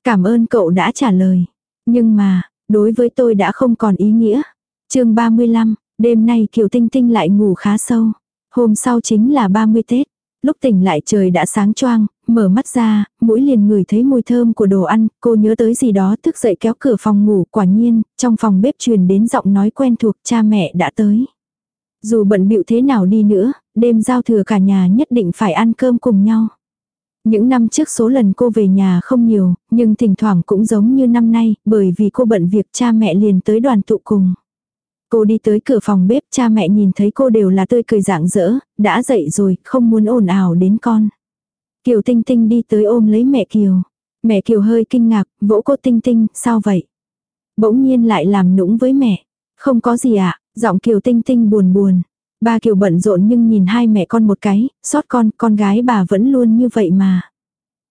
Cảm ơn cậu đã trả lời. Nhưng mà, đối với tôi đã không còn ý nghĩa. chương 35, đêm nay Kiều Tinh Tinh lại ngủ khá sâu. Hôm sau chính là 30 Tết. Lúc tỉnh lại trời đã sáng choang, mở mắt ra, mũi liền ngửi thấy mùi thơm của đồ ăn, cô nhớ tới gì đó thức dậy kéo cửa phòng ngủ, quả nhiên, trong phòng bếp truyền đến giọng nói quen thuộc cha mẹ đã tới. Dù bận bịu thế nào đi nữa, đêm giao thừa cả nhà nhất định phải ăn cơm cùng nhau. Những năm trước số lần cô về nhà không nhiều, nhưng thỉnh thoảng cũng giống như năm nay, bởi vì cô bận việc cha mẹ liền tới đoàn tụ cùng. Cô đi tới cửa phòng bếp, cha mẹ nhìn thấy cô đều là tươi cười rạng rỡ, đã dậy rồi, không muốn ồn ào đến con. Kiều Tinh Tinh đi tới ôm lấy mẹ Kiều. Mẹ Kiều hơi kinh ngạc, vỗ cô Tinh Tinh, sao vậy? Bỗng nhiên lại làm nũng với mẹ. Không có gì ạ, à? giọng Kiều Tinh Tinh buồn buồn. Ba Kiều bận rộn nhưng nhìn hai mẹ con một cái, sót con, con gái bà vẫn luôn như vậy mà.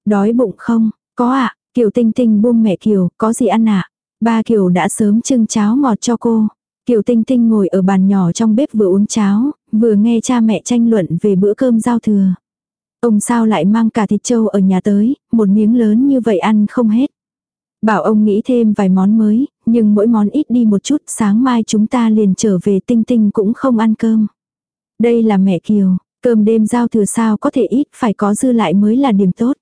Đói bụng không? Có ạ, à? Kiều Tinh Tinh buông mẹ Kiều, có gì ăn ạ? À? Ba Kiều đã sớm trưng cháo ngọt cho cô. Kiều Tinh Tinh ngồi ở bàn nhỏ trong bếp vừa uống cháo, vừa nghe cha mẹ tranh luận về bữa cơm giao thừa. Ông sao lại mang cả thịt trâu ở nhà tới, một miếng lớn như vậy ăn không hết. Bảo ông nghĩ thêm vài món mới, nhưng mỗi món ít đi một chút, sáng mai chúng ta liền trở về Tinh Tinh cũng không ăn cơm. Đây là mẹ Kiều, cơm đêm giao thừa sao có thể ít phải có dư lại mới là điểm tốt.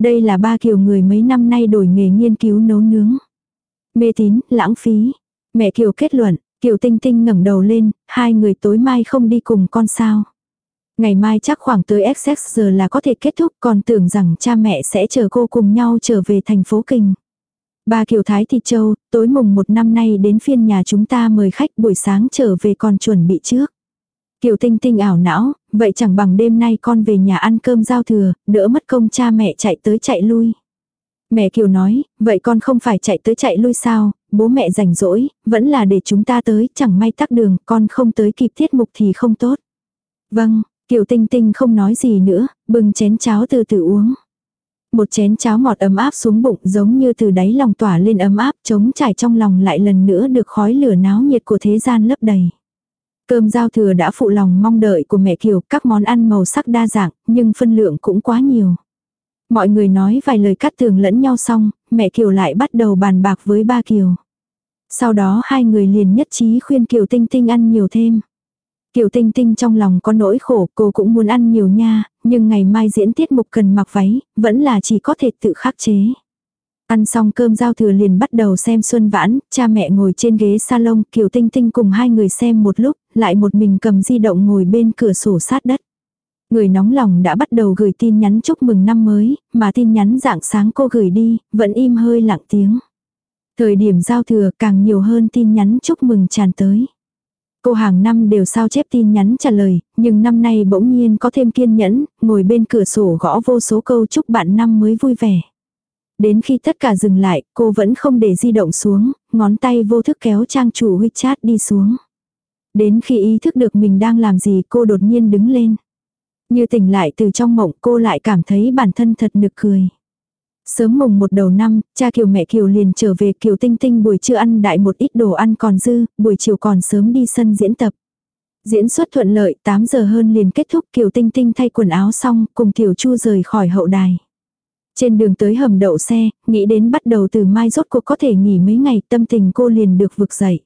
Đây là ba Kiều người mấy năm nay đổi nghề nghiên cứu nấu nướng. Mê tín, lãng phí. Mẹ Kiều kết luận, Kiều Tinh Tinh ngẩng đầu lên, hai người tối mai không đi cùng con sao. Ngày mai chắc khoảng tới XX giờ là có thể kết thúc còn tưởng rằng cha mẹ sẽ chờ cô cùng nhau trở về thành phố Kinh. Ba Kiều Thái thị Châu, tối mùng một năm nay đến phiên nhà chúng ta mời khách buổi sáng trở về còn chuẩn bị trước. Kiều Tinh Tinh ảo não, vậy chẳng bằng đêm nay con về nhà ăn cơm giao thừa, đỡ mất công cha mẹ chạy tới chạy lui. Mẹ Kiều nói, vậy con không phải chạy tới chạy lui sao, bố mẹ rảnh rỗi, vẫn là để chúng ta tới, chẳng may tắc đường, con không tới kịp tiết mục thì không tốt. Vâng, Kiều Tinh Tinh không nói gì nữa, bưng chén cháo từ từ uống. Một chén cháo ngọt ấm áp xuống bụng giống như từ đáy lòng tỏa lên ấm áp trống trải trong lòng lại lần nữa được khói lửa náo nhiệt của thế gian lấp đầy. Cơm giao thừa đã phụ lòng mong đợi của mẹ Kiều, các món ăn màu sắc đa dạng, nhưng phân lượng cũng quá nhiều. Mọi người nói vài lời cắt tường lẫn nhau xong, mẹ Kiều lại bắt đầu bàn bạc với ba Kiều. Sau đó hai người liền nhất trí khuyên Kiều Tinh Tinh ăn nhiều thêm. Kiều Tinh Tinh trong lòng có nỗi khổ, cô cũng muốn ăn nhiều nha, nhưng ngày mai diễn tiết mục cần mặc váy, vẫn là chỉ có thể tự khắc chế. Ăn xong cơm giao thừa liền bắt đầu xem xuân vãn, cha mẹ ngồi trên ghế salon, Kiều Tinh Tinh cùng hai người xem một lúc, lại một mình cầm di động ngồi bên cửa sổ sát đất. Người nóng lòng đã bắt đầu gửi tin nhắn chúc mừng năm mới, mà tin nhắn dạng sáng cô gửi đi, vẫn im hơi lặng tiếng. Thời điểm giao thừa càng nhiều hơn tin nhắn chúc mừng tràn tới. Cô hàng năm đều sao chép tin nhắn trả lời, nhưng năm nay bỗng nhiên có thêm kiên nhẫn, ngồi bên cửa sổ gõ vô số câu chúc bạn năm mới vui vẻ. Đến khi tất cả dừng lại, cô vẫn không để di động xuống, ngón tay vô thức kéo trang chủ WeChat đi xuống. Đến khi ý thức được mình đang làm gì cô đột nhiên đứng lên. Như tỉnh lại từ trong mộng cô lại cảm thấy bản thân thật nực cười. Sớm mùng một đầu năm, cha Kiều mẹ Kiều liền trở về Kiều Tinh Tinh buổi trưa ăn đại một ít đồ ăn còn dư, buổi chiều còn sớm đi sân diễn tập. Diễn xuất thuận lợi, 8 giờ hơn liền kết thúc Kiều Tinh Tinh thay quần áo xong, cùng Tiểu Chu rời khỏi hậu đài. Trên đường tới hầm đậu xe, nghĩ đến bắt đầu từ mai rốt cuộc có thể nghỉ mấy ngày, tâm tình cô liền được vực dậy.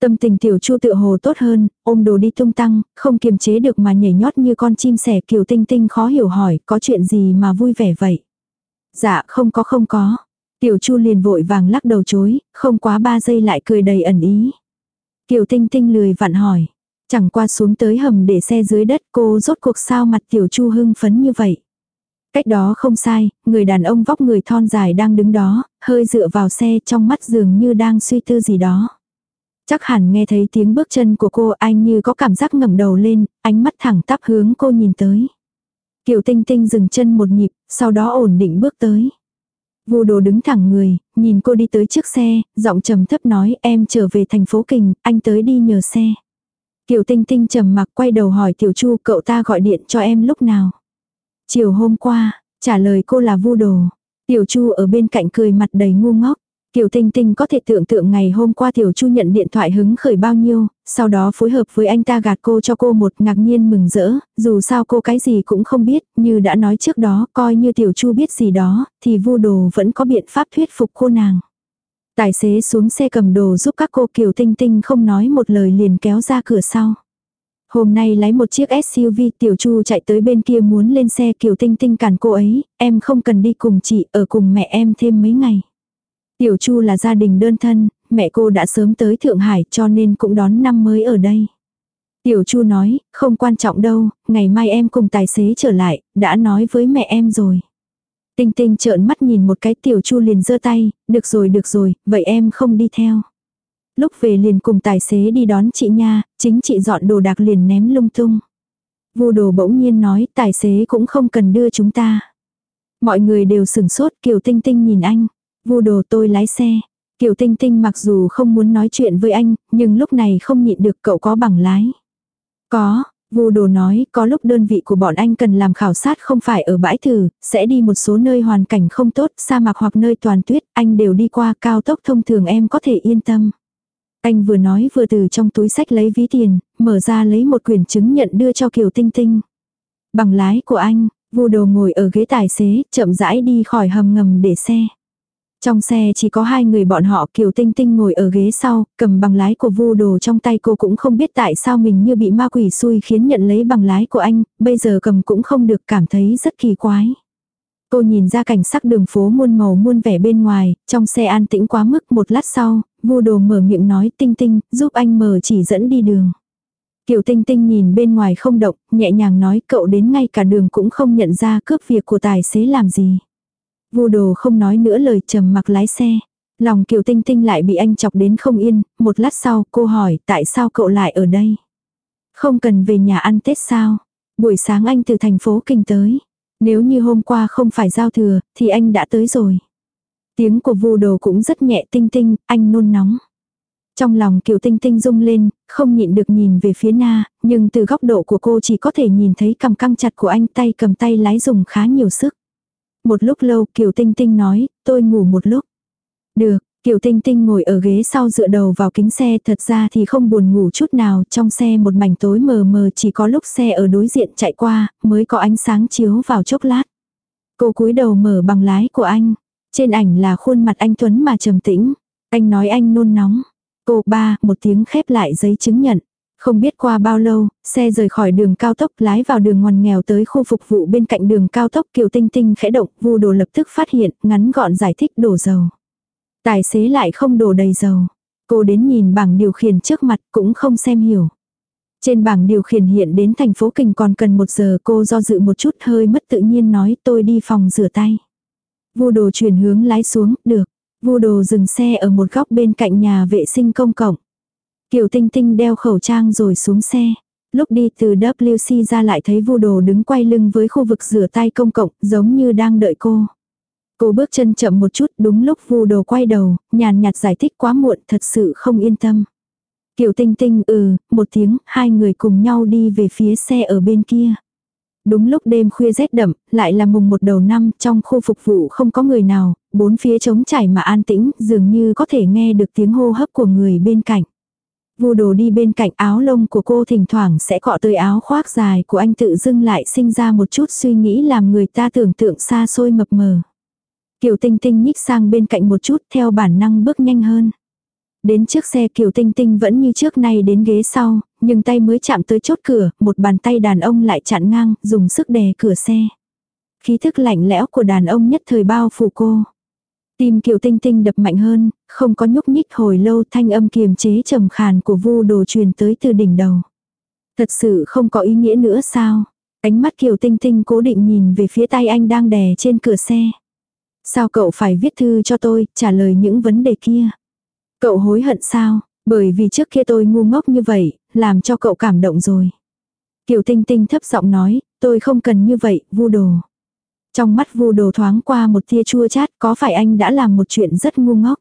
Tâm tình tiểu chu tự hồ tốt hơn, ôm đồ đi tung tăng, không kiềm chế được mà nhảy nhót như con chim sẻ kiều tinh tinh khó hiểu hỏi có chuyện gì mà vui vẻ vậy. Dạ không có không có. Tiểu chu liền vội vàng lắc đầu chối, không quá ba giây lại cười đầy ẩn ý. Kiều tinh tinh lười vặn hỏi. Chẳng qua xuống tới hầm để xe dưới đất cô rốt cuộc sao mặt tiểu chu hưng phấn như vậy. Cách đó không sai, người đàn ông vóc người thon dài đang đứng đó, hơi dựa vào xe trong mắt dường như đang suy tư gì đó. Chắc hẳn nghe thấy tiếng bước chân của cô anh như có cảm giác ngẩng đầu lên, ánh mắt thẳng tắp hướng cô nhìn tới. Kiều Tinh Tinh dừng chân một nhịp, sau đó ổn định bước tới. Vô đồ đứng thẳng người, nhìn cô đi tới trước xe, giọng trầm thấp nói em trở về thành phố Kình, anh tới đi nhờ xe. Kiều Tinh Tinh trầm mặc quay đầu hỏi Tiểu Chu cậu ta gọi điện cho em lúc nào. Chiều hôm qua, trả lời cô là vu đồ. Tiểu Chu ở bên cạnh cười mặt đầy ngu ngốc. Kiều Tinh Tinh có thể tưởng tượng ngày hôm qua Tiểu Chu nhận điện thoại hứng khởi bao nhiêu, sau đó phối hợp với anh ta gạt cô cho cô một ngạc nhiên mừng rỡ, dù sao cô cái gì cũng không biết, như đã nói trước đó, coi như Tiểu Chu biết gì đó, thì vu đồ vẫn có biện pháp thuyết phục cô nàng. Tài xế xuống xe cầm đồ giúp các cô Kiều Tinh Tinh không nói một lời liền kéo ra cửa sau. Hôm nay lái một chiếc SUV Tiểu Chu chạy tới bên kia muốn lên xe kiểu Tinh Tinh cản cô ấy, em không cần đi cùng chị, ở cùng mẹ em thêm mấy ngày. Tiểu Chu là gia đình đơn thân, mẹ cô đã sớm tới Thượng Hải cho nên cũng đón năm mới ở đây. Tiểu Chu nói, không quan trọng đâu, ngày mai em cùng tài xế trở lại, đã nói với mẹ em rồi. Tinh Tinh trợn mắt nhìn một cái Tiểu Chu liền giơ tay, được rồi được rồi, vậy em không đi theo. Lúc về liền cùng tài xế đi đón chị nha, chính chị dọn đồ đạc liền ném lung tung. Vu đồ bỗng nhiên nói tài xế cũng không cần đưa chúng ta. Mọi người đều sửng sốt Kiều Tinh Tinh nhìn anh. Vu đồ tôi lái xe. Kiều Tinh Tinh mặc dù không muốn nói chuyện với anh, nhưng lúc này không nhịn được cậu có bằng lái. Có, Vu đồ nói, có lúc đơn vị của bọn anh cần làm khảo sát không phải ở bãi thử, sẽ đi một số nơi hoàn cảnh không tốt, sa mạc hoặc nơi toàn tuyết, anh đều đi qua cao tốc thông thường em có thể yên tâm. Anh vừa nói vừa từ trong túi sách lấy ví tiền, mở ra lấy một quyển chứng nhận đưa cho Kiều Tinh Tinh. Bằng lái của anh, Vu đồ ngồi ở ghế tài xế, chậm rãi đi khỏi hầm ngầm để xe. Trong xe chỉ có hai người bọn họ Kiều Tinh Tinh ngồi ở ghế sau, cầm bằng lái của vu đồ trong tay cô cũng không biết tại sao mình như bị ma quỷ xui khiến nhận lấy bằng lái của anh, bây giờ cầm cũng không được cảm thấy rất kỳ quái. Cô nhìn ra cảnh sắc đường phố muôn màu muôn vẻ bên ngoài, trong xe an tĩnh quá mức một lát sau, vô đồ mở miệng nói tinh tinh, giúp anh mở chỉ dẫn đi đường. Kiều tinh tinh nhìn bên ngoài không động, nhẹ nhàng nói cậu đến ngay cả đường cũng không nhận ra cướp việc của tài xế làm gì. Vô đồ không nói nữa lời trầm mặc lái xe. Lòng Kiều Tinh Tinh lại bị anh chọc đến không yên, một lát sau cô hỏi tại sao cậu lại ở đây. Không cần về nhà ăn Tết sao? Buổi sáng anh từ thành phố Kinh tới. Nếu như hôm qua không phải giao thừa, thì anh đã tới rồi. Tiếng của vu đồ cũng rất nhẹ tinh tinh, anh nôn nóng. Trong lòng Kiều Tinh Tinh rung lên, không nhịn được nhìn về phía na, nhưng từ góc độ của cô chỉ có thể nhìn thấy cầm căng chặt của anh tay cầm tay lái dùng khá nhiều sức. Một lúc lâu Kiều Tinh Tinh nói, tôi ngủ một lúc. Được, Kiều Tinh Tinh ngồi ở ghế sau dựa đầu vào kính xe thật ra thì không buồn ngủ chút nào, trong xe một mảnh tối mờ mờ chỉ có lúc xe ở đối diện chạy qua, mới có ánh sáng chiếu vào chốc lát. Cô cúi đầu mở bằng lái của anh, trên ảnh là khuôn mặt anh Tuấn mà trầm tĩnh, anh nói anh nôn nóng. Cô ba, một tiếng khép lại giấy chứng nhận. Không biết qua bao lâu, xe rời khỏi đường cao tốc lái vào đường ngoằn nghèo tới khu phục vụ bên cạnh đường cao tốc Kiều Tinh Tinh khẽ động, vu đồ lập tức phát hiện, ngắn gọn giải thích đổ dầu. Tài xế lại không đổ đầy dầu. Cô đến nhìn bảng điều khiển trước mặt cũng không xem hiểu. Trên bảng điều khiển hiện đến thành phố Kinh còn cần một giờ cô do dự một chút hơi mất tự nhiên nói tôi đi phòng rửa tay. Vô đồ chuyển hướng lái xuống, được. Vô đồ dừng xe ở một góc bên cạnh nhà vệ sinh công cộng. Kiều Tinh Tinh đeo khẩu trang rồi xuống xe. Lúc đi từ WC ra lại thấy vô đồ đứng quay lưng với khu vực rửa tay công cộng giống như đang đợi cô. Cô bước chân chậm một chút đúng lúc vu đồ quay đầu, nhàn nhạt giải thích quá muộn thật sự không yên tâm. Kiều Tinh Tinh ừ, một tiếng, hai người cùng nhau đi về phía xe ở bên kia. Đúng lúc đêm khuya rét đậm, lại là mùng một đầu năm, trong khu phục vụ không có người nào, bốn phía trống trải mà an tĩnh, dường như có thể nghe được tiếng hô hấp của người bên cạnh. Vu đồ đi bên cạnh áo lông của cô thỉnh thoảng sẽ cọ tới áo khoác dài của anh tự dưng lại sinh ra một chút suy nghĩ làm người ta tưởng tượng xa xôi mập mờ. Kiều Tinh Tinh nhích sang bên cạnh một chút theo bản năng bước nhanh hơn. Đến trước xe Kiều Tinh Tinh vẫn như trước nay đến ghế sau, nhưng tay mới chạm tới chốt cửa, một bàn tay đàn ông lại chặn ngang, dùng sức đè cửa xe. Khí thức lạnh lẽo của đàn ông nhất thời bao phủ cô. Tim Kiều Tinh Tinh đập mạnh hơn, không có nhúc nhích hồi lâu thanh âm kiềm chế trầm khàn của vu đồ truyền tới từ đỉnh đầu. Thật sự không có ý nghĩa nữa sao? Ánh mắt Kiều Tinh Tinh cố định nhìn về phía tay anh đang đè trên cửa xe. Sao cậu phải viết thư cho tôi, trả lời những vấn đề kia? Cậu hối hận sao? Bởi vì trước kia tôi ngu ngốc như vậy, làm cho cậu cảm động rồi. Kiều Tinh Tinh thấp giọng nói, Tôi không cần như vậy, vu đồ. Trong mắt vu đồ thoáng qua một tia chua chát, có phải anh đã làm một chuyện rất ngu ngốc?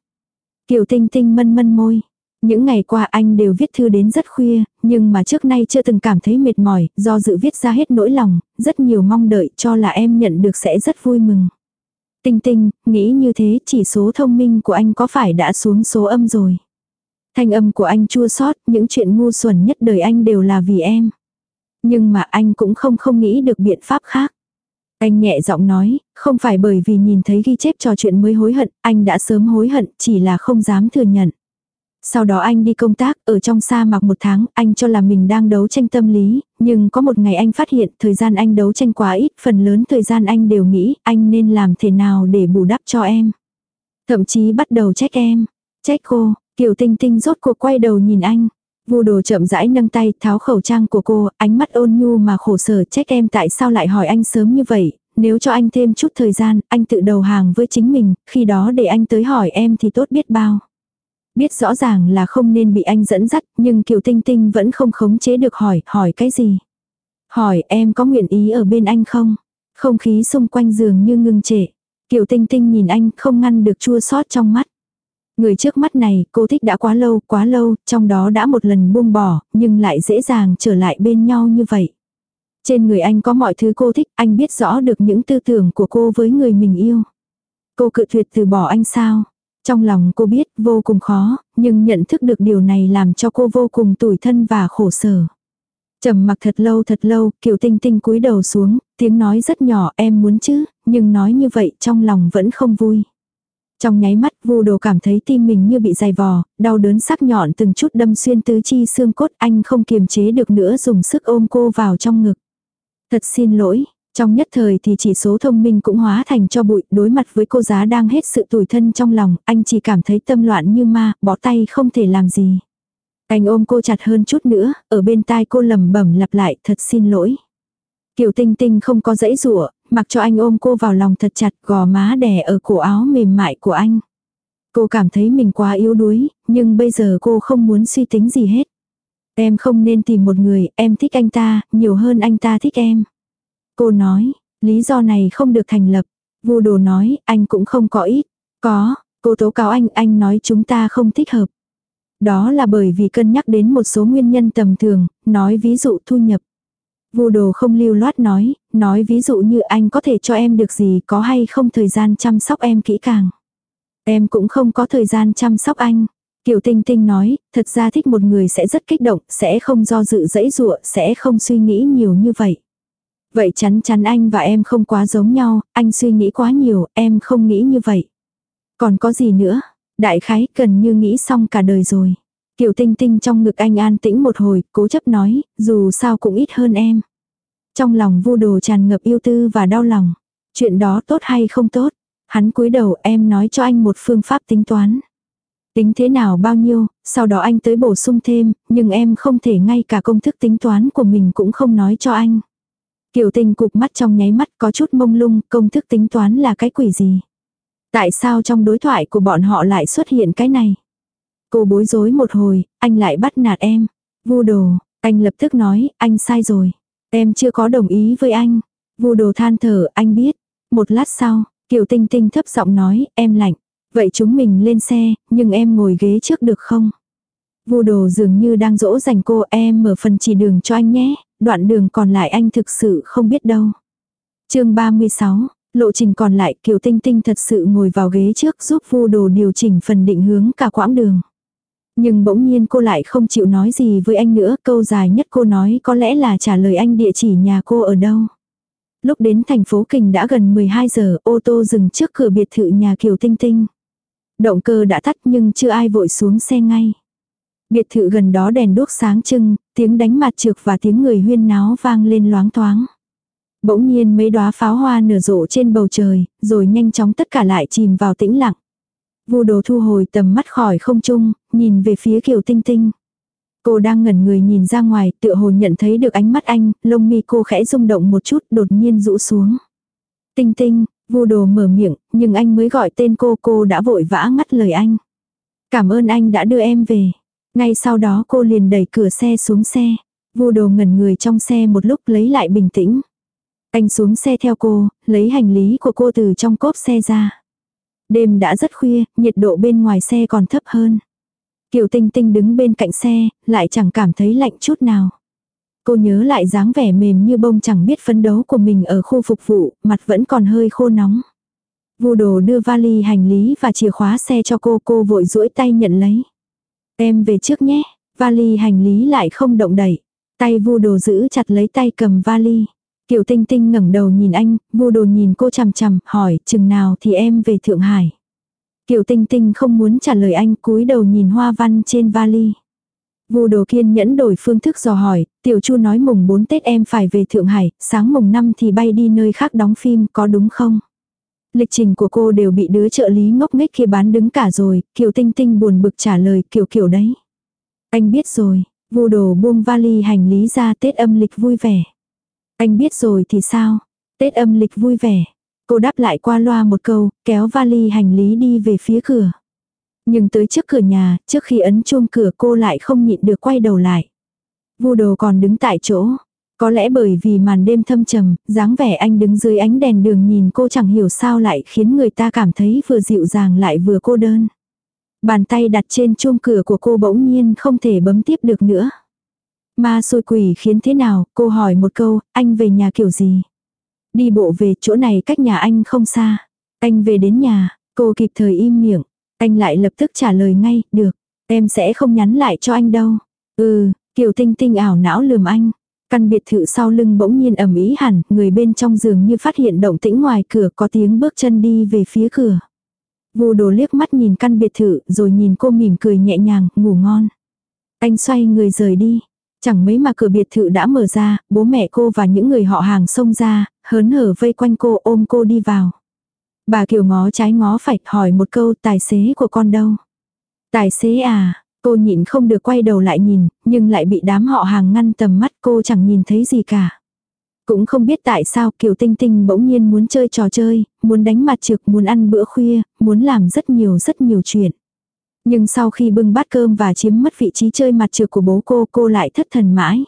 Kiều Tinh Tinh mân mân môi. Những ngày qua anh đều viết thư đến rất khuya, nhưng mà trước nay chưa từng cảm thấy mệt mỏi, do dự viết ra hết nỗi lòng, rất nhiều mong đợi cho là em nhận được sẽ rất vui mừng. Tinh tinh, nghĩ như thế chỉ số thông minh của anh có phải đã xuống số âm rồi. Thanh âm của anh chua xót những chuyện ngu xuẩn nhất đời anh đều là vì em. Nhưng mà anh cũng không không nghĩ được biện pháp khác. Anh nhẹ giọng nói, không phải bởi vì nhìn thấy ghi chép trò chuyện mới hối hận, anh đã sớm hối hận, chỉ là không dám thừa nhận. Sau đó anh đi công tác, ở trong sa mạc một tháng, anh cho là mình đang đấu tranh tâm lý, nhưng có một ngày anh phát hiện thời gian anh đấu tranh quá ít, phần lớn thời gian anh đều nghĩ anh nên làm thế nào để bù đắp cho em. Thậm chí bắt đầu trách em, trách cô, Kiều Tinh Tinh rốt cuộc quay đầu nhìn anh. Vu đồ chậm rãi nâng tay tháo khẩu trang của cô, ánh mắt ôn nhu mà khổ sở trách em tại sao lại hỏi anh sớm như vậy, nếu cho anh thêm chút thời gian, anh tự đầu hàng với chính mình, khi đó để anh tới hỏi em thì tốt biết bao. Biết rõ ràng là không nên bị anh dẫn dắt, nhưng Kiều Tinh Tinh vẫn không khống chế được hỏi, hỏi cái gì? Hỏi em có nguyện ý ở bên anh không? Không khí xung quanh giường như ngưng trệ. Kiều Tinh Tinh nhìn anh không ngăn được chua xót trong mắt. Người trước mắt này cô thích đã quá lâu, quá lâu, trong đó đã một lần buông bỏ, nhưng lại dễ dàng trở lại bên nhau như vậy. Trên người anh có mọi thứ cô thích, anh biết rõ được những tư tưởng của cô với người mình yêu. Cô cự tuyệt từ bỏ anh sao? Trong lòng cô biết vô cùng khó, nhưng nhận thức được điều này làm cho cô vô cùng tủi thân và khổ sở. Trầm mặc thật lâu thật lâu, Kiều Tinh Tinh cúi đầu xuống, tiếng nói rất nhỏ em muốn chứ, nhưng nói như vậy trong lòng vẫn không vui. Trong nháy mắt vu đồ cảm thấy tim mình như bị dày vò, đau đớn sắc nhọn từng chút đâm xuyên tứ chi xương cốt anh không kiềm chế được nữa dùng sức ôm cô vào trong ngực. Thật xin lỗi, trong nhất thời thì chỉ số thông minh cũng hóa thành cho bụi, đối mặt với cô giá đang hết sự tủi thân trong lòng, anh chỉ cảm thấy tâm loạn như ma, bỏ tay không thể làm gì. Anh ôm cô chặt hơn chút nữa, ở bên tai cô lầm bẩm lặp lại, thật xin lỗi. Kiều Tinh Tinh không có dãy rủa, mặc cho anh ôm cô vào lòng thật chặt, gò má đè ở cổ áo mềm mại của anh. Cô cảm thấy mình quá yếu đuối, nhưng bây giờ cô không muốn suy tính gì hết. Em không nên tìm một người, em thích anh ta, nhiều hơn anh ta thích em. Cô nói, lý do này không được thành lập. Vu đồ nói, anh cũng không có ít. Có, cô tố cáo anh, anh nói chúng ta không thích hợp. Đó là bởi vì cân nhắc đến một số nguyên nhân tầm thường, nói ví dụ thu nhập. Vu đồ không lưu loát nói, nói ví dụ như anh có thể cho em được gì có hay không thời gian chăm sóc em kỹ càng. Em cũng không có thời gian chăm sóc anh. Kiều Tinh Tinh nói, thật ra thích một người sẽ rất kích động, sẽ không do dự dẫy dụa, sẽ không suy nghĩ nhiều như vậy. Vậy chắn chắn anh và em không quá giống nhau, anh suy nghĩ quá nhiều, em không nghĩ như vậy. Còn có gì nữa? Đại khái cần như nghĩ xong cả đời rồi. Kiều Tinh Tinh trong ngực anh an tĩnh một hồi, cố chấp nói, dù sao cũng ít hơn em. Trong lòng vu đồ tràn ngập yêu tư và đau lòng. Chuyện đó tốt hay không tốt? Hắn cúi đầu em nói cho anh một phương pháp tính toán. Tính thế nào bao nhiêu, sau đó anh tới bổ sung thêm, nhưng em không thể ngay cả công thức tính toán của mình cũng không nói cho anh. Kiều Tinh cục mắt trong nháy mắt có chút mông lung, công thức tính toán là cái quỷ gì? Tại sao trong đối thoại của bọn họ lại xuất hiện cái này? Cô bối rối một hồi, anh lại bắt nạt em. Vu đồ, anh lập tức nói, anh sai rồi. Em chưa có đồng ý với anh. Vu đồ than thở, anh biết. Một lát sau, Kiều Tinh Tinh thấp giọng nói, em lạnh. Vậy chúng mình lên xe, nhưng em ngồi ghế trước được không? Vu đồ dường như đang dỗ dành cô em mở phần chỉ đường cho anh nhé, đoạn đường còn lại anh thực sự không biết đâu. chương 36, lộ trình còn lại Kiều Tinh Tinh thật sự ngồi vào ghế trước giúp vu đồ điều chỉnh phần định hướng cả quãng đường. Nhưng bỗng nhiên cô lại không chịu nói gì với anh nữa, câu dài nhất cô nói có lẽ là trả lời anh địa chỉ nhà cô ở đâu. Lúc đến thành phố Kình đã gần 12 giờ, ô tô dừng trước cửa biệt thự nhà Kiều Tinh Tinh. Động cơ đã tắt nhưng chưa ai vội xuống xe ngay. Biệt thự gần đó đèn đuốc sáng trưng, tiếng đánh mặt trược và tiếng người huyên náo vang lên loáng thoáng. Bỗng nhiên mấy đóa pháo hoa nở rộ trên bầu trời, rồi nhanh chóng tất cả lại chìm vào tĩnh lặng. Vu đồ thu hồi tầm mắt khỏi không trung, nhìn về phía Kiều Tinh Tinh. Cô đang ngẩn người nhìn ra ngoài, tựa hồ nhận thấy được ánh mắt anh, lông mi cô khẽ rung động một chút, đột nhiên rũ xuống. Tinh Tinh, Vu đồ mở miệng, nhưng anh mới gọi tên cô, cô đã vội vã ngắt lời anh. Cảm ơn anh đã đưa em về. Ngay sau đó cô liền đẩy cửa xe xuống xe. Vu đồ ngẩn người trong xe một lúc lấy lại bình tĩnh. Anh xuống xe theo cô, lấy hành lý của cô từ trong cốp xe ra. Đêm đã rất khuya, nhiệt độ bên ngoài xe còn thấp hơn. Kiều Tinh Tinh đứng bên cạnh xe, lại chẳng cảm thấy lạnh chút nào. Cô nhớ lại dáng vẻ mềm như bông chẳng biết phấn đấu của mình ở khu phục vụ, mặt vẫn còn hơi khô nóng. Vu đồ đưa vali hành lý và chìa khóa xe cho cô, cô vội duỗi tay nhận lấy. Em về trước nhé, vali hành lý lại không động đẩy. Tay vu đồ giữ chặt lấy tay cầm vali. Kiều Tinh Tinh ngẩng đầu nhìn anh, vu đồ nhìn cô chằm chằm, hỏi chừng nào thì em về Thượng Hải. Kiều Tinh Tinh không muốn trả lời anh cúi đầu nhìn hoa văn trên vali. Vu đồ kiên nhẫn đổi phương thức dò hỏi, tiểu chu nói mùng 4 Tết em phải về Thượng Hải, sáng mùng 5 thì bay đi nơi khác đóng phim, có đúng không? Lịch trình của cô đều bị đứa trợ lý ngốc nghếch kia bán đứng cả rồi, Kiều Tinh Tinh buồn bực trả lời kiểu kiểu đấy. Anh biết rồi, vu đồ buông vali hành lý ra Tết âm lịch vui vẻ. Anh biết rồi thì sao? Tết âm lịch vui vẻ. Cô đáp lại qua loa một câu, kéo vali hành lý đi về phía cửa. Nhưng tới trước cửa nhà, trước khi ấn chuông cửa cô lại không nhịn được quay đầu lại. Vu đồ còn đứng tại chỗ. Có lẽ bởi vì màn đêm thâm trầm, dáng vẻ anh đứng dưới ánh đèn đường nhìn cô chẳng hiểu sao lại khiến người ta cảm thấy vừa dịu dàng lại vừa cô đơn. Bàn tay đặt trên chuông cửa của cô bỗng nhiên không thể bấm tiếp được nữa. Ma xôi quỷ khiến thế nào, cô hỏi một câu, anh về nhà kiểu gì? Đi bộ về chỗ này cách nhà anh không xa. Anh về đến nhà, cô kịp thời im miệng. Anh lại lập tức trả lời ngay, được, em sẽ không nhắn lại cho anh đâu. Ừ, Kiều Tinh Tinh ảo não lườm anh. Căn biệt thự sau lưng bỗng nhiên ẩm ý hẳn, người bên trong giường như phát hiện động tĩnh ngoài cửa có tiếng bước chân đi về phía cửa. Vô đồ liếc mắt nhìn căn biệt thự rồi nhìn cô mỉm cười nhẹ nhàng, ngủ ngon. Anh xoay người rời đi. Chẳng mấy mà cửa biệt thự đã mở ra, bố mẹ cô và những người họ hàng xông ra, hớn hở vây quanh cô ôm cô đi vào. Bà Kiều ngó trái ngó phải hỏi một câu tài xế của con đâu. Tài xế à, cô nhịn không được quay đầu lại nhìn, nhưng lại bị đám họ hàng ngăn tầm mắt cô chẳng nhìn thấy gì cả. Cũng không biết tại sao Kiều Tinh Tinh bỗng nhiên muốn chơi trò chơi, muốn đánh mặt trực, muốn ăn bữa khuya, muốn làm rất nhiều rất nhiều chuyện. Nhưng sau khi bưng bát cơm và chiếm mất vị trí chơi mặt trược của bố cô, cô lại thất thần mãi.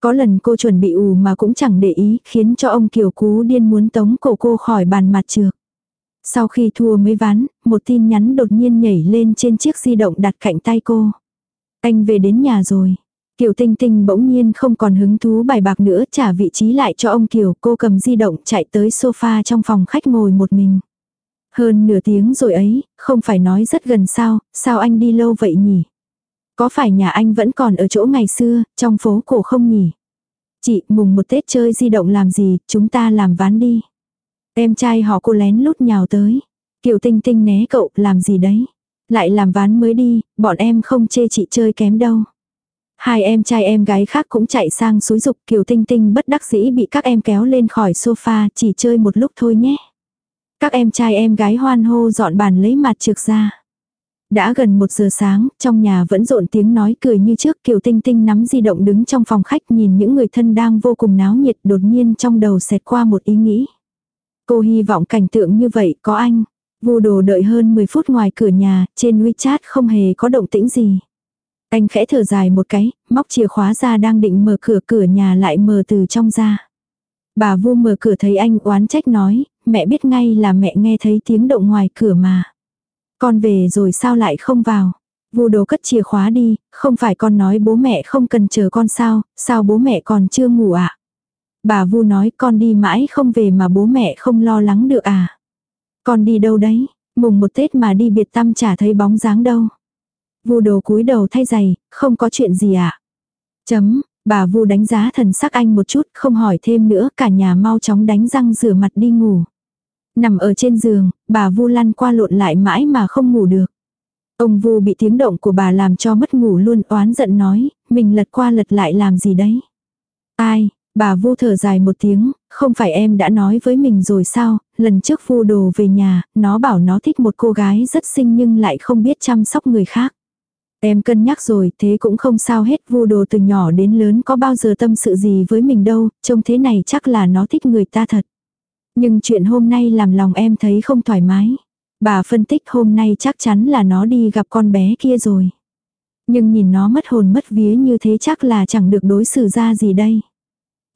Có lần cô chuẩn bị ù mà cũng chẳng để ý, khiến cho ông Kiều Cú điên muốn tống cổ cô khỏi bàn mặt trược. Sau khi thua mấy ván, một tin nhắn đột nhiên nhảy lên trên chiếc di động đặt cạnh tay cô. Anh về đến nhà rồi. Kiều Tinh Tinh bỗng nhiên không còn hứng thú bài bạc nữa trả vị trí lại cho ông Kiều. Cô cầm di động chạy tới sofa trong phòng khách ngồi một mình. Hơn nửa tiếng rồi ấy, không phải nói rất gần sao, sao anh đi lâu vậy nhỉ? Có phải nhà anh vẫn còn ở chỗ ngày xưa, trong phố cổ không nhỉ? Chị, mùng một Tết chơi di động làm gì, chúng ta làm ván đi. Em trai họ cô lén lút nhào tới. Kiều Tinh Tinh né cậu, làm gì đấy? Lại làm ván mới đi, bọn em không chê chị chơi kém đâu. Hai em trai em gái khác cũng chạy sang suối dục Kiều Tinh Tinh bất đắc dĩ bị các em kéo lên khỏi sofa chỉ chơi một lúc thôi nhé. Các em trai em gái hoan hô dọn bàn lấy mặt trượt ra. Đã gần một giờ sáng, trong nhà vẫn rộn tiếng nói cười như trước Kiều Tinh Tinh nắm di động đứng trong phòng khách nhìn những người thân đang vô cùng náo nhiệt đột nhiên trong đầu xẹt qua một ý nghĩ. Cô hy vọng cảnh tượng như vậy có anh. Vu đồ đợi hơn 10 phút ngoài cửa nhà, trên WeChat không hề có động tĩnh gì. Anh khẽ thở dài một cái, móc chìa khóa ra đang định mở cửa cửa nhà lại mở từ trong ra. Bà Vu mở cửa thấy anh oán trách nói, mẹ biết ngay là mẹ nghe thấy tiếng động ngoài cửa mà. Con về rồi sao lại không vào? Vu đồ cất chìa khóa đi, không phải con nói bố mẹ không cần chờ con sao, sao bố mẹ còn chưa ngủ ạ? À? Bà Vu nói con đi mãi không về mà bố mẹ không lo lắng được à? Con đi đâu đấy? Mùng một Tết mà đi biệt tâm chả thấy bóng dáng đâu. Vu đồ cúi đầu thay giày, không có chuyện gì ạ. À? Chấm, bà Vu đánh giá thần sắc anh một chút, không hỏi thêm nữa, cả nhà mau chóng đánh răng rửa mặt đi ngủ. Nằm ở trên giường, bà Vu lăn qua lộn lại mãi mà không ngủ được. Ông Vu bị tiếng động của bà làm cho mất ngủ luôn oán giận nói, mình lật qua lật lại làm gì đấy. Ai, bà Vu thở dài một tiếng, không phải em đã nói với mình rồi sao, lần trước Vu đồ về nhà, nó bảo nó thích một cô gái rất xinh nhưng lại không biết chăm sóc người khác. Em cân nhắc rồi, thế cũng không sao hết, vu đồ từ nhỏ đến lớn có bao giờ tâm sự gì với mình đâu, trông thế này chắc là nó thích người ta thật. Nhưng chuyện hôm nay làm lòng em thấy không thoải mái. Bà phân tích hôm nay chắc chắn là nó đi gặp con bé kia rồi. Nhưng nhìn nó mất hồn mất vía như thế chắc là chẳng được đối xử ra gì đây.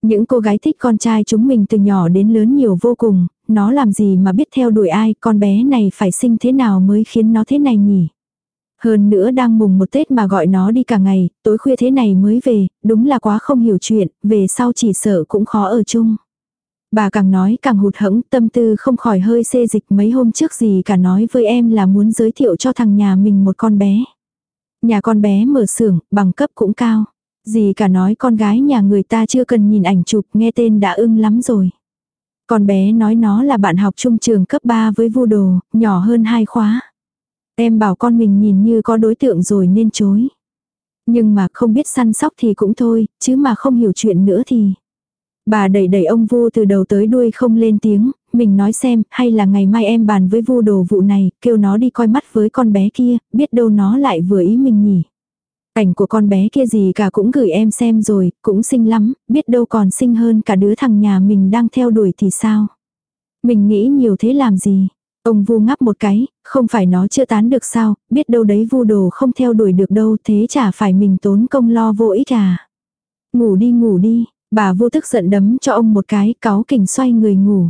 Những cô gái thích con trai chúng mình từ nhỏ đến lớn nhiều vô cùng, nó làm gì mà biết theo đuổi ai, con bé này phải sinh thế nào mới khiến nó thế này nhỉ? Hơn nữa đang mùng một Tết mà gọi nó đi cả ngày, tối khuya thế này mới về, đúng là quá không hiểu chuyện, về sau chỉ sợ cũng khó ở chung. Bà càng nói càng hụt hẫng, tâm tư không khỏi hơi xê dịch mấy hôm trước gì cả nói với em là muốn giới thiệu cho thằng nhà mình một con bé. Nhà con bé mở xưởng, bằng cấp cũng cao. Gì cả nói con gái nhà người ta chưa cần nhìn ảnh chụp, nghe tên đã ưng lắm rồi. Con bé nói nó là bạn học trung trường cấp 3 với vu đồ, nhỏ hơn hai khóa. Em bảo con mình nhìn như có đối tượng rồi nên chối. Nhưng mà không biết săn sóc thì cũng thôi, chứ mà không hiểu chuyện nữa thì. Bà đẩy đẩy ông vu từ đầu tới đuôi không lên tiếng, mình nói xem, hay là ngày mai em bàn với vu đồ vụ này, kêu nó đi coi mắt với con bé kia, biết đâu nó lại vừa ý mình nhỉ. Cảnh của con bé kia gì cả cũng gửi em xem rồi, cũng xinh lắm, biết đâu còn xinh hơn cả đứa thằng nhà mình đang theo đuổi thì sao. Mình nghĩ nhiều thế làm gì. Ông vu ngắp một cái, không phải nó chưa tán được sao, biết đâu đấy vu đồ không theo đuổi được đâu thế chả phải mình tốn công lo vô ích à. Ngủ đi ngủ đi, bà vô tức giận đấm cho ông một cái, cáo kỉnh xoay người ngủ.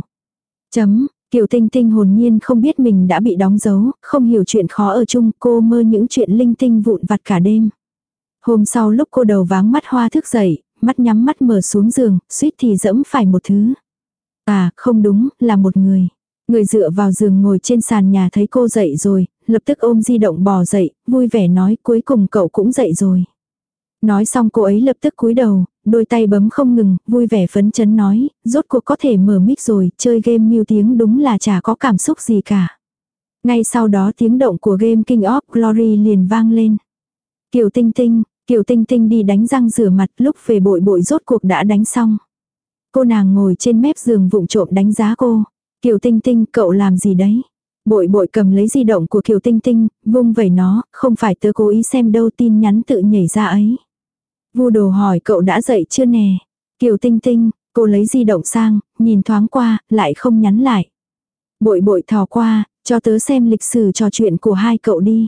Chấm, Kiều Tinh Tinh hồn nhiên không biết mình đã bị đóng dấu, không hiểu chuyện khó ở chung, cô mơ những chuyện linh tinh vụn vặt cả đêm. Hôm sau lúc cô đầu váng mắt hoa thức dậy, mắt nhắm mắt mở xuống giường, suýt thì dẫm phải một thứ. À, không đúng, là một người. Người dựa vào giường ngồi trên sàn nhà thấy cô dậy rồi, lập tức ôm di động bò dậy, vui vẻ nói cuối cùng cậu cũng dậy rồi. Nói xong cô ấy lập tức cúi đầu, đôi tay bấm không ngừng, vui vẻ phấn chấn nói, rốt cuộc có thể mở mic rồi, chơi game miêu tiếng đúng là chả có cảm xúc gì cả. Ngay sau đó tiếng động của game King of Glory liền vang lên. Kiều Tinh Tinh, Kiều Tinh Tinh đi đánh răng rửa mặt lúc về bội bội rốt cuộc đã đánh xong. Cô nàng ngồi trên mép giường vụng trộm đánh giá cô. Kiều Tinh Tinh cậu làm gì đấy? Bội bội cầm lấy di động của Kiều Tinh Tinh, vung vẩy nó, không phải tớ cố ý xem đâu tin nhắn tự nhảy ra ấy. Vu đồ hỏi cậu đã dậy chưa nè? Kiều Tinh Tinh, cô lấy di động sang, nhìn thoáng qua, lại không nhắn lại. Bội bội thò qua, cho tớ xem lịch sử trò chuyện của hai cậu đi.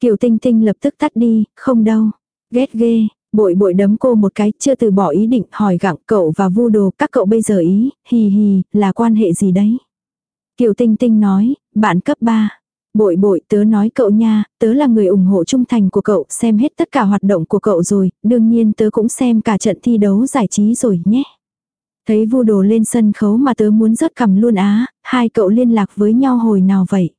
Kiều Tinh Tinh lập tức tắt đi, không đâu. Ghét ghê, bội bội đấm cô một cái, chưa từ bỏ ý định hỏi gặng cậu và vu đồ, các cậu bây giờ ý, hì hì, là quan hệ gì đấy? Kiều Tinh Tinh nói, bạn cấp 3. Bội bội tớ nói cậu nha, tớ là người ủng hộ trung thành của cậu, xem hết tất cả hoạt động của cậu rồi, đương nhiên tớ cũng xem cả trận thi đấu giải trí rồi nhé. Thấy vu đồ lên sân khấu mà tớ muốn rớt cầm luôn á, hai cậu liên lạc với nhau hồi nào vậy?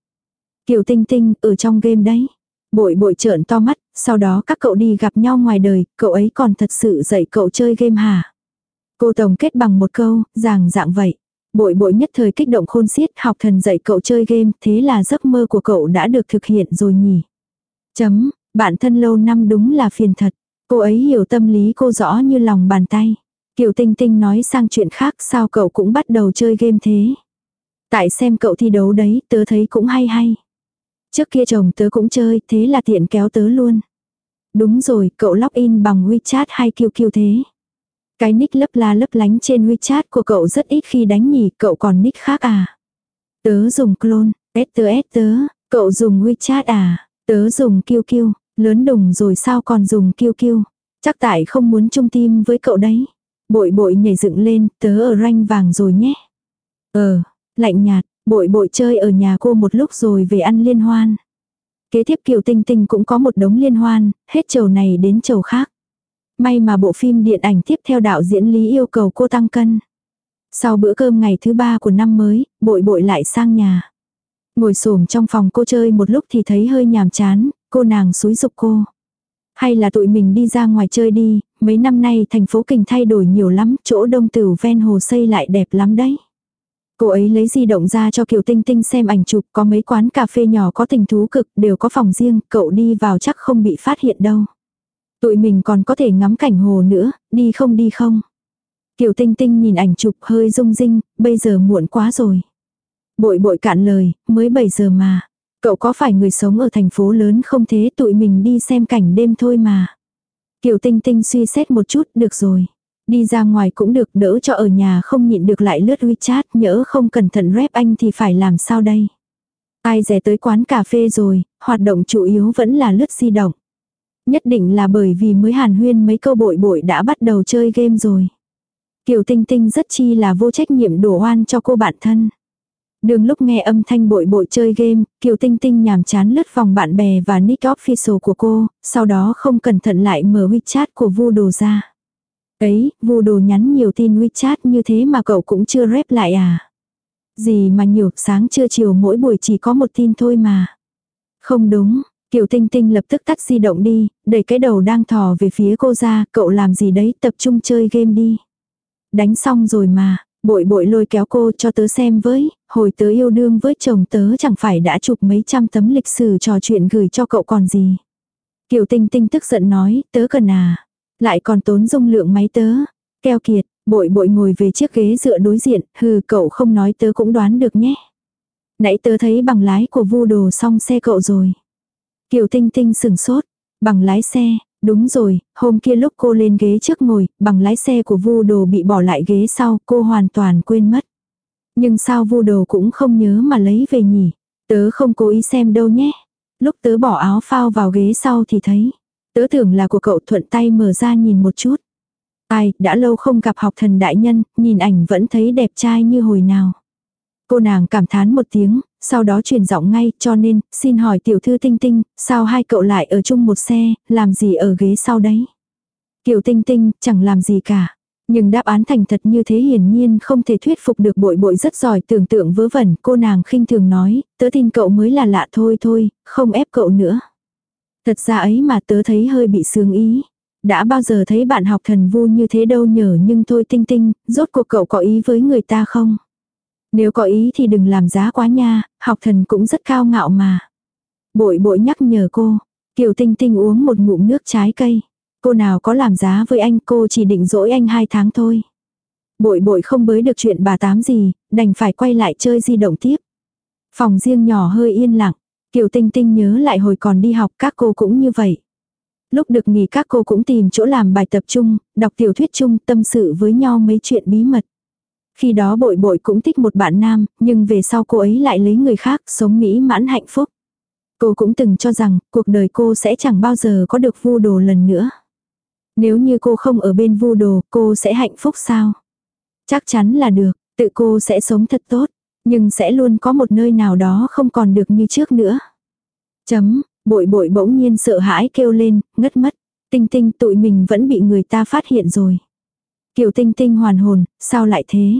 Kiều Tinh Tinh, ở trong game đấy. Bội bội trợn to mắt, sau đó các cậu đi gặp nhau ngoài đời, cậu ấy còn thật sự dạy cậu chơi game hả? Cô tổng kết bằng một câu, ràng dạng vậy. Bội bội nhất thời kích động khôn xiết học thần dạy cậu chơi game, thế là giấc mơ của cậu đã được thực hiện rồi nhỉ. Chấm, bạn thân lâu năm đúng là phiền thật. Cô ấy hiểu tâm lý cô rõ như lòng bàn tay. Kiều Tinh Tinh nói sang chuyện khác sao cậu cũng bắt đầu chơi game thế. Tại xem cậu thi đấu đấy, tớ thấy cũng hay hay. Trước kia chồng tớ cũng chơi, thế là tiện kéo tớ luôn. Đúng rồi, cậu login bằng WeChat hay QQ thế. Cái nick lấp la lấp lánh trên WeChat của cậu rất ít khi đánh nhỉ, cậu còn nick khác à? Tớ dùng clone, tớ tớ, cậu dùng WeChat à? Tớ dùng QQ, lớn đùng rồi sao còn dùng QQ? Chắc tại không muốn chung tim với cậu đấy. Bội bội nhảy dựng lên, tớ ở ranh vàng rồi nhé. Ờ, lạnh nhạt, bội bội chơi ở nhà cô một lúc rồi về ăn liên hoan. Kế tiếp Kiều Tinh Tinh cũng có một đống liên hoan, hết chầu này đến chầu khác. May mà bộ phim điện ảnh tiếp theo đạo diễn Lý yêu cầu cô tăng cân. Sau bữa cơm ngày thứ ba của năm mới, bội bội lại sang nhà. Ngồi xổm trong phòng cô chơi một lúc thì thấy hơi nhàm chán, cô nàng xúi dục cô. Hay là tụi mình đi ra ngoài chơi đi, mấy năm nay thành phố Kình thay đổi nhiều lắm, chỗ đông tử ven hồ xây lại đẹp lắm đấy. Cô ấy lấy di động ra cho Kiều Tinh Tinh xem ảnh chụp, có mấy quán cà phê nhỏ có tình thú cực, đều có phòng riêng, cậu đi vào chắc không bị phát hiện đâu. Tụi mình còn có thể ngắm cảnh hồ nữa, đi không đi không? Kiều Tinh Tinh nhìn ảnh chụp hơi rung rinh, bây giờ muộn quá rồi. Bội bội cạn lời, mới 7 giờ mà. Cậu có phải người sống ở thành phố lớn không thế tụi mình đi xem cảnh đêm thôi mà. Kiều Tinh Tinh suy xét một chút, được rồi. Đi ra ngoài cũng được đỡ cho ở nhà không nhịn được lại lướt WeChat, nhỡ không cẩn thận rep anh thì phải làm sao đây. Ai rẻ tới quán cà phê rồi, hoạt động chủ yếu vẫn là lướt di động. Nhất định là bởi vì mới hàn huyên mấy câu bội bội đã bắt đầu chơi game rồi. Kiều Tinh Tinh rất chi là vô trách nhiệm đổ oan cho cô bạn thân. Đường lúc nghe âm thanh bội bội chơi game, Kiều Tinh Tinh nhàm chán lướt vòng bạn bè và nick official của cô, sau đó không cẩn thận lại mở WeChat của vu đồ ra. Ấy, vu đồ nhắn nhiều tin WeChat như thế mà cậu cũng chưa rep lại à? Gì mà nhiều, sáng trưa chiều mỗi buổi chỉ có một tin thôi mà. Không đúng, Kiều Tinh Tinh lập tức tắt di động đi, đẩy cái đầu đang thò về phía cô ra, cậu làm gì đấy, tập trung chơi game đi. Đánh xong rồi mà, bội bội lôi kéo cô cho tớ xem với, hồi tớ yêu đương với chồng tớ chẳng phải đã chụp mấy trăm tấm lịch sử trò chuyện gửi cho cậu còn gì. Kiều Tinh Tinh tức giận nói, tớ cần à, lại còn tốn dung lượng máy tớ. Keo kiệt, bội bội ngồi về chiếc ghế dựa đối diện, hừ cậu không nói tớ cũng đoán được nhé. Nãy tớ thấy bằng lái của vu đồ xong xe cậu rồi. Kiều Tinh Tinh sừng sốt, bằng lái xe, đúng rồi, hôm kia lúc cô lên ghế trước ngồi, bằng lái xe của vu đồ bị bỏ lại ghế sau, cô hoàn toàn quên mất. Nhưng sao vu đồ cũng không nhớ mà lấy về nhỉ, tớ không cố ý xem đâu nhé. Lúc tớ bỏ áo phao vào ghế sau thì thấy, tớ tưởng là của cậu thuận tay mở ra nhìn một chút. Ai, đã lâu không gặp học thần đại nhân, nhìn ảnh vẫn thấy đẹp trai như hồi nào. Cô nàng cảm thán một tiếng, sau đó truyền giọng ngay, cho nên, xin hỏi tiểu thư Tinh Tinh, sao hai cậu lại ở chung một xe, làm gì ở ghế sau đấy? Kiều Tinh Tinh, chẳng làm gì cả. Nhưng đáp án thành thật như thế hiển nhiên không thể thuyết phục được bội bội rất giỏi tưởng tượng vớ vẩn, cô nàng khinh thường nói, tớ tin cậu mới là lạ thôi thôi, không ép cậu nữa. Thật ra ấy mà tớ thấy hơi bị sướng ý. Đã bao giờ thấy bạn học thần vu như thế đâu nhở nhưng thôi tinh tinh, rốt cuộc cậu có ý với người ta không? Nếu có ý thì đừng làm giá quá nha, học thần cũng rất cao ngạo mà. Bội bội nhắc nhở cô, Kiều Tinh Tinh uống một ngụm nước trái cây. Cô nào có làm giá với anh cô chỉ định dỗi anh hai tháng thôi. Bội bội không bới được chuyện bà tám gì, đành phải quay lại chơi di động tiếp. Phòng riêng nhỏ hơi yên lặng. Kiều Tinh Tinh nhớ lại hồi còn đi học các cô cũng như vậy. Lúc được nghỉ các cô cũng tìm chỗ làm bài tập chung, đọc tiểu thuyết chung, tâm sự với nhau mấy chuyện bí mật. Khi đó bội bội cũng thích một bạn nam, nhưng về sau cô ấy lại lấy người khác, sống mỹ mãn hạnh phúc. Cô cũng từng cho rằng, cuộc đời cô sẽ chẳng bao giờ có được vu đồ lần nữa. Nếu như cô không ở bên vu đồ, cô sẽ hạnh phúc sao? Chắc chắn là được, tự cô sẽ sống thật tốt, nhưng sẽ luôn có một nơi nào đó không còn được như trước nữa. Chấm, bội bội bỗng nhiên sợ hãi kêu lên, ngất mất. Tinh tinh tụi mình vẫn bị người ta phát hiện rồi. Kiều tinh tinh hoàn hồn, sao lại thế?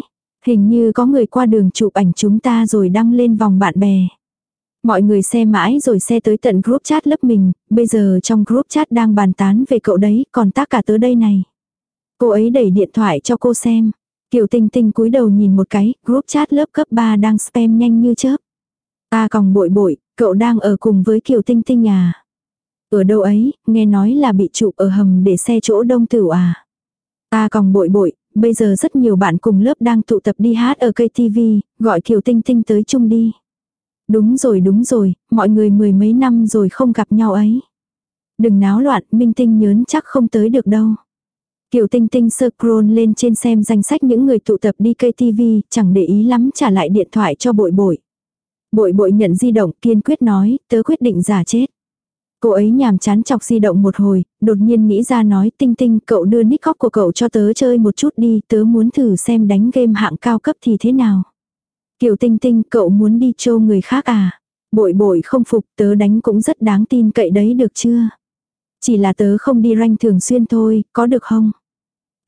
Hình như có người qua đường chụp ảnh chúng ta rồi đăng lên vòng bạn bè. Mọi người xe mãi rồi xe tới tận group chat lớp mình, bây giờ trong group chat đang bàn tán về cậu đấy, còn tác cả tới đây này. Cô ấy đẩy điện thoại cho cô xem. Kiều Tinh Tinh cúi đầu nhìn một cái, group chat lớp cấp 3 đang spam nhanh như chớp. Ta còng bội bội, cậu đang ở cùng với Kiều Tinh Tinh à? Ở đâu ấy, nghe nói là bị chụp ở hầm để xe chỗ đông tử à? Ta còng bội bội, bây giờ rất nhiều bạn cùng lớp đang tụ tập đi hát ở cây TV, gọi Kiều Tinh Tinh tới chung đi. Đúng rồi đúng rồi, mọi người mười mấy năm rồi không gặp nhau ấy. Đừng náo loạn, Minh Tinh nhớn chắc không tới được đâu. Kiều Tinh Tinh sơ scroll lên trên xem danh sách những người tụ tập đi cây TV, chẳng để ý lắm trả lại điện thoại cho bội bội. Bội bội nhận di động kiên quyết nói, tớ quyết định giả chết. Cô ấy nhàm chán chọc di động một hồi, đột nhiên nghĩ ra nói tinh tinh cậu đưa nick góc của cậu cho tớ chơi một chút đi, tớ muốn thử xem đánh game hạng cao cấp thì thế nào. Kiều tinh tinh cậu muốn đi trô người khác à? Bội bội không phục tớ đánh cũng rất đáng tin cậy đấy được chưa? Chỉ là tớ không đi rank thường xuyên thôi, có được không?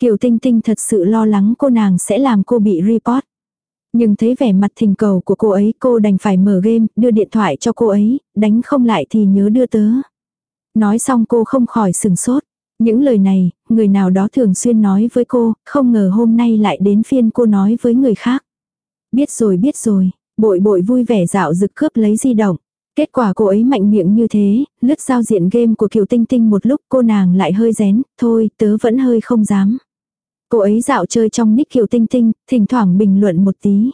Kiều Tinh Tinh thật sự lo lắng cô nàng sẽ làm cô bị report. Nhưng thấy vẻ mặt thình cầu của cô ấy cô đành phải mở game, đưa điện thoại cho cô ấy, đánh không lại thì nhớ đưa tớ. Nói xong cô không khỏi sừng sốt. Những lời này, người nào đó thường xuyên nói với cô, không ngờ hôm nay lại đến phiên cô nói với người khác. Biết rồi biết rồi, bội bội vui vẻ dạo rực cướp lấy di động. Kết quả cô ấy mạnh miệng như thế, lướt giao diện game của Kiều Tinh Tinh một lúc cô nàng lại hơi rén, thôi tớ vẫn hơi không dám. Cô ấy dạo chơi trong nick kiểu Tinh Tinh, thỉnh thoảng bình luận một tí.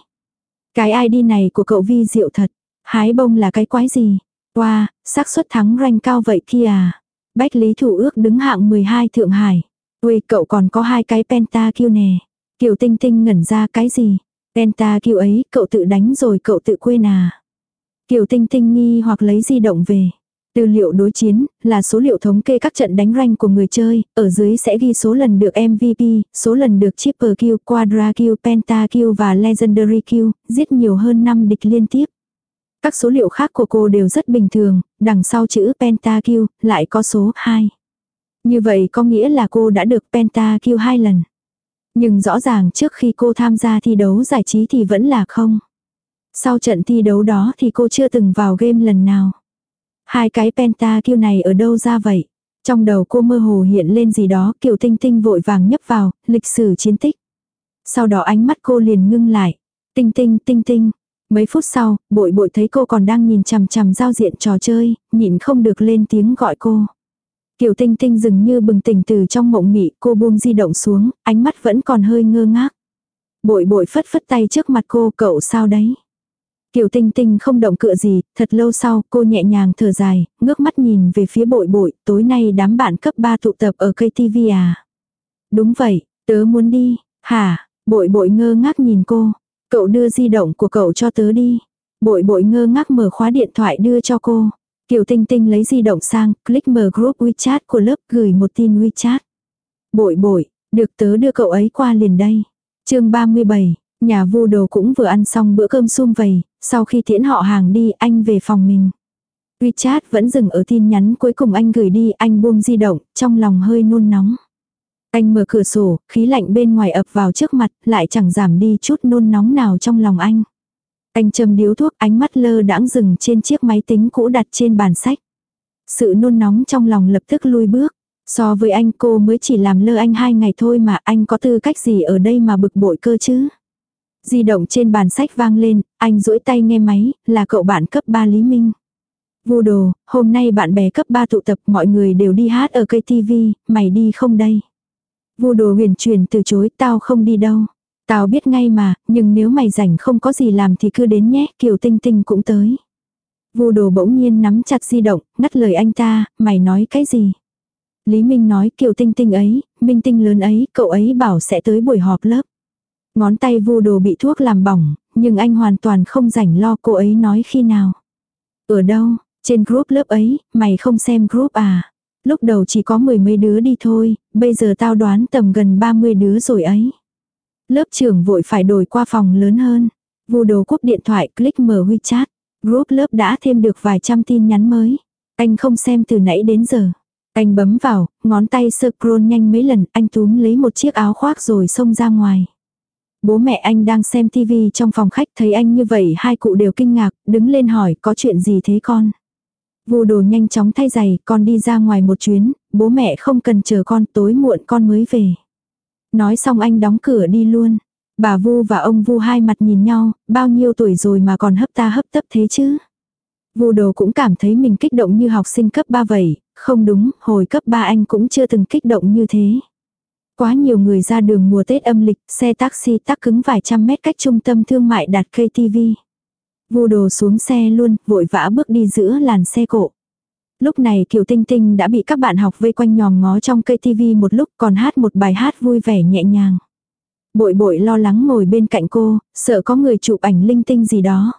Cái ID này của cậu vi diệu thật, hái bông là cái quái gì? Wow, xác suất thắng rank cao vậy kia à? Bách Lý Thủ ước đứng hạng 12 Thượng Hải. Ui cậu còn có hai cái pentakill nè. Kiều Tinh Tinh ngẩn ra cái gì? Pentakill ấy cậu tự đánh rồi cậu tự quên à? Kiều Tinh Tinh nghi hoặc lấy di động về. Tư liệu đối chiến là số liệu thống kê các trận đánh rank của người chơi, ở dưới sẽ ghi số lần được MVP, số lần được chipper kill, quadra kill, penta kill và legendary kill, giết nhiều hơn 5 địch liên tiếp. Các số liệu khác của cô đều rất bình thường, đằng sau chữ penta kill lại có số 2. Như vậy có nghĩa là cô đã được penta kill 2 lần. Nhưng rõ ràng trước khi cô tham gia thi đấu giải trí thì vẫn là không. Sau trận thi đấu đó thì cô chưa từng vào game lần nào. Hai cái penta kiêu này ở đâu ra vậy? Trong đầu cô mơ hồ hiện lên gì đó, Kiều Tinh Tinh vội vàng nhấp vào, lịch sử chiến tích. Sau đó ánh mắt cô liền ngưng lại. Tinh Tinh, Tinh Tinh. Mấy phút sau, bội bội thấy cô còn đang nhìn chằm chằm giao diện trò chơi, nhịn không được lên tiếng gọi cô. Kiều Tinh Tinh dừng như bừng tỉnh từ trong mộng mị, cô buông di động xuống, ánh mắt vẫn còn hơi ngơ ngác. Bội bội phất phất tay trước mặt cô, cậu sao đấy? Kiều Tinh Tinh không động cựa gì, thật lâu sau cô nhẹ nhàng thở dài, ngước mắt nhìn về phía bội bội, tối nay đám bạn cấp 3 tụ tập ở cây TV à? Đúng vậy, tớ muốn đi, hả? Bội bội ngơ ngác nhìn cô, cậu đưa di động của cậu cho tớ đi. Bội bội ngơ ngác mở khóa điện thoại đưa cho cô. Kiều Tinh Tinh lấy di động sang, click mở group WeChat của lớp gửi một tin WeChat. Bội bội, được tớ đưa cậu ấy qua liền đây. chương 37, nhà vu đồ cũng vừa ăn xong bữa cơm sum vầy, sau khi tiễn họ hàng đi anh về phòng mình. WeChat vẫn dừng ở tin nhắn cuối cùng anh gửi đi, anh buông di động, trong lòng hơi nôn nóng. Anh mở cửa sổ, khí lạnh bên ngoài ập vào trước mặt, lại chẳng giảm đi chút nôn nóng nào trong lòng anh. Anh châm điếu thuốc ánh mắt lơ đãng dừng trên chiếc máy tính cũ đặt trên bàn sách. Sự nôn nóng trong lòng lập tức lui bước. So với anh cô mới chỉ làm lơ anh hai ngày thôi mà anh có tư cách gì ở đây mà bực bội cơ chứ. Di động trên bàn sách vang lên, anh duỗi tay nghe máy, là cậu bạn cấp 3 Lý Minh. Vô đồ, hôm nay bạn bè cấp 3 tụ tập mọi người đều đi hát ở cây TV, mày đi không đây? Vô đồ huyền truyền từ chối, tao không đi đâu. Tao biết ngay mà, nhưng nếu mày rảnh không có gì làm thì cứ đến nhé, Kiều Tinh Tinh cũng tới. Vô đồ bỗng nhiên nắm chặt di động, ngắt lời anh ta, mày nói cái gì? Lý Minh nói Kiều Tinh Tinh ấy, Minh Tinh lớn ấy, cậu ấy bảo sẽ tới buổi họp lớp. Ngón tay vu đồ bị thuốc làm bỏng, nhưng anh hoàn toàn không rảnh lo cô ấy nói khi nào. Ở đâu, trên group lớp ấy, mày không xem group à? Lúc đầu chỉ có mười mấy đứa đi thôi, bây giờ tao đoán tầm gần 30 đứa rồi ấy. Lớp trưởng vội phải đổi qua phòng lớn hơn. Vu đồ cúp điện thoại click mở WeChat. Group lớp đã thêm được vài trăm tin nhắn mới. Anh không xem từ nãy đến giờ. Anh bấm vào, ngón tay scroll nhanh mấy lần, anh túm lấy một chiếc áo khoác rồi xông ra ngoài. Bố mẹ anh đang xem tivi trong phòng khách thấy anh như vậy hai cụ đều kinh ngạc, đứng lên hỏi có chuyện gì thế con. Vu đồ nhanh chóng thay giày, con đi ra ngoài một chuyến, bố mẹ không cần chờ con tối muộn con mới về. Nói xong anh đóng cửa đi luôn. Bà Vu và ông Vu hai mặt nhìn nhau, bao nhiêu tuổi rồi mà còn hấp ta hấp tấp thế chứ. Vu đồ cũng cảm thấy mình kích động như học sinh cấp 3 vậy, không đúng, hồi cấp 3 anh cũng chưa từng kích động như thế. Quá nhiều người ra đường mùa Tết âm lịch, xe taxi tắc cứng vài trăm mét cách trung tâm thương mại đặt KTV. Vu đồ xuống xe luôn, vội vã bước đi giữa làn xe cộ. Lúc này Kiều Tinh Tinh đã bị các bạn học vây quanh nhòm ngó trong cây tivi một lúc còn hát một bài hát vui vẻ nhẹ nhàng. Bội bội lo lắng ngồi bên cạnh cô, sợ có người chụp ảnh linh tinh gì đó.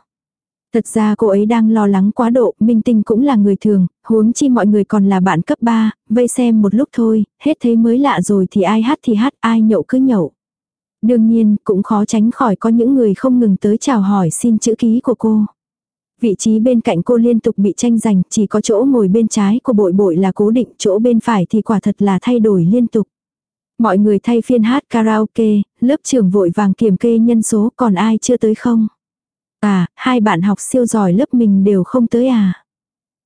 Thật ra cô ấy đang lo lắng quá độ, Minh Tinh cũng là người thường, huống chi mọi người còn là bạn cấp 3, vây xem một lúc thôi, hết thấy mới lạ rồi thì ai hát thì hát, ai nhậu cứ nhậu. Đương nhiên, cũng khó tránh khỏi có những người không ngừng tới chào hỏi xin chữ ký của cô. Vị trí bên cạnh cô liên tục bị tranh giành, chỉ có chỗ ngồi bên trái của bội bội là cố định, chỗ bên phải thì quả thật là thay đổi liên tục. Mọi người thay phiên hát karaoke, lớp trưởng vội vàng kiểm kê nhân số còn ai chưa tới không? À, hai bạn học siêu giỏi lớp mình đều không tới à?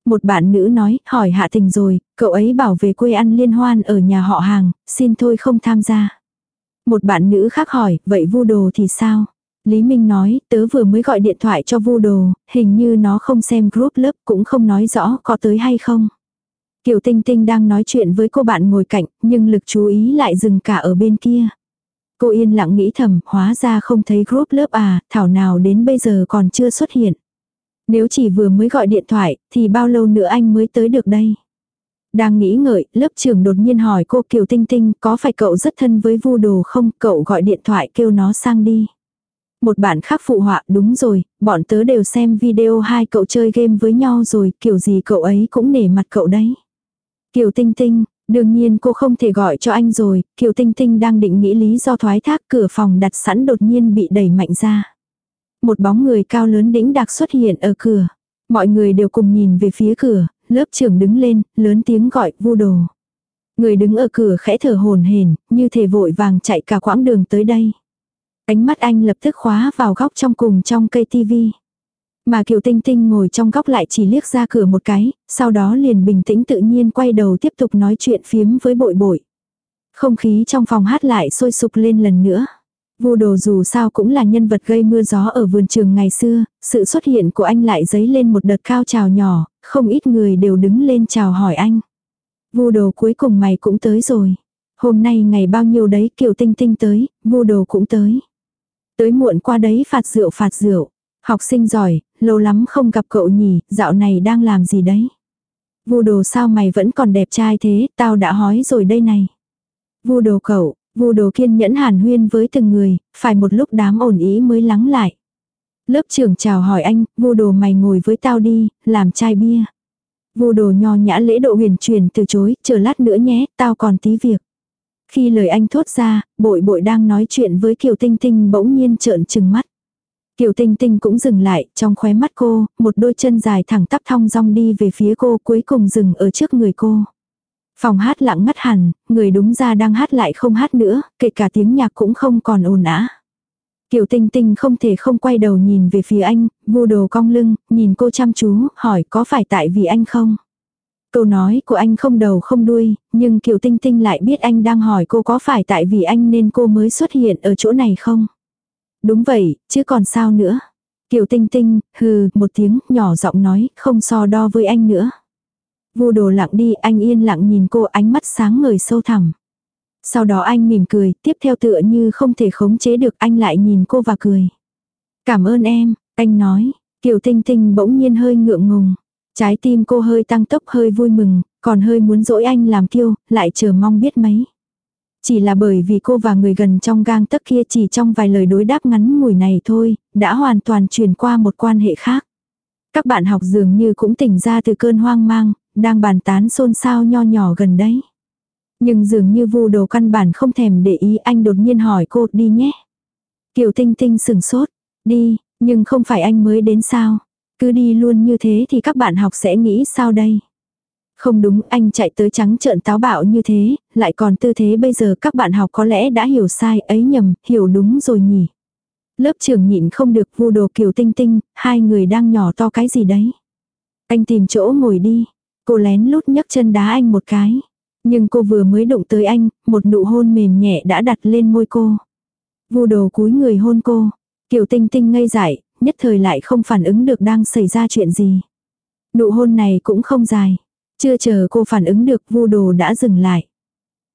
Một bạn nữ nói, hỏi hạ tình rồi, cậu ấy bảo về quê ăn liên hoan ở nhà họ hàng, xin thôi không tham gia. Một bạn nữ khác hỏi, vậy vu đồ thì sao? Lý Minh nói, tớ vừa mới gọi điện thoại cho vu đồ, hình như nó không xem group lớp cũng không nói rõ có tới hay không. Kiều Tinh Tinh đang nói chuyện với cô bạn ngồi cạnh, nhưng lực chú ý lại dừng cả ở bên kia. Cô yên lặng nghĩ thầm, hóa ra không thấy group lớp à, thảo nào đến bây giờ còn chưa xuất hiện. Nếu chỉ vừa mới gọi điện thoại, thì bao lâu nữa anh mới tới được đây? Đang nghĩ ngợi, lớp trưởng đột nhiên hỏi cô Kiều Tinh Tinh có phải cậu rất thân với vu đồ không, cậu gọi điện thoại kêu nó sang đi. Một bạn khác phụ họa đúng rồi, bọn tớ đều xem video hai cậu chơi game với nhau rồi, kiểu gì cậu ấy cũng nể mặt cậu đấy. Kiều Tinh Tinh, đương nhiên cô không thể gọi cho anh rồi, Kiều Tinh Tinh đang định nghĩ lý do thoái thác cửa phòng đặt sẵn đột nhiên bị đẩy mạnh ra. Một bóng người cao lớn đĩnh đặc xuất hiện ở cửa. Mọi người đều cùng nhìn về phía cửa, lớp trưởng đứng lên, lớn tiếng gọi vu đồ. Người đứng ở cửa khẽ thở hồn hển, như thể vội vàng chạy cả quãng đường tới đây. Ánh mắt anh lập tức khóa vào góc trong cùng trong cây tivi. Mà Kiều Tinh Tinh ngồi trong góc lại chỉ liếc ra cửa một cái, sau đó liền bình tĩnh tự nhiên quay đầu tiếp tục nói chuyện phiếm với bội bội. Không khí trong phòng hát lại sôi sục lên lần nữa. Vu đồ dù sao cũng là nhân vật gây mưa gió ở vườn trường ngày xưa, sự xuất hiện của anh lại dấy lên một đợt cao trào nhỏ, không ít người đều đứng lên chào hỏi anh. Vu đồ cuối cùng mày cũng tới rồi. Hôm nay ngày bao nhiêu đấy Kiều Tinh Tinh tới, vu đồ cũng tới. Tới muộn qua đấy phạt rượu phạt rượu. Học sinh giỏi, lâu lắm không gặp cậu nhỉ, dạo này đang làm gì đấy? Vu đồ sao mày vẫn còn đẹp trai thế, tao đã hói rồi đây này. Vu đồ cậu, vu đồ kiên nhẫn hàn huyên với từng người, phải một lúc đám ổn ý mới lắng lại. Lớp trưởng chào hỏi anh, vu đồ mày ngồi với tao đi, làm chai bia. Vu đồ nho nhã lễ độ huyền truyền từ chối, chờ lát nữa nhé, tao còn tí việc. Khi lời anh thốt ra, bội bội đang nói chuyện với Kiều Tinh Tinh bỗng nhiên trợn trừng mắt. Kiều Tinh Tinh cũng dừng lại, trong khóe mắt cô, một đôi chân dài thẳng tắp thong dong đi về phía cô cuối cùng dừng ở trước người cô. Phòng hát lặng ngắt hẳn, người đúng ra đang hát lại không hát nữa, kể cả tiếng nhạc cũng không còn ồn ã. Kiều Tinh Tinh không thể không quay đầu nhìn về phía anh, vu đồ cong lưng, nhìn cô chăm chú, hỏi có phải tại vì anh không? Câu nói của anh không đầu không đuôi, nhưng Kiều Tinh Tinh lại biết anh đang hỏi cô có phải tại vì anh nên cô mới xuất hiện ở chỗ này không? Đúng vậy, chứ còn sao nữa? Kiều Tinh Tinh, hừ, một tiếng, nhỏ giọng nói, không so đo với anh nữa. Vu đồ lặng đi, anh yên lặng nhìn cô ánh mắt sáng ngời sâu thẳm. Sau đó anh mỉm cười, tiếp theo tựa như không thể khống chế được anh lại nhìn cô và cười. Cảm ơn em, anh nói, Kiều Tinh Tinh bỗng nhiên hơi ngượng ngùng. Trái tim cô hơi tăng tốc hơi vui mừng, còn hơi muốn dỗi anh làm kiêu, lại chờ mong biết mấy. Chỉ là bởi vì cô và người gần trong gang tấc kia chỉ trong vài lời đối đáp ngắn ngủi này thôi, đã hoàn toàn chuyển qua một quan hệ khác. Các bạn học dường như cũng tỉnh ra từ cơn hoang mang, đang bàn tán xôn xao nho nhỏ gần đấy. Nhưng dường như vu đồ căn bản không thèm để ý anh đột nhiên hỏi cô đi nhé. Kiều Tinh Tinh sừng sốt, đi, nhưng không phải anh mới đến sao. Cứ đi luôn như thế thì các bạn học sẽ nghĩ sao đây? Không đúng, anh chạy tới trắng trợn táo bạo như thế, lại còn tư thế bây giờ các bạn học có lẽ đã hiểu sai ấy nhầm, hiểu đúng rồi nhỉ. Lớp trưởng nhịn không được vu đồ kiều tinh tinh, hai người đang nhỏ to cái gì đấy. Anh tìm chỗ ngồi đi. Cô lén lút nhấc chân đá anh một cái. Nhưng cô vừa mới đụng tới anh, một nụ hôn mềm nhẹ đã đặt lên môi cô. Vu đồ cúi người hôn cô. Kiều tinh tinh ngây dại, nhất thời lại không phản ứng được đang xảy ra chuyện gì. Nụ hôn này cũng không dài. Chưa chờ cô phản ứng được vu đồ đã dừng lại.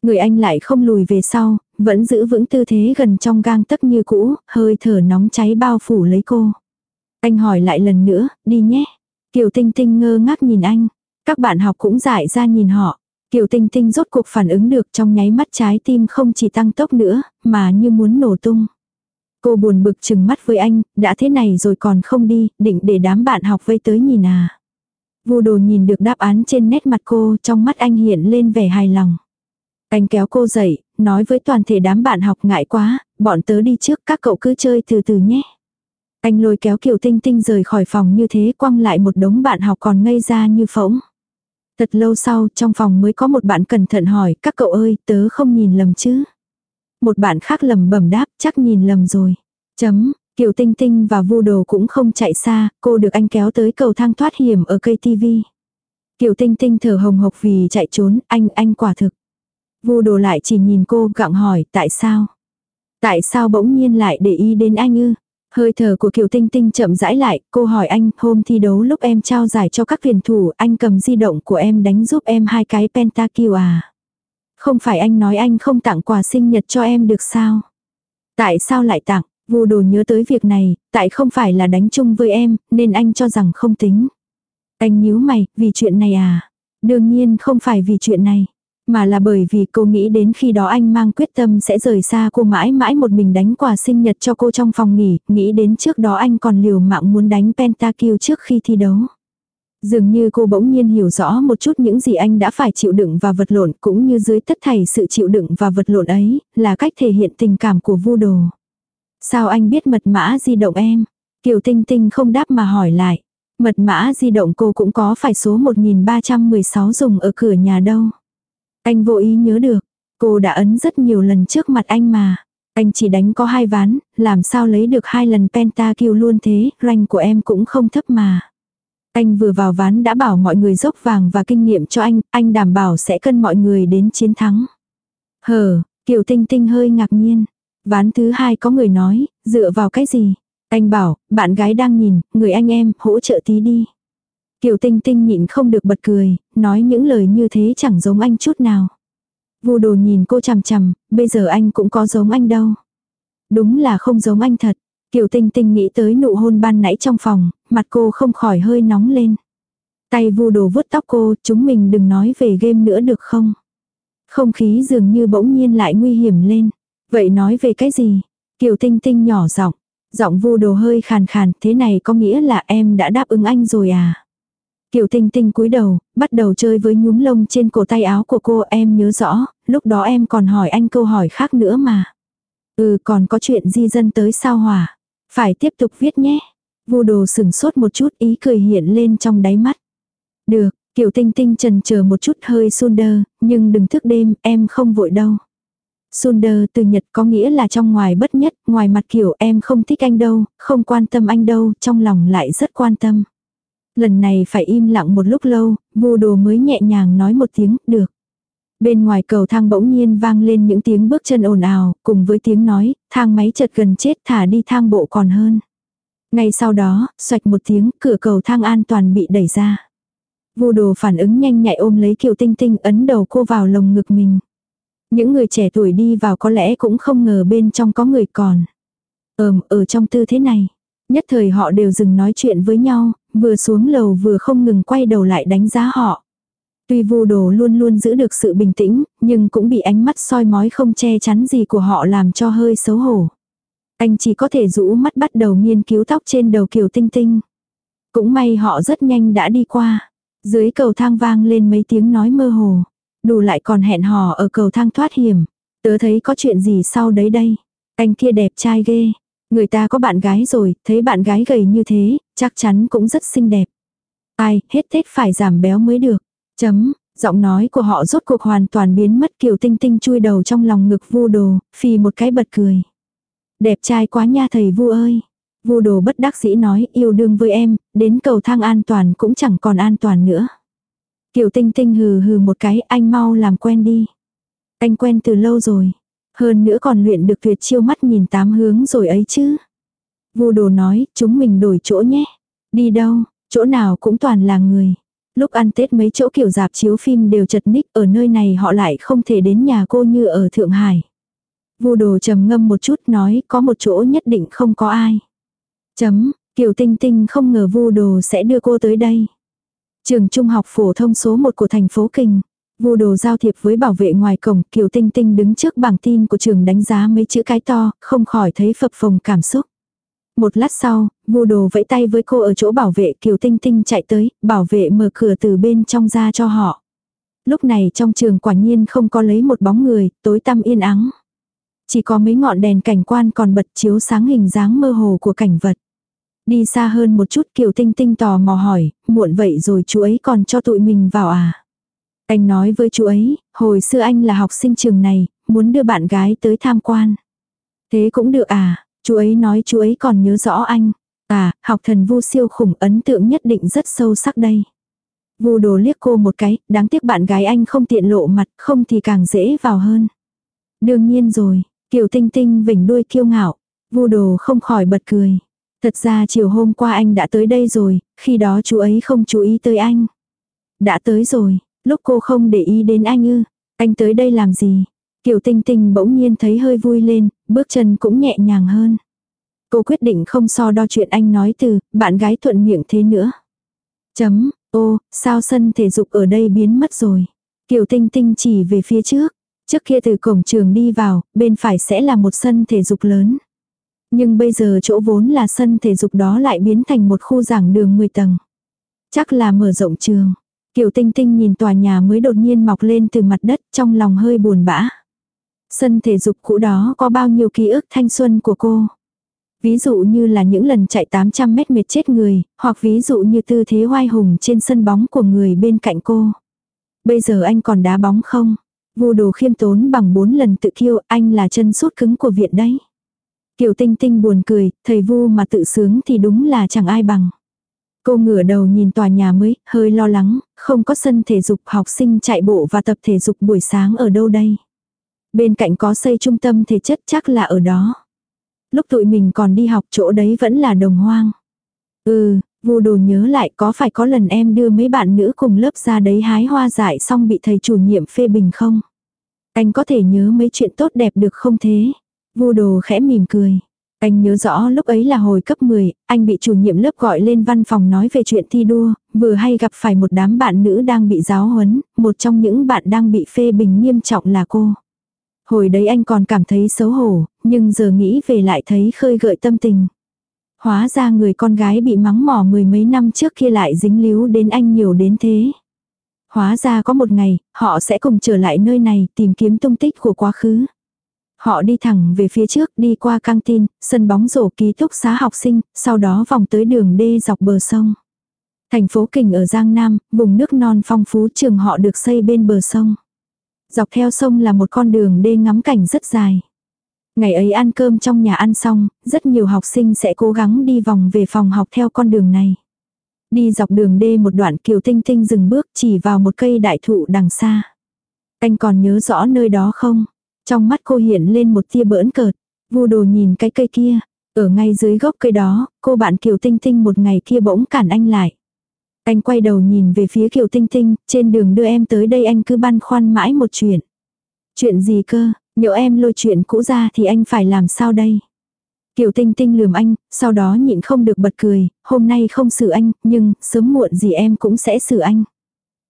Người anh lại không lùi về sau, vẫn giữ vững tư thế gần trong gang tấc như cũ, hơi thở nóng cháy bao phủ lấy cô. Anh hỏi lại lần nữa, đi nhé. Kiều Tinh Tinh ngơ ngác nhìn anh. Các bạn học cũng dại ra nhìn họ. Kiều Tinh Tinh rốt cuộc phản ứng được trong nháy mắt trái tim không chỉ tăng tốc nữa, mà như muốn nổ tung. Cô buồn bực chừng mắt với anh, đã thế này rồi còn không đi, định để đám bạn học vây tới nhìn à. Vu đồ nhìn được đáp án trên nét mặt cô, trong mắt anh hiện lên vẻ hài lòng. Anh kéo cô dậy, nói với toàn thể đám bạn học ngại quá, bọn tớ đi trước các cậu cứ chơi từ từ nhé. Anh lôi kéo Kiều Tinh Tinh rời khỏi phòng như thế quăng lại một đống bạn học còn ngây ra như phỗng. Thật lâu sau trong phòng mới có một bạn cẩn thận hỏi các cậu ơi tớ không nhìn lầm chứ. Một bạn khác lầm bẩm đáp chắc nhìn lầm rồi. Chấm, Kiều Tinh Tinh và Vu Đồ cũng không chạy xa, cô được anh kéo tới cầu thang thoát hiểm ở cây tivi. Kiều Tinh Tinh thở hồng hộc vì chạy trốn, anh, anh quả thực. Vu Đồ lại chỉ nhìn cô gặng hỏi, tại sao? Tại sao bỗng nhiên lại để ý đến anh ư? Hơi thở của Kiều Tinh Tinh chậm rãi lại, cô hỏi anh, hôm thi đấu lúc em trao giải cho các tuyển thủ, anh cầm di động của em đánh giúp em hai cái pentakill à? Không phải anh nói anh không tặng quà sinh nhật cho em được sao? Tại sao lại tặng? Vu đồ nhớ tới việc này, tại không phải là đánh chung với em, nên anh cho rằng không tính. Anh nhíu mày, vì chuyện này à? Đương nhiên không phải vì chuyện này. Mà là bởi vì cô nghĩ đến khi đó anh mang quyết tâm sẽ rời xa cô mãi mãi một mình đánh quà sinh nhật cho cô trong phòng nghỉ, nghĩ đến trước đó anh còn liều mạng muốn đánh pentakill trước khi thi đấu. Dường như cô bỗng nhiên hiểu rõ một chút những gì anh đã phải chịu đựng và vật lộn cũng như dưới tất thảy sự chịu đựng và vật lộn ấy, là cách thể hiện tình cảm của vu đồ. Sao anh biết mật mã di động em? Kiều Tinh Tinh không đáp mà hỏi lại. Mật mã di động cô cũng có phải số 1316 dùng ở cửa nhà đâu. Anh vô ý nhớ được, cô đã ấn rất nhiều lần trước mặt anh mà. Anh chỉ đánh có hai ván, làm sao lấy được hai lần pentakill luôn thế, rank của em cũng không thấp mà. Anh vừa vào ván đã bảo mọi người dốc vàng và kinh nghiệm cho anh, anh đảm bảo sẽ cân mọi người đến chiến thắng. Hờ, Kiều Tinh Tinh hơi ngạc nhiên. Ván thứ hai có người nói, dựa vào cái gì? Anh bảo, bạn gái đang nhìn, người anh em, hỗ trợ tí đi. Kiều Tinh Tinh nhịn không được bật cười, nói những lời như thế chẳng giống anh chút nào. Vu đồ nhìn cô chằm chằm, bây giờ anh cũng có giống anh đâu. Đúng là không giống anh thật. Kiều Tinh Tinh nghĩ tới nụ hôn ban nãy trong phòng, mặt cô không khỏi hơi nóng lên. Tay vu đồ vuốt tóc cô, chúng mình đừng nói về game nữa được không? Không khí dường như bỗng nhiên lại nguy hiểm lên. Vậy nói về cái gì? Kiều Tinh Tinh nhỏ giọng, giọng vu đồ hơi khàn khàn, thế này có nghĩa là em đã đáp ứng anh rồi à? Kiều Tinh Tinh cúi đầu, bắt đầu chơi với nhúm lông trên cổ tay áo của cô em nhớ rõ, lúc đó em còn hỏi anh câu hỏi khác nữa mà. Ừ còn có chuyện di dân tới sao hỏa. Phải tiếp tục viết nhé. Vu đồ sừng sốt một chút ý cười hiện lên trong đáy mắt. Được, Kiều Tinh Tinh trần chờ một chút hơi sunder, nhưng đừng thức đêm, em không vội đâu. Sunder từ Nhật có nghĩa là trong ngoài bất nhất, ngoài mặt kiểu em không thích anh đâu, không quan tâm anh đâu, trong lòng lại rất quan tâm. Lần này phải im lặng một lúc lâu, vu đồ mới nhẹ nhàng nói một tiếng, được. Bên ngoài cầu thang bỗng nhiên vang lên những tiếng bước chân ồn ào, cùng với tiếng nói, thang máy chật gần chết thả đi thang bộ còn hơn. Ngay sau đó, xoạch một tiếng, cửa cầu thang an toàn bị đẩy ra. Vu đồ phản ứng nhanh nhạy ôm lấy kiều tinh tinh ấn đầu cô vào lồng ngực mình. Những người trẻ tuổi đi vào có lẽ cũng không ngờ bên trong có người còn. Ờm, ở trong tư thế này. Nhất thời họ đều dừng nói chuyện với nhau, vừa xuống lầu vừa không ngừng quay đầu lại đánh giá họ. Tuy vu đồ luôn luôn giữ được sự bình tĩnh, nhưng cũng bị ánh mắt soi mói không che chắn gì của họ làm cho hơi xấu hổ. Anh chỉ có thể rũ mắt bắt đầu nghiên cứu tóc trên đầu kiều tinh tinh. Cũng may họ rất nhanh đã đi qua. Dưới cầu thang vang lên mấy tiếng nói mơ hồ. Đủ lại còn hẹn hò ở cầu thang thoát hiểm. Tớ thấy có chuyện gì sau đấy đây. Anh kia đẹp trai ghê. Người ta có bạn gái rồi, thấy bạn gái gầy như thế, chắc chắn cũng rất xinh đẹp. Ai, hết thích phải giảm béo mới được. Chấm, giọng nói của họ rốt cuộc hoàn toàn biến mất kiều tinh tinh chui đầu trong lòng ngực vu đồ, phì một cái bật cười. Đẹp trai quá nha thầy vu ơi. Vu đồ bất đắc dĩ nói yêu đương với em, đến cầu thang an toàn cũng chẳng còn an toàn nữa. Kiều tinh tinh hừ hừ một cái anh mau làm quen đi. Anh quen từ lâu rồi. Hơn nữa còn luyện được tuyệt chiêu mắt nhìn tám hướng rồi ấy chứ. Vu đồ nói, chúng mình đổi chỗ nhé. Đi đâu, chỗ nào cũng toàn là người. Lúc ăn Tết mấy chỗ kiểu dạp chiếu phim đều chật ních ở nơi này họ lại không thể đến nhà cô như ở Thượng Hải. Vu đồ trầm ngâm một chút nói có một chỗ nhất định không có ai. Chấm, Kiều Tinh Tinh không ngờ vu đồ sẽ đưa cô tới đây. Trường trung học phổ thông số 1 của thành phố Kinh. Vô đồ giao thiệp với bảo vệ ngoài cổng, Kiều Tinh Tinh đứng trước bảng tin của trường đánh giá mấy chữ cái to, không khỏi thấy phập phồng cảm xúc. Một lát sau, vô đồ vẫy tay với cô ở chỗ bảo vệ Kiều Tinh Tinh chạy tới, bảo vệ mở cửa từ bên trong ra cho họ. Lúc này trong trường quả nhiên không có lấy một bóng người, tối tăm yên ắng. Chỉ có mấy ngọn đèn cảnh quan còn bật chiếu sáng hình dáng mơ hồ của cảnh vật. Đi xa hơn một chút Kiều Tinh Tinh tò mò hỏi, muộn vậy rồi chú ấy còn cho tụi mình vào à? Anh nói với chú ấy, hồi xưa anh là học sinh trường này, muốn đưa bạn gái tới tham quan. Thế cũng được à, chú ấy nói chú ấy còn nhớ rõ anh. À, học thần vu siêu khủng ấn tượng nhất định rất sâu sắc đây. Vu đồ liếc cô một cái, đáng tiếc bạn gái anh không tiện lộ mặt, không thì càng dễ vào hơn. Đương nhiên rồi, Kiều Tinh Tinh vỉnh đuôi kiêu ngạo. Vu đồ không khỏi bật cười. Thật ra chiều hôm qua anh đã tới đây rồi, khi đó chú ấy không chú ý tới anh. Đã tới rồi, lúc cô không để ý đến anh ư, anh tới đây làm gì? Kiều Tinh Tinh bỗng nhiên thấy hơi vui lên, bước chân cũng nhẹ nhàng hơn. Cô quyết định không so đo chuyện anh nói từ, bạn gái thuận miệng thế nữa. Chấm, ô, sao sân thể dục ở đây biến mất rồi. Kiều Tinh Tinh chỉ về phía trước. Trước kia từ cổng trường đi vào, bên phải sẽ là một sân thể dục lớn. Nhưng bây giờ chỗ vốn là sân thể dục đó lại biến thành một khu giảng đường 10 tầng. Chắc là mở rộng trường. Kiều Tinh Tinh nhìn tòa nhà mới đột nhiên mọc lên từ mặt đất trong lòng hơi buồn bã. Sân thể dục cũ đó có bao nhiêu ký ức thanh xuân của cô. Ví dụ như là những lần chạy 800 mét mệt chết người, hoặc ví dụ như tư thế hoai hùng trên sân bóng của người bên cạnh cô. Bây giờ anh còn đá bóng không? Vu đồ khiêm tốn bằng 4 lần tự kiêu anh là chân sút cứng của viện đấy. Kiều Tinh Tinh buồn cười, thầy Vu mà tự sướng thì đúng là chẳng ai bằng. Cô ngửa đầu nhìn tòa nhà mới, hơi lo lắng, không có sân thể dục học sinh chạy bộ và tập thể dục buổi sáng ở đâu đây. Bên cạnh có xây trung tâm thể chất chắc là ở đó. Lúc tụi mình còn đi học chỗ đấy vẫn là đồng hoang. Ừ, vô đồ nhớ lại có phải có lần em đưa mấy bạn nữ cùng lớp ra đấy hái hoa dại xong bị thầy chủ nhiệm phê bình không? Anh có thể nhớ mấy chuyện tốt đẹp được không thế? Vu đồ khẽ mỉm cười. Anh nhớ rõ lúc ấy là hồi cấp 10, anh bị chủ nhiệm lớp gọi lên văn phòng nói về chuyện thi đua, vừa hay gặp phải một đám bạn nữ đang bị giáo huấn, một trong những bạn đang bị phê bình nghiêm trọng là cô. Hồi đấy anh còn cảm thấy xấu hổ, nhưng giờ nghĩ về lại thấy khơi gợi tâm tình. Hóa ra người con gái bị mắng mỏ mười mấy năm trước kia lại dính líu đến anh nhiều đến thế. Hóa ra có một ngày, họ sẽ cùng trở lại nơi này tìm kiếm tung tích của quá khứ. Họ đi thẳng về phía trước, đi qua căng tin, sân bóng rổ ký túc xá học sinh, sau đó vòng tới đường đê dọc bờ sông. Thành phố Kình ở Giang Nam, vùng nước non phong phú trường họ được xây bên bờ sông. Dọc theo sông là một con đường đê ngắm cảnh rất dài. Ngày ấy ăn cơm trong nhà ăn xong, rất nhiều học sinh sẽ cố gắng đi vòng về phòng học theo con đường này. Đi dọc đường đê một đoạn Kiều Tinh Tinh dừng bước chỉ vào một cây đại thụ đằng xa. Anh còn nhớ rõ nơi đó không? Trong mắt cô hiện lên một tia bỡn cợt. Vu đồ nhìn cái cây kia. Ở ngay dưới gốc cây đó, cô bạn Kiều Tinh Tinh một ngày kia bỗng cản anh lại. Anh quay đầu nhìn về phía Kiều Tinh Tinh, trên đường đưa em tới đây anh cứ băn khoăn mãi một chuyện. Chuyện gì cơ, nhỡ em lôi chuyện cũ ra thì anh phải làm sao đây? Kiều Tinh Tinh lườm anh, sau đó nhịn không được bật cười, hôm nay không xử anh, nhưng sớm muộn gì em cũng sẽ xử anh.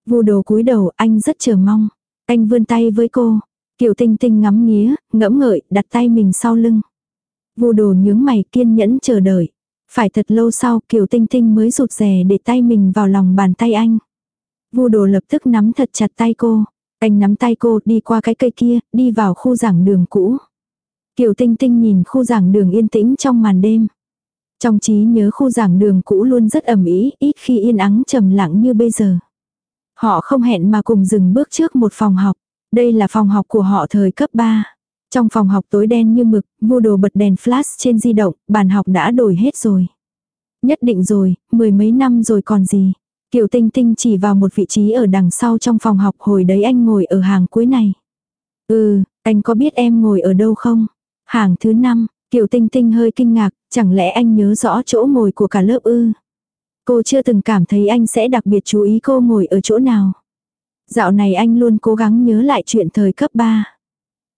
Vu đồ cúi đầu, anh rất chờ mong. Anh vươn tay với cô. Kiều Tinh Tinh ngắm nghía, ngẫm ngợi, đặt tay mình sau lưng. Vô đồ nhướng mày kiên nhẫn chờ đợi. Phải thật lâu sau Kiều Tinh Tinh mới rụt rè để tay mình vào lòng bàn tay anh. Vô đồ lập tức nắm thật chặt tay cô. Anh nắm tay cô đi qua cái cây kia, đi vào khu giảng đường cũ. Kiều Tinh Tinh nhìn khu giảng đường yên tĩnh trong màn đêm. Trong trí nhớ khu giảng đường cũ luôn rất ẩm ý, ít khi yên ắng trầm lặng như bây giờ. Họ không hẹn mà cùng dừng bước trước một phòng học. Đây là phòng học của họ thời cấp 3. Trong phòng học tối đen như mực, vô đồ bật đèn flash trên di động, bàn học đã đổi hết rồi. Nhất định rồi, mười mấy năm rồi còn gì. Kiều Tinh Tinh chỉ vào một vị trí ở đằng sau trong phòng học hồi đấy anh ngồi ở hàng cuối này. Ừ, anh có biết em ngồi ở đâu không? Hàng thứ năm, Kiều Tinh Tinh hơi kinh ngạc, chẳng lẽ anh nhớ rõ chỗ ngồi của cả lớp ư? Cô chưa từng cảm thấy anh sẽ đặc biệt chú ý cô ngồi ở chỗ nào. Dạo này anh luôn cố gắng nhớ lại chuyện thời cấp 3.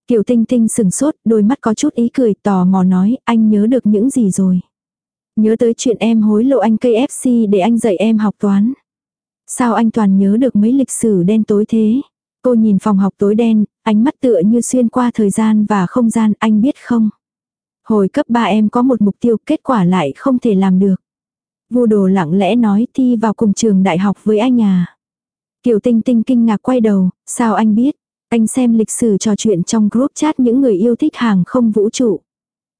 Kiều Tinh Tinh sừng sốt, đôi mắt có chút ý cười tò mò nói, anh nhớ được những gì rồi. Nhớ tới chuyện em hối lộ anh cây FC để anh dạy em học toán. Sao anh toàn nhớ được mấy lịch sử đen tối thế? Cô nhìn phòng học tối đen, ánh mắt tựa như xuyên qua thời gian và không gian, anh biết không? Hồi cấp 3 em có một mục tiêu, kết quả lại không thể làm được. Vô đồ lặng lẽ nói thi vào cùng trường đại học với anh à. Kiều Tinh Tinh kinh ngạc quay đầu, sao anh biết? Anh xem lịch sử trò chuyện trong group chat những người yêu thích hàng không vũ trụ.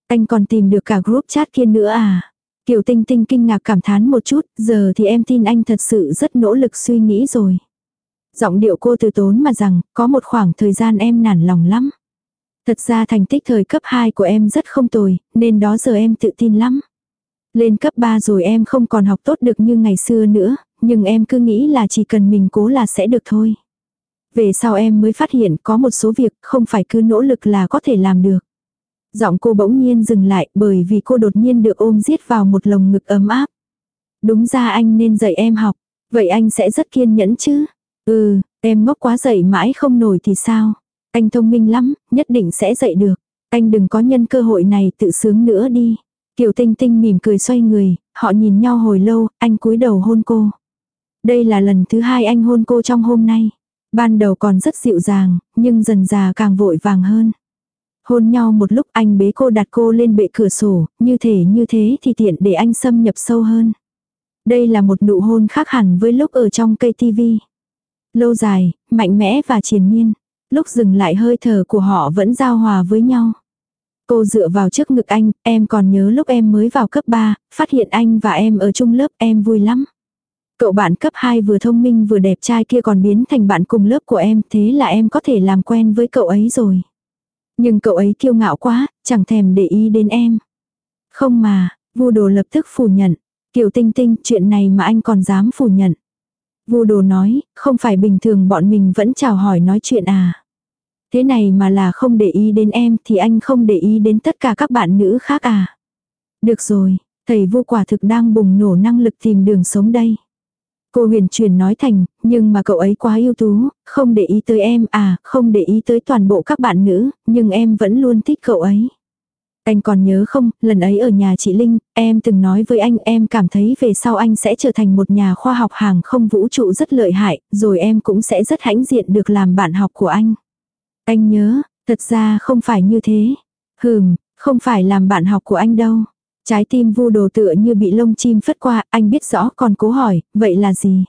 Anh còn tìm được cả group chat kia nữa à? Kiều Tinh Tinh kinh ngạc cảm thán một chút, giờ thì em tin anh thật sự rất nỗ lực suy nghĩ rồi. Giọng điệu cô từ tốn mà rằng, có một khoảng thời gian em nản lòng lắm. Thật ra thành tích thời cấp 2 của em rất không tồi, nên đó giờ em tự tin lắm. Lên cấp 3 rồi em không còn học tốt được như ngày xưa nữa, nhưng em cứ nghĩ là chỉ cần mình cố là sẽ được thôi. Về sau em mới phát hiện có một số việc không phải cứ nỗ lực là có thể làm được. Giọng cô bỗng nhiên dừng lại bởi vì cô đột nhiên được ôm giết vào một lồng ngực ấm áp. Đúng ra anh nên dạy em học, vậy anh sẽ rất kiên nhẫn chứ. Ừ, em ngốc quá dạy mãi không nổi thì sao. Anh thông minh lắm, nhất định sẽ dạy được. Anh đừng có nhân cơ hội này tự sướng nữa đi. Kiều Tinh Tinh mỉm cười xoay người, họ nhìn nhau hồi lâu, anh cúi đầu hôn cô. Đây là lần thứ hai anh hôn cô trong hôm nay. Ban đầu còn rất dịu dàng, nhưng dần già càng vội vàng hơn. Hôn nhau một lúc anh bế cô đặt cô lên bệ cửa sổ, như thế như thế thì tiện để anh xâm nhập sâu hơn. Đây là một nụ hôn khác hẳn với lúc ở trong cây tivi. Lâu dài, mạnh mẽ và triền miên. Lúc dừng lại hơi thở của họ vẫn giao hòa với nhau. Cô dựa vào trước ngực anh, em còn nhớ lúc em mới vào cấp 3, phát hiện anh và em ở chung lớp em vui lắm. Cậu bạn cấp 2 vừa thông minh vừa đẹp trai kia còn biến thành bạn cùng lớp của em, thế là em có thể làm quen với cậu ấy rồi. Nhưng cậu ấy kiêu ngạo quá, chẳng thèm để ý đến em. Không mà, vu đồ lập tức phủ nhận. Kiều Tinh Tinh, chuyện này mà anh còn dám phủ nhận. Vu đồ nói, không phải bình thường bọn mình vẫn chào hỏi nói chuyện à. Thế này mà là không để ý đến em thì anh không để ý đến tất cả các bạn nữ khác à. Được rồi, thầy vô quả thực đang bùng nổ năng lực tìm đường sống đây. Cô huyền truyền nói thành, nhưng mà cậu ấy quá ưu tú, không để ý tới em à, không để ý tới toàn bộ các bạn nữ, nhưng em vẫn luôn thích cậu ấy. Anh còn nhớ không, lần ấy ở nhà chị Linh, em từng nói với anh em cảm thấy về sau anh sẽ trở thành một nhà khoa học hàng không vũ trụ rất lợi hại, rồi em cũng sẽ rất hãnh diện được làm bạn học của anh. Anh nhớ, thật ra không phải như thế. Hừm, không phải làm bạn học của anh đâu. Trái tim vu đồ tựa như bị lông chim phất qua, anh biết rõ còn cố hỏi, vậy là gì?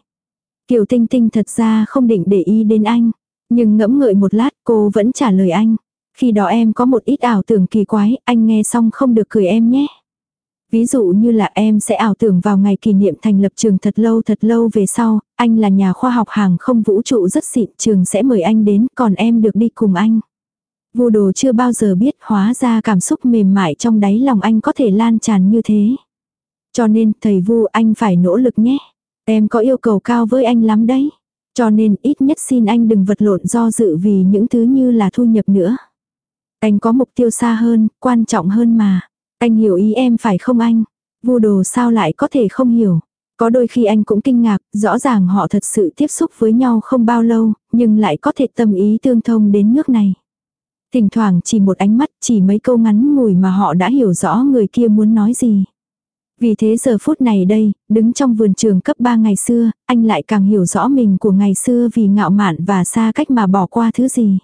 Kiều Tinh Tinh thật ra không định để ý đến anh. Nhưng ngẫm ngợi một lát cô vẫn trả lời anh. Khi đó em có một ít ảo tưởng kỳ quái, anh nghe xong không được cười em nhé. Ví dụ như là em sẽ ảo tưởng vào ngày kỷ niệm thành lập trường thật lâu thật lâu về sau, anh là nhà khoa học hàng không vũ trụ rất xịn, trường sẽ mời anh đến, còn em được đi cùng anh. Vô đồ chưa bao giờ biết hóa ra cảm xúc mềm mại trong đáy lòng anh có thể lan tràn như thế. Cho nên thầy Vu anh phải nỗ lực nhé. Em có yêu cầu cao với anh lắm đấy. Cho nên ít nhất xin anh đừng vật lộn do dự vì những thứ như là thu nhập nữa. Anh có mục tiêu xa hơn, quan trọng hơn mà. Anh hiểu ý em phải không anh? Vô đồ sao lại có thể không hiểu? Có đôi khi anh cũng kinh ngạc, rõ ràng họ thật sự tiếp xúc với nhau không bao lâu, nhưng lại có thể tâm ý tương thông đến nước này. Thỉnh thoảng chỉ một ánh mắt, chỉ mấy câu ngắn ngủi mà họ đã hiểu rõ người kia muốn nói gì. Vì thế giờ phút này đây, đứng trong vườn trường cấp 3 ngày xưa, anh lại càng hiểu rõ mình của ngày xưa vì ngạo mạn và xa cách mà bỏ qua thứ gì.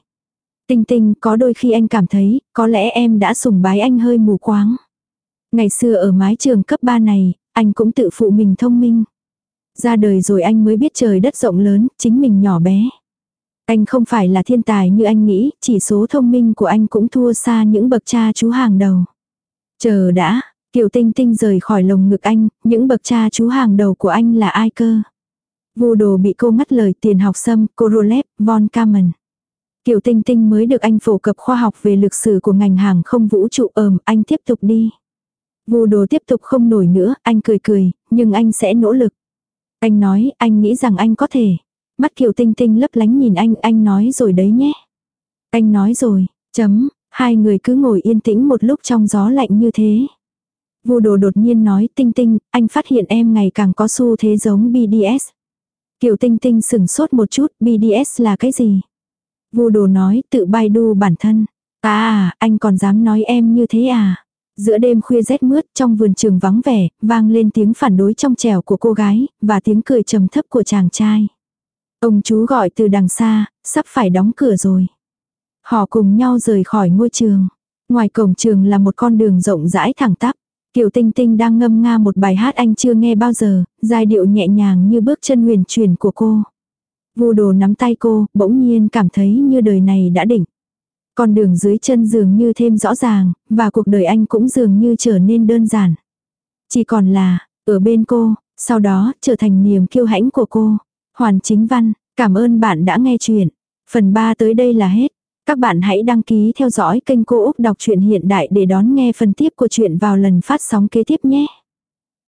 Tinh tinh, có đôi khi anh cảm thấy, có lẽ em đã sùng bái anh hơi mù quáng. Ngày xưa ở mái trường cấp 3 này, anh cũng tự phụ mình thông minh. Ra đời rồi anh mới biết trời đất rộng lớn, chính mình nhỏ bé. Anh không phải là thiên tài như anh nghĩ, chỉ số thông minh của anh cũng thua xa những bậc cha chú hàng đầu. Chờ đã, Kiều Tinh Tinh rời khỏi lồng ngực anh, những bậc cha chú hàng đầu của anh là ai cơ? Vô đồ bị cô ngắt lời tiền học sâm, Korolev, Von Kamen. Kiều Tinh Tinh mới được anh phổ cập khoa học về lịch sử của ngành hàng không vũ trụ ờm, anh tiếp tục đi. Vô đồ tiếp tục không nổi nữa, anh cười cười, nhưng anh sẽ nỗ lực. Anh nói, anh nghĩ rằng anh có thể. Mắt Kiều Tinh Tinh lấp lánh nhìn anh, anh nói rồi đấy nhé. Anh nói rồi, chấm, hai người cứ ngồi yên tĩnh một lúc trong gió lạnh như thế. Vu đồ đột nhiên nói Tinh Tinh, anh phát hiện em ngày càng có xu thế giống BDS. Kiều Tinh Tinh sửng sốt một chút, BDS là cái gì? Vu đồ nói tự Baidu bản thân. À, anh còn dám nói em như thế à? Giữa đêm khuya rét mướt trong vườn trường vắng vẻ, vang lên tiếng phản đối trong trẻo của cô gái, và tiếng cười trầm thấp của chàng trai. Ông chú gọi từ đằng xa, sắp phải đóng cửa rồi. Họ cùng nhau rời khỏi ngôi trường. Ngoài cổng trường là một con đường rộng rãi thẳng tắp. Kiều Tinh Tinh đang ngâm nga một bài hát anh chưa nghe bao giờ, giai điệu nhẹ nhàng như bước chân huyền truyền của cô. Vu đồ nắm tay cô, bỗng nhiên cảm thấy như đời này đã đỉnh. Con đường dưới chân dường như thêm rõ ràng, và cuộc đời anh cũng dường như trở nên đơn giản. Chỉ còn là, ở bên cô, sau đó trở thành niềm kiêu hãnh của cô. Hoàn chính văn, cảm ơn bạn đã nghe chuyện. Phần 3 tới đây là hết. Các bạn hãy đăng ký theo dõi kênh Cô Úc Đọc truyện Hiện Đại để đón nghe phần tiếp của chuyện vào lần phát sóng kế tiếp nhé.